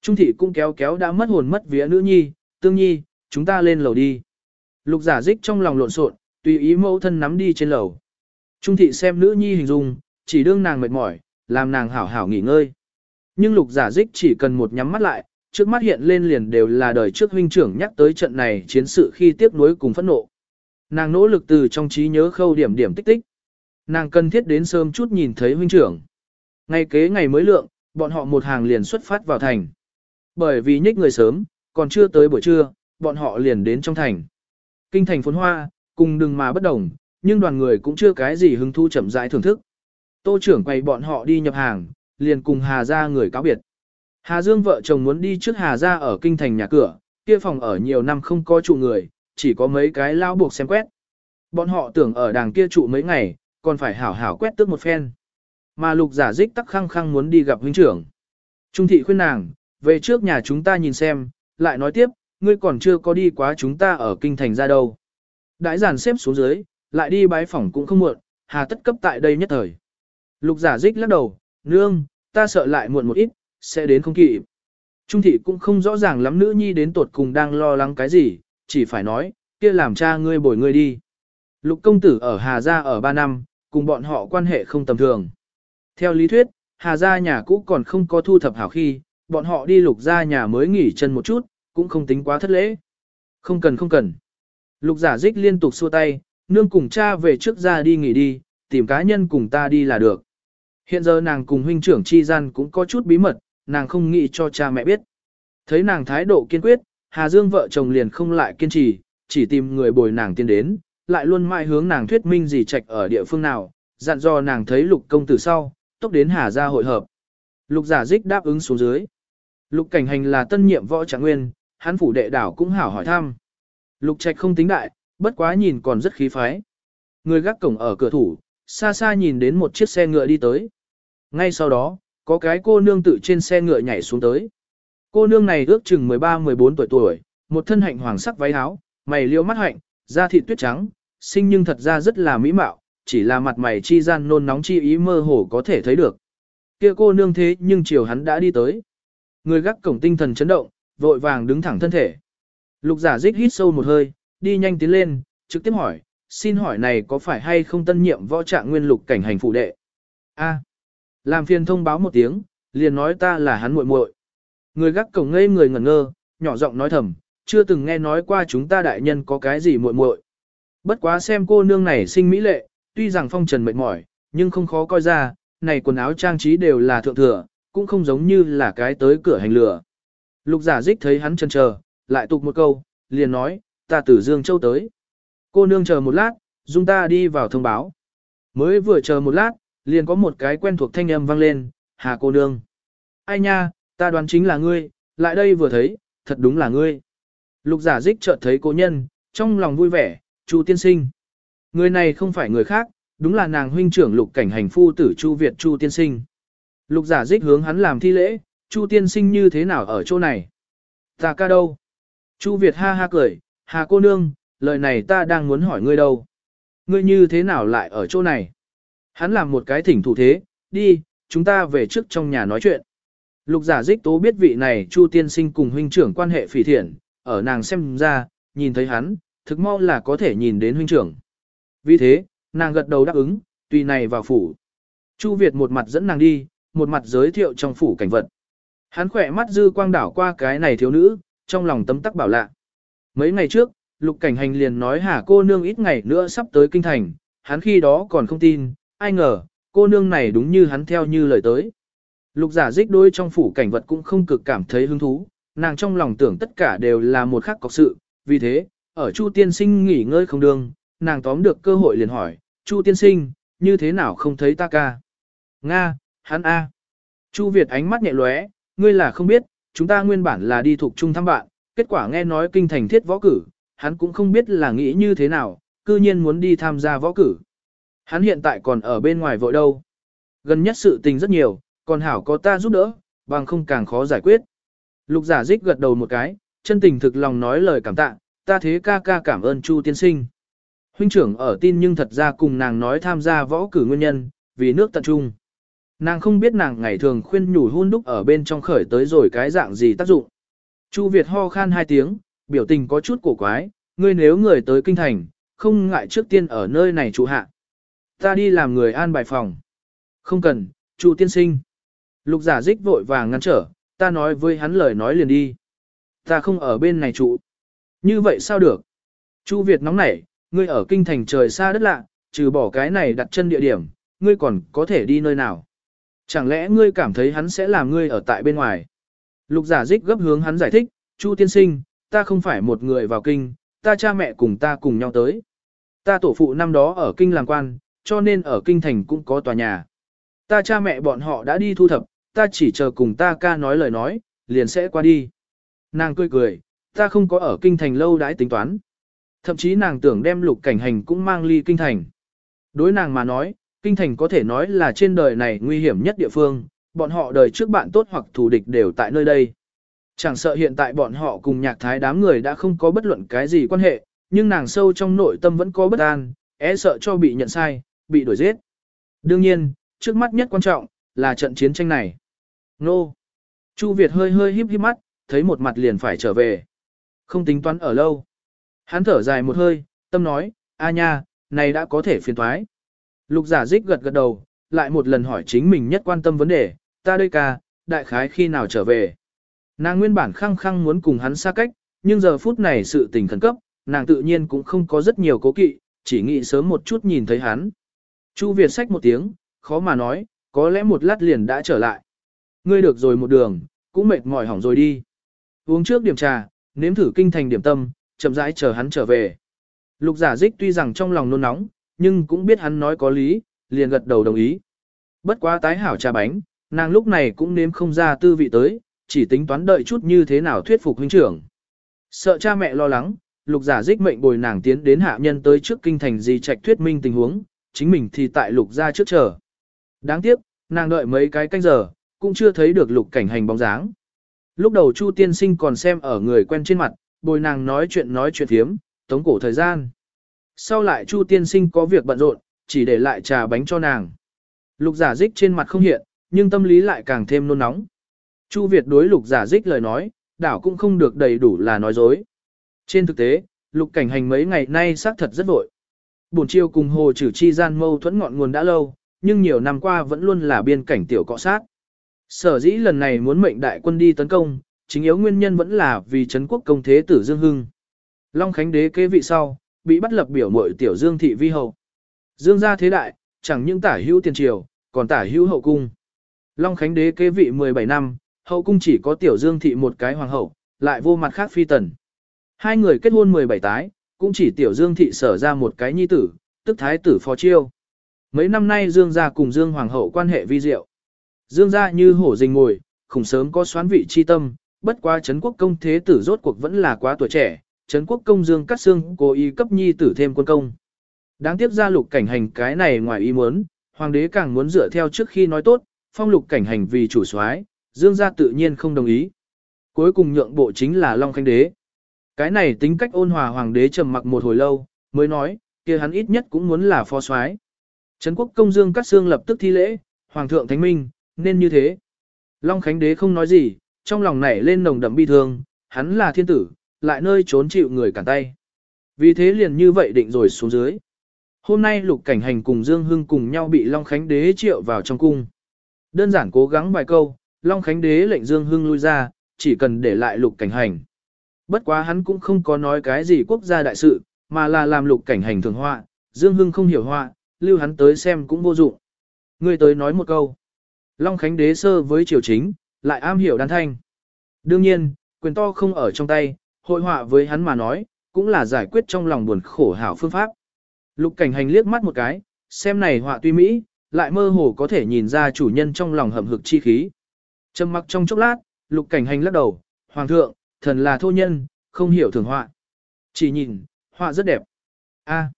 Trung thị cũng kéo kéo đã mất hồn mất vía nữ nhi, tương nhi, chúng ta lên lầu đi. Lục giả dích trong lòng lộn xộn, tùy ý mẫu thân nắm đi trên lầu. Trung thị xem nữ nhi hình dung, chỉ đương nàng mệt mỏi, làm nàng hảo hảo nghỉ ngơi. Nhưng lục giả dích chỉ cần một nhắm mắt lại, trước mắt hiện lên liền đều là đời trước huynh trưởng nhắc tới trận này chiến sự khi tiếc nuối cùng phẫn nộ. Nàng nỗ lực từ trong trí nhớ khâu điểm điểm tích tích. Nàng cần thiết đến sớm chút nhìn thấy huynh trưởng. Ngày kế ngày mới lượng, bọn họ một hàng liền xuất phát vào thành. Bởi vì nhích người sớm, còn chưa tới buổi trưa, bọn họ liền đến trong thành. Kinh thành phồn hoa, cùng đừng mà bất đồng, nhưng đoàn người cũng chưa cái gì hứng thu chậm rãi thưởng thức. Tô trưởng quay bọn họ đi nhập hàng, liền cùng Hà ra người cáo biệt. Hà Dương vợ chồng muốn đi trước Hà ra ở kinh thành nhà cửa, kia phòng ở nhiều năm không có trụ người, chỉ có mấy cái lao buộc xem quét. Bọn họ tưởng ở đàng kia trụ mấy ngày, còn phải hảo hảo quét tước một phen. Mà lục giả dích tắc khăng khăng muốn đi gặp huynh trưởng. Trung thị khuyên nàng, về trước nhà chúng ta nhìn xem, lại nói tiếp, ngươi còn chưa có đi quá chúng ta ở kinh thành ra đâu. Đãi giàn xếp xuống dưới, lại đi bái phỏng cũng không muộn, hà tất cấp tại đây nhất thời. Lục giả dích lắc đầu, nương, ta sợ lại muộn một ít, sẽ đến không kịp. Trung thị cũng không rõ ràng lắm nữ nhi đến tột cùng đang lo lắng cái gì, chỉ phải nói, kia làm cha ngươi bồi ngươi đi. Lục công tử ở Hà Gia ở 3 năm, cùng bọn họ quan hệ không tầm thường. Theo lý thuyết, Hà Gia nhà cũ còn không có thu thập hảo khi, bọn họ đi lục gia nhà mới nghỉ chân một chút, cũng không tính quá thất lễ. Không cần không cần. Lục giả dích liên tục xua tay, nương cùng cha về trước ra đi nghỉ đi, tìm cá nhân cùng ta đi là được. Hiện giờ nàng cùng huynh trưởng chi gian cũng có chút bí mật, nàng không nghĩ cho cha mẹ biết. Thấy nàng thái độ kiên quyết, Hà Dương vợ chồng liền không lại kiên trì, chỉ tìm người bồi nàng tiến đến, lại luôn mãi hướng nàng thuyết minh gì trạch ở địa phương nào, dặn dò nàng thấy lục công tử sau, tốc đến Hà ra hội hợp. Lục giả dích đáp ứng xuống dưới. Lục cảnh hành là tân nhiệm võ trạng nguyên, hắn phủ đệ đảo cũng hảo hỏi thăm. Lục trạch không tính đại, bất quá nhìn còn rất khí phái. Người gác cổng ở cửa thủ, xa xa nhìn đến một chiếc xe ngựa đi tới. Ngay sau đó, có cái cô nương tự trên xe ngựa nhảy xuống tới. Cô nương này ước chừng 13-14 tuổi tuổi, một thân hạnh hoàng sắc váy áo, mày liêu mắt hạnh, da thịt tuyết trắng, xinh nhưng thật ra rất là mỹ mạo, chỉ là mặt mày chi gian nôn nóng chi ý mơ hồ có thể thấy được. Kia cô nương thế nhưng chiều hắn đã đi tới. Người gác cổng tinh thần chấn động, vội vàng đứng thẳng thân thể. Lục giả dích hít sâu một hơi, đi nhanh tiến lên, trực tiếp hỏi, xin hỏi này có phải hay không tân nhiệm võ trạng nguyên lục cảnh hành phụ đệ? A. làm phiền thông báo một tiếng, liền nói ta là hắn muội muội. Người gác cổng ngây người ngẩn ngơ, nhỏ giọng nói thầm, chưa từng nghe nói qua chúng ta đại nhân có cái gì muội muội. Bất quá xem cô nương này sinh mỹ lệ, tuy rằng phong trần mệt mỏi, nhưng không khó coi ra, này quần áo trang trí đều là thượng thừa, cũng không giống như là cái tới cửa hành lửa. Lục giả dích thấy hắn chần chờ, lại tục một câu, liền nói, ta từ Dương Châu tới. Cô nương chờ một lát, dung ta đi vào thông báo. Mới vừa chờ một lát, liền có một cái quen thuộc thanh âm vang lên, hà cô nương. Ai nha, ta đoán chính là ngươi, lại đây vừa thấy, thật đúng là ngươi. Lục giả dích chợt thấy cô nhân, trong lòng vui vẻ, Chu tiên sinh. Người này không phải người khác, đúng là nàng huynh trưởng lục cảnh hành phu tử Chu Việt Chu tiên sinh. Lục giả dích hướng hắn làm thi lễ, Chu tiên sinh như thế nào ở chỗ này? Ta ca đâu? Chu Việt ha ha cười, hà cô nương, lời này ta đang muốn hỏi ngươi đâu? Ngươi như thế nào lại ở chỗ này? Hắn làm một cái thỉnh thủ thế, đi, chúng ta về trước trong nhà nói chuyện. Lục giả dích tố biết vị này Chu tiên sinh cùng huynh trưởng quan hệ phỉ thiện, ở nàng xem ra, nhìn thấy hắn, thực mau là có thể nhìn đến huynh trưởng. Vì thế, nàng gật đầu đáp ứng, tùy này vào phủ. Chu Việt một mặt dẫn nàng đi, một mặt giới thiệu trong phủ cảnh vật. Hắn khỏe mắt dư quang đảo qua cái này thiếu nữ, trong lòng tấm tắc bảo lạ. Mấy ngày trước, lục cảnh hành liền nói hả cô nương ít ngày nữa sắp tới kinh thành, hắn khi đó còn không tin, ai ngờ, cô nương này đúng như hắn theo như lời tới. Lục giả dích đôi trong phủ cảnh vật cũng không cực cảm thấy hứng thú, nàng trong lòng tưởng tất cả đều là một khắc cọc sự, vì thế, ở Chu tiên sinh nghỉ ngơi không đương, nàng tóm được cơ hội liền hỏi, Chu tiên sinh, như thế nào không thấy ta ca? Nga, hắn A. Chu Việt ánh mắt nhẹ lóe, ngươi là không biết, chúng ta nguyên bản là đi thuộc trung thăm bạn, kết quả nghe nói kinh thành thiết võ cử, hắn cũng không biết là nghĩ như thế nào, cư nhiên muốn đi tham gia võ cử. Hắn hiện tại còn ở bên ngoài vội đâu. Gần nhất sự tình rất nhiều, còn hảo có ta giúp đỡ, bằng không càng khó giải quyết. Lục giả dích gật đầu một cái, chân tình thực lòng nói lời cảm tạ, ta thế ca ca cảm ơn Chu tiên sinh. Huynh trưởng ở tin nhưng thật ra cùng nàng nói tham gia võ cử nguyên nhân, vì nước tận trung. Nàng không biết nàng ngày thường khuyên nhủ hôn đúc ở bên trong khởi tới rồi cái dạng gì tác dụng. Chu Việt ho khan hai tiếng, biểu tình có chút cổ quái, ngươi nếu người tới kinh thành, không ngại trước tiên ở nơi này trụ hạ. Ta đi làm người an bài phòng. Không cần, Chu tiên sinh. Lục giả dích vội vàng ngăn trở, ta nói với hắn lời nói liền đi. Ta không ở bên này trụ. Như vậy sao được? Chu Việt nóng nảy, ngươi ở kinh thành trời xa đất lạ, trừ bỏ cái này đặt chân địa điểm, ngươi còn có thể đi nơi nào? Chẳng lẽ ngươi cảm thấy hắn sẽ làm ngươi ở tại bên ngoài? Lục giả dích gấp hướng hắn giải thích, Chu tiên sinh, ta không phải một người vào kinh, ta cha mẹ cùng ta cùng nhau tới. Ta tổ phụ năm đó ở kinh làm quan, cho nên ở kinh thành cũng có tòa nhà. Ta cha mẹ bọn họ đã đi thu thập, ta chỉ chờ cùng ta ca nói lời nói, liền sẽ qua đi. Nàng cười cười, ta không có ở kinh thành lâu đãi tính toán. Thậm chí nàng tưởng đem lục cảnh hành cũng mang ly kinh thành. Đối nàng mà nói, kinh thành có thể nói là trên đời này nguy hiểm nhất địa phương, bọn họ đời trước bạn tốt hoặc thù địch đều tại nơi đây. Chẳng sợ hiện tại bọn họ cùng nhạc thái đám người đã không có bất luận cái gì quan hệ, nhưng nàng sâu trong nội tâm vẫn có bất an, é sợ cho bị nhận sai, bị đuổi giết. Đương nhiên, trước mắt nhất quan trọng, là trận chiến tranh này. Nô! Chu Việt hơi hơi híp híp mắt, thấy một mặt liền phải trở về. Không tính toán ở lâu. Hắn thở dài một hơi, tâm nói, a nha, này đã có thể phiền thoái. Lục giả dích gật gật đầu, lại một lần hỏi chính mình nhất quan tâm vấn đề, ta đây ca, đại khái khi nào trở về. Nàng nguyên bản khăng khăng muốn cùng hắn xa cách, nhưng giờ phút này sự tình khẩn cấp, nàng tự nhiên cũng không có rất nhiều cố kỵ, chỉ nghĩ sớm một chút nhìn thấy hắn. Chu Việt sách một tiếng, khó mà nói, có lẽ một lát liền đã trở lại. Ngươi được rồi một đường, cũng mệt mỏi hỏng rồi đi. Uống trước điểm trà, nếm thử kinh thành điểm tâm, chậm rãi chờ hắn trở về. Lục giả dích tuy rằng trong lòng nôn nóng, nhưng cũng biết hắn nói có lý, liền gật đầu đồng ý. Bất quá tái hảo trà bánh, nàng lúc này cũng nếm không ra tư vị tới, chỉ tính toán đợi chút như thế nào thuyết phục huynh trưởng. Sợ cha mẹ lo lắng, lục giả dích mệnh bồi nàng tiến đến hạ nhân tới trước kinh thành di trạch thuyết minh tình huống, chính mình thì tại lục ra trước chờ. Đáng tiếc, nàng đợi mấy cái canh giờ, cũng chưa thấy được lục cảnh hành bóng dáng. Lúc đầu Chu tiên sinh còn xem ở người quen trên mặt, bồi nàng nói chuyện nói chuyện thiếm, tống cổ thời gian. Sau lại Chu tiên sinh có việc bận rộn, chỉ để lại trà bánh cho nàng. Lục giả dích trên mặt không hiện, nhưng tâm lý lại càng thêm nôn nóng. Chu Việt đối lục giả dích lời nói, đảo cũng không được đầy đủ là nói dối. Trên thực tế, lục cảnh hành mấy ngày nay xác thật rất vội. Buồn chiêu cùng hồ trừ chi gian mâu thuẫn ngọn nguồn đã lâu, nhưng nhiều năm qua vẫn luôn là biên cảnh tiểu cọ sát. Sở dĩ lần này muốn mệnh đại quân đi tấn công, chính yếu nguyên nhân vẫn là vì Trấn quốc công thế tử Dương Hưng. Long Khánh đế kế vị sau, bị bắt lập biểu mội tiểu Dương thị vi hậu. Dương gia thế đại, chẳng những tả hữu tiền triều, còn tả hữu hậu cung. Long Khánh đế kế vị 17 năm, hậu cung chỉ có tiểu Dương thị một cái hoàng hậu, lại vô mặt khác phi tần. Hai người kết hôn 17 tái, cũng chỉ tiểu Dương thị sở ra một cái nhi tử, tức thái tử phó chiêu. Mấy năm nay Dương gia cùng Dương hoàng hậu quan hệ vi diệu. Dương gia như hổ rình ngồi, khủng sớm có xoán vị chi tâm, bất qua Trấn quốc công thế tử rốt cuộc vẫn là quá tuổi trẻ, Trấn quốc công Dương Cát Sương cố ý cấp nhi tử thêm quân công. Đáng tiếc ra lục cảnh hành cái này ngoài ý muốn, hoàng đế càng muốn dựa theo trước khi nói tốt, phong lục cảnh hành vì chủ soái, Dương gia tự nhiên không đồng ý. Cuối cùng nhượng bộ chính là Long Khánh đế. Cái này tính cách ôn hòa hoàng đế trầm mặc một hồi lâu, mới nói, kia hắn ít nhất cũng muốn là phó soái. Trấn quốc công Dương Cát Sương lập tức thi lễ, hoàng thượng thánh minh, nên như thế. Long Khánh đế không nói gì, trong lòng nảy lên nồng đậm bi thương, hắn là thiên tử, lại nơi trốn chịu người cản tay. Vì thế liền như vậy định rồi xuống dưới. Hôm nay lục cảnh hành cùng Dương Hưng cùng nhau bị Long Khánh đế triệu vào trong cung. Đơn giản cố gắng vài câu, Long Khánh đế lệnh Dương Hưng lui ra, chỉ cần để lại lục cảnh hành. Bất quá hắn cũng không có nói cái gì quốc gia đại sự, mà là làm lục cảnh hành thường họa, Dương Hưng không hiểu họa, lưu hắn tới xem cũng vô dụng. Người tới nói một câu. Long Khánh đế sơ với triều chính, lại am hiểu đan thanh. Đương nhiên, quyền to không ở trong tay, hội họa với hắn mà nói, cũng là giải quyết trong lòng buồn khổ hảo phương pháp. Lục cảnh hành liếc mắt một cái, xem này họa tuy mỹ, lại mơ hồ có thể nhìn ra chủ nhân trong lòng hầm hực chi khí. Trầm mặc trong chốc lát, lục cảnh hành lắc đầu, Hoàng thượng, thần là thô nhân, không hiểu thường họa. Chỉ nhìn, họa rất đẹp. A.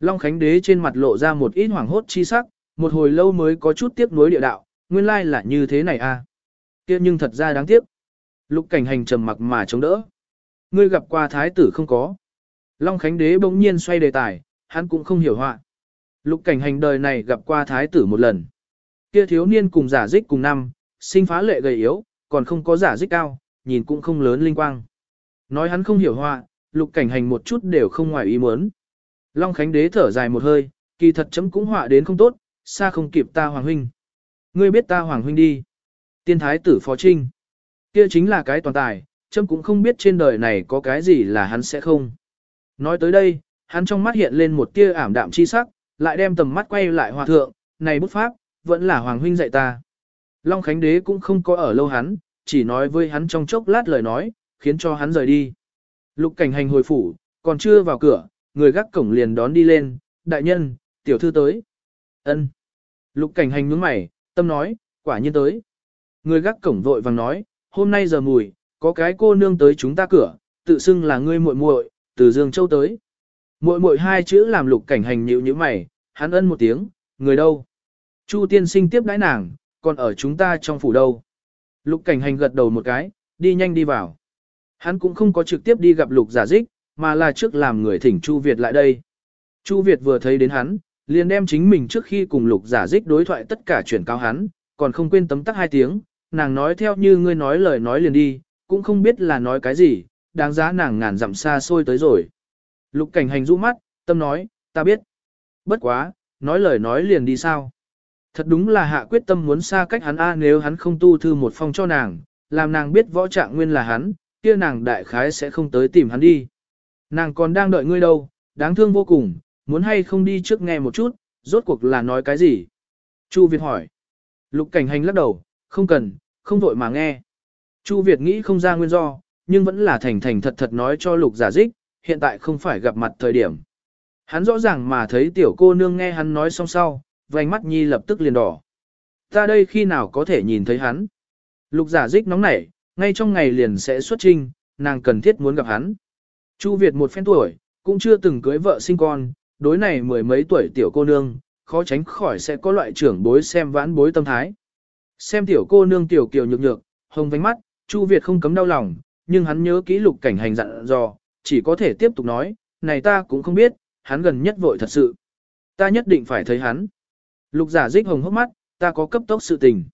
Long Khánh Đế trên mặt lộ ra một ít hoảng hốt chi sắc, một hồi lâu mới có chút tiếc nuối địa đạo, nguyên lai là như thế này a. Kia nhưng thật ra đáng tiếc. Lục cảnh hành trầm mặc mà chống đỡ. Ngươi gặp qua thái tử không có. Long Khánh Đế bỗng nhiên xoay đề tài, hắn cũng không hiểu họa. Lục cảnh hành đời này gặp qua thái tử một lần. Kia thiếu niên cùng giả dích cùng năm, sinh phá lệ gầy yếu, còn không có giả dích cao, nhìn cũng không lớn linh quang. Nói hắn không hiểu họa, lục cảnh hành một chút đều không ngoài ý muốn. Long Khánh Đế thở dài một hơi, Kỳ thật chấm cũng họa đến không tốt, xa không kịp ta Hoàng Huynh. Ngươi biết ta Hoàng Huynh đi. Tiên thái tử Phó Trinh. Kia chính là cái toàn tài, châm cũng không biết trên đời này có cái gì là hắn sẽ không. Nói tới đây, hắn trong mắt hiện lên một tia ảm đạm chi sắc, lại đem tầm mắt quay lại hòa thượng, này bút pháp, vẫn là Hoàng Huynh dạy ta. Long Khánh Đế cũng không có ở lâu hắn, chỉ nói với hắn trong chốc lát lời nói, khiến cho hắn rời đi. Lục cảnh hành hồi phủ, còn chưa vào cửa, người gác cổng liền đón đi lên, đại nhân, tiểu thư tới. ân Lục cảnh hành nhướng mày, tâm nói, quả nhiên tới. Người gác cổng vội vàng nói, hôm nay giờ mùi, có cái cô nương tới chúng ta cửa, tự xưng là ngươi muội muội, từ Dương Châu tới. Muội muội hai chữ làm lục cảnh hành nhíu như mày, hắn ân một tiếng, người đâu? Chu tiên sinh tiếp đãi nàng, còn ở chúng ta trong phủ đâu? Lục cảnh hành gật đầu một cái, đi nhanh đi vào. Hắn cũng không có trực tiếp đi gặp lục giả dích, mà là trước làm người thỉnh Chu Việt lại đây. Chu Việt vừa thấy đến hắn, liền đem chính mình trước khi cùng lục giả dích đối thoại tất cả chuyển cao hắn, còn không quên tấm tắc hai tiếng, nàng nói theo như ngươi nói lời nói liền đi, cũng không biết là nói cái gì, đáng giá nàng ngàn dặm xa xôi tới rồi. Lục cảnh hành rũ mắt, tâm nói, ta biết. Bất quá, nói lời nói liền đi sao. Thật đúng là hạ quyết tâm muốn xa cách hắn A nếu hắn không tu thư một phong cho nàng, làm nàng biết võ trạng nguyên là hắn, kia nàng đại khái sẽ không tới tìm hắn đi. Nàng còn đang đợi ngươi đâu, đáng thương vô cùng, muốn hay không đi trước nghe một chút, rốt cuộc là nói cái gì? Chu Việt hỏi. Lục cảnh hành lắc đầu, không cần, không vội mà nghe. Chu Việt nghĩ không ra nguyên do, nhưng vẫn là thành thành thật thật nói cho lục giả dích, hiện tại không phải gặp mặt thời điểm. Hắn rõ ràng mà thấy tiểu cô nương nghe hắn nói xong sau, vành mắt nhi lập tức liền đỏ. Ta đây khi nào có thể nhìn thấy hắn? Lục giả dích nóng nảy, ngay trong ngày liền sẽ xuất trinh, nàng cần thiết muốn gặp hắn. Chu Việt một phen tuổi, cũng chưa từng cưới vợ sinh con, đối này mười mấy tuổi tiểu cô nương, khó tránh khỏi sẽ có loại trưởng bối xem vãn bối tâm thái. Xem tiểu cô nương tiểu kiều nhược nhược, hồng vánh mắt, Chu Việt không cấm đau lòng, nhưng hắn nhớ kỹ lục cảnh hành dặn dò, chỉ có thể tiếp tục nói, này ta cũng không biết, hắn gần nhất vội thật sự. Ta nhất định phải thấy hắn. Lục giả dích hồng hốc mắt, ta có cấp tốc sự tình.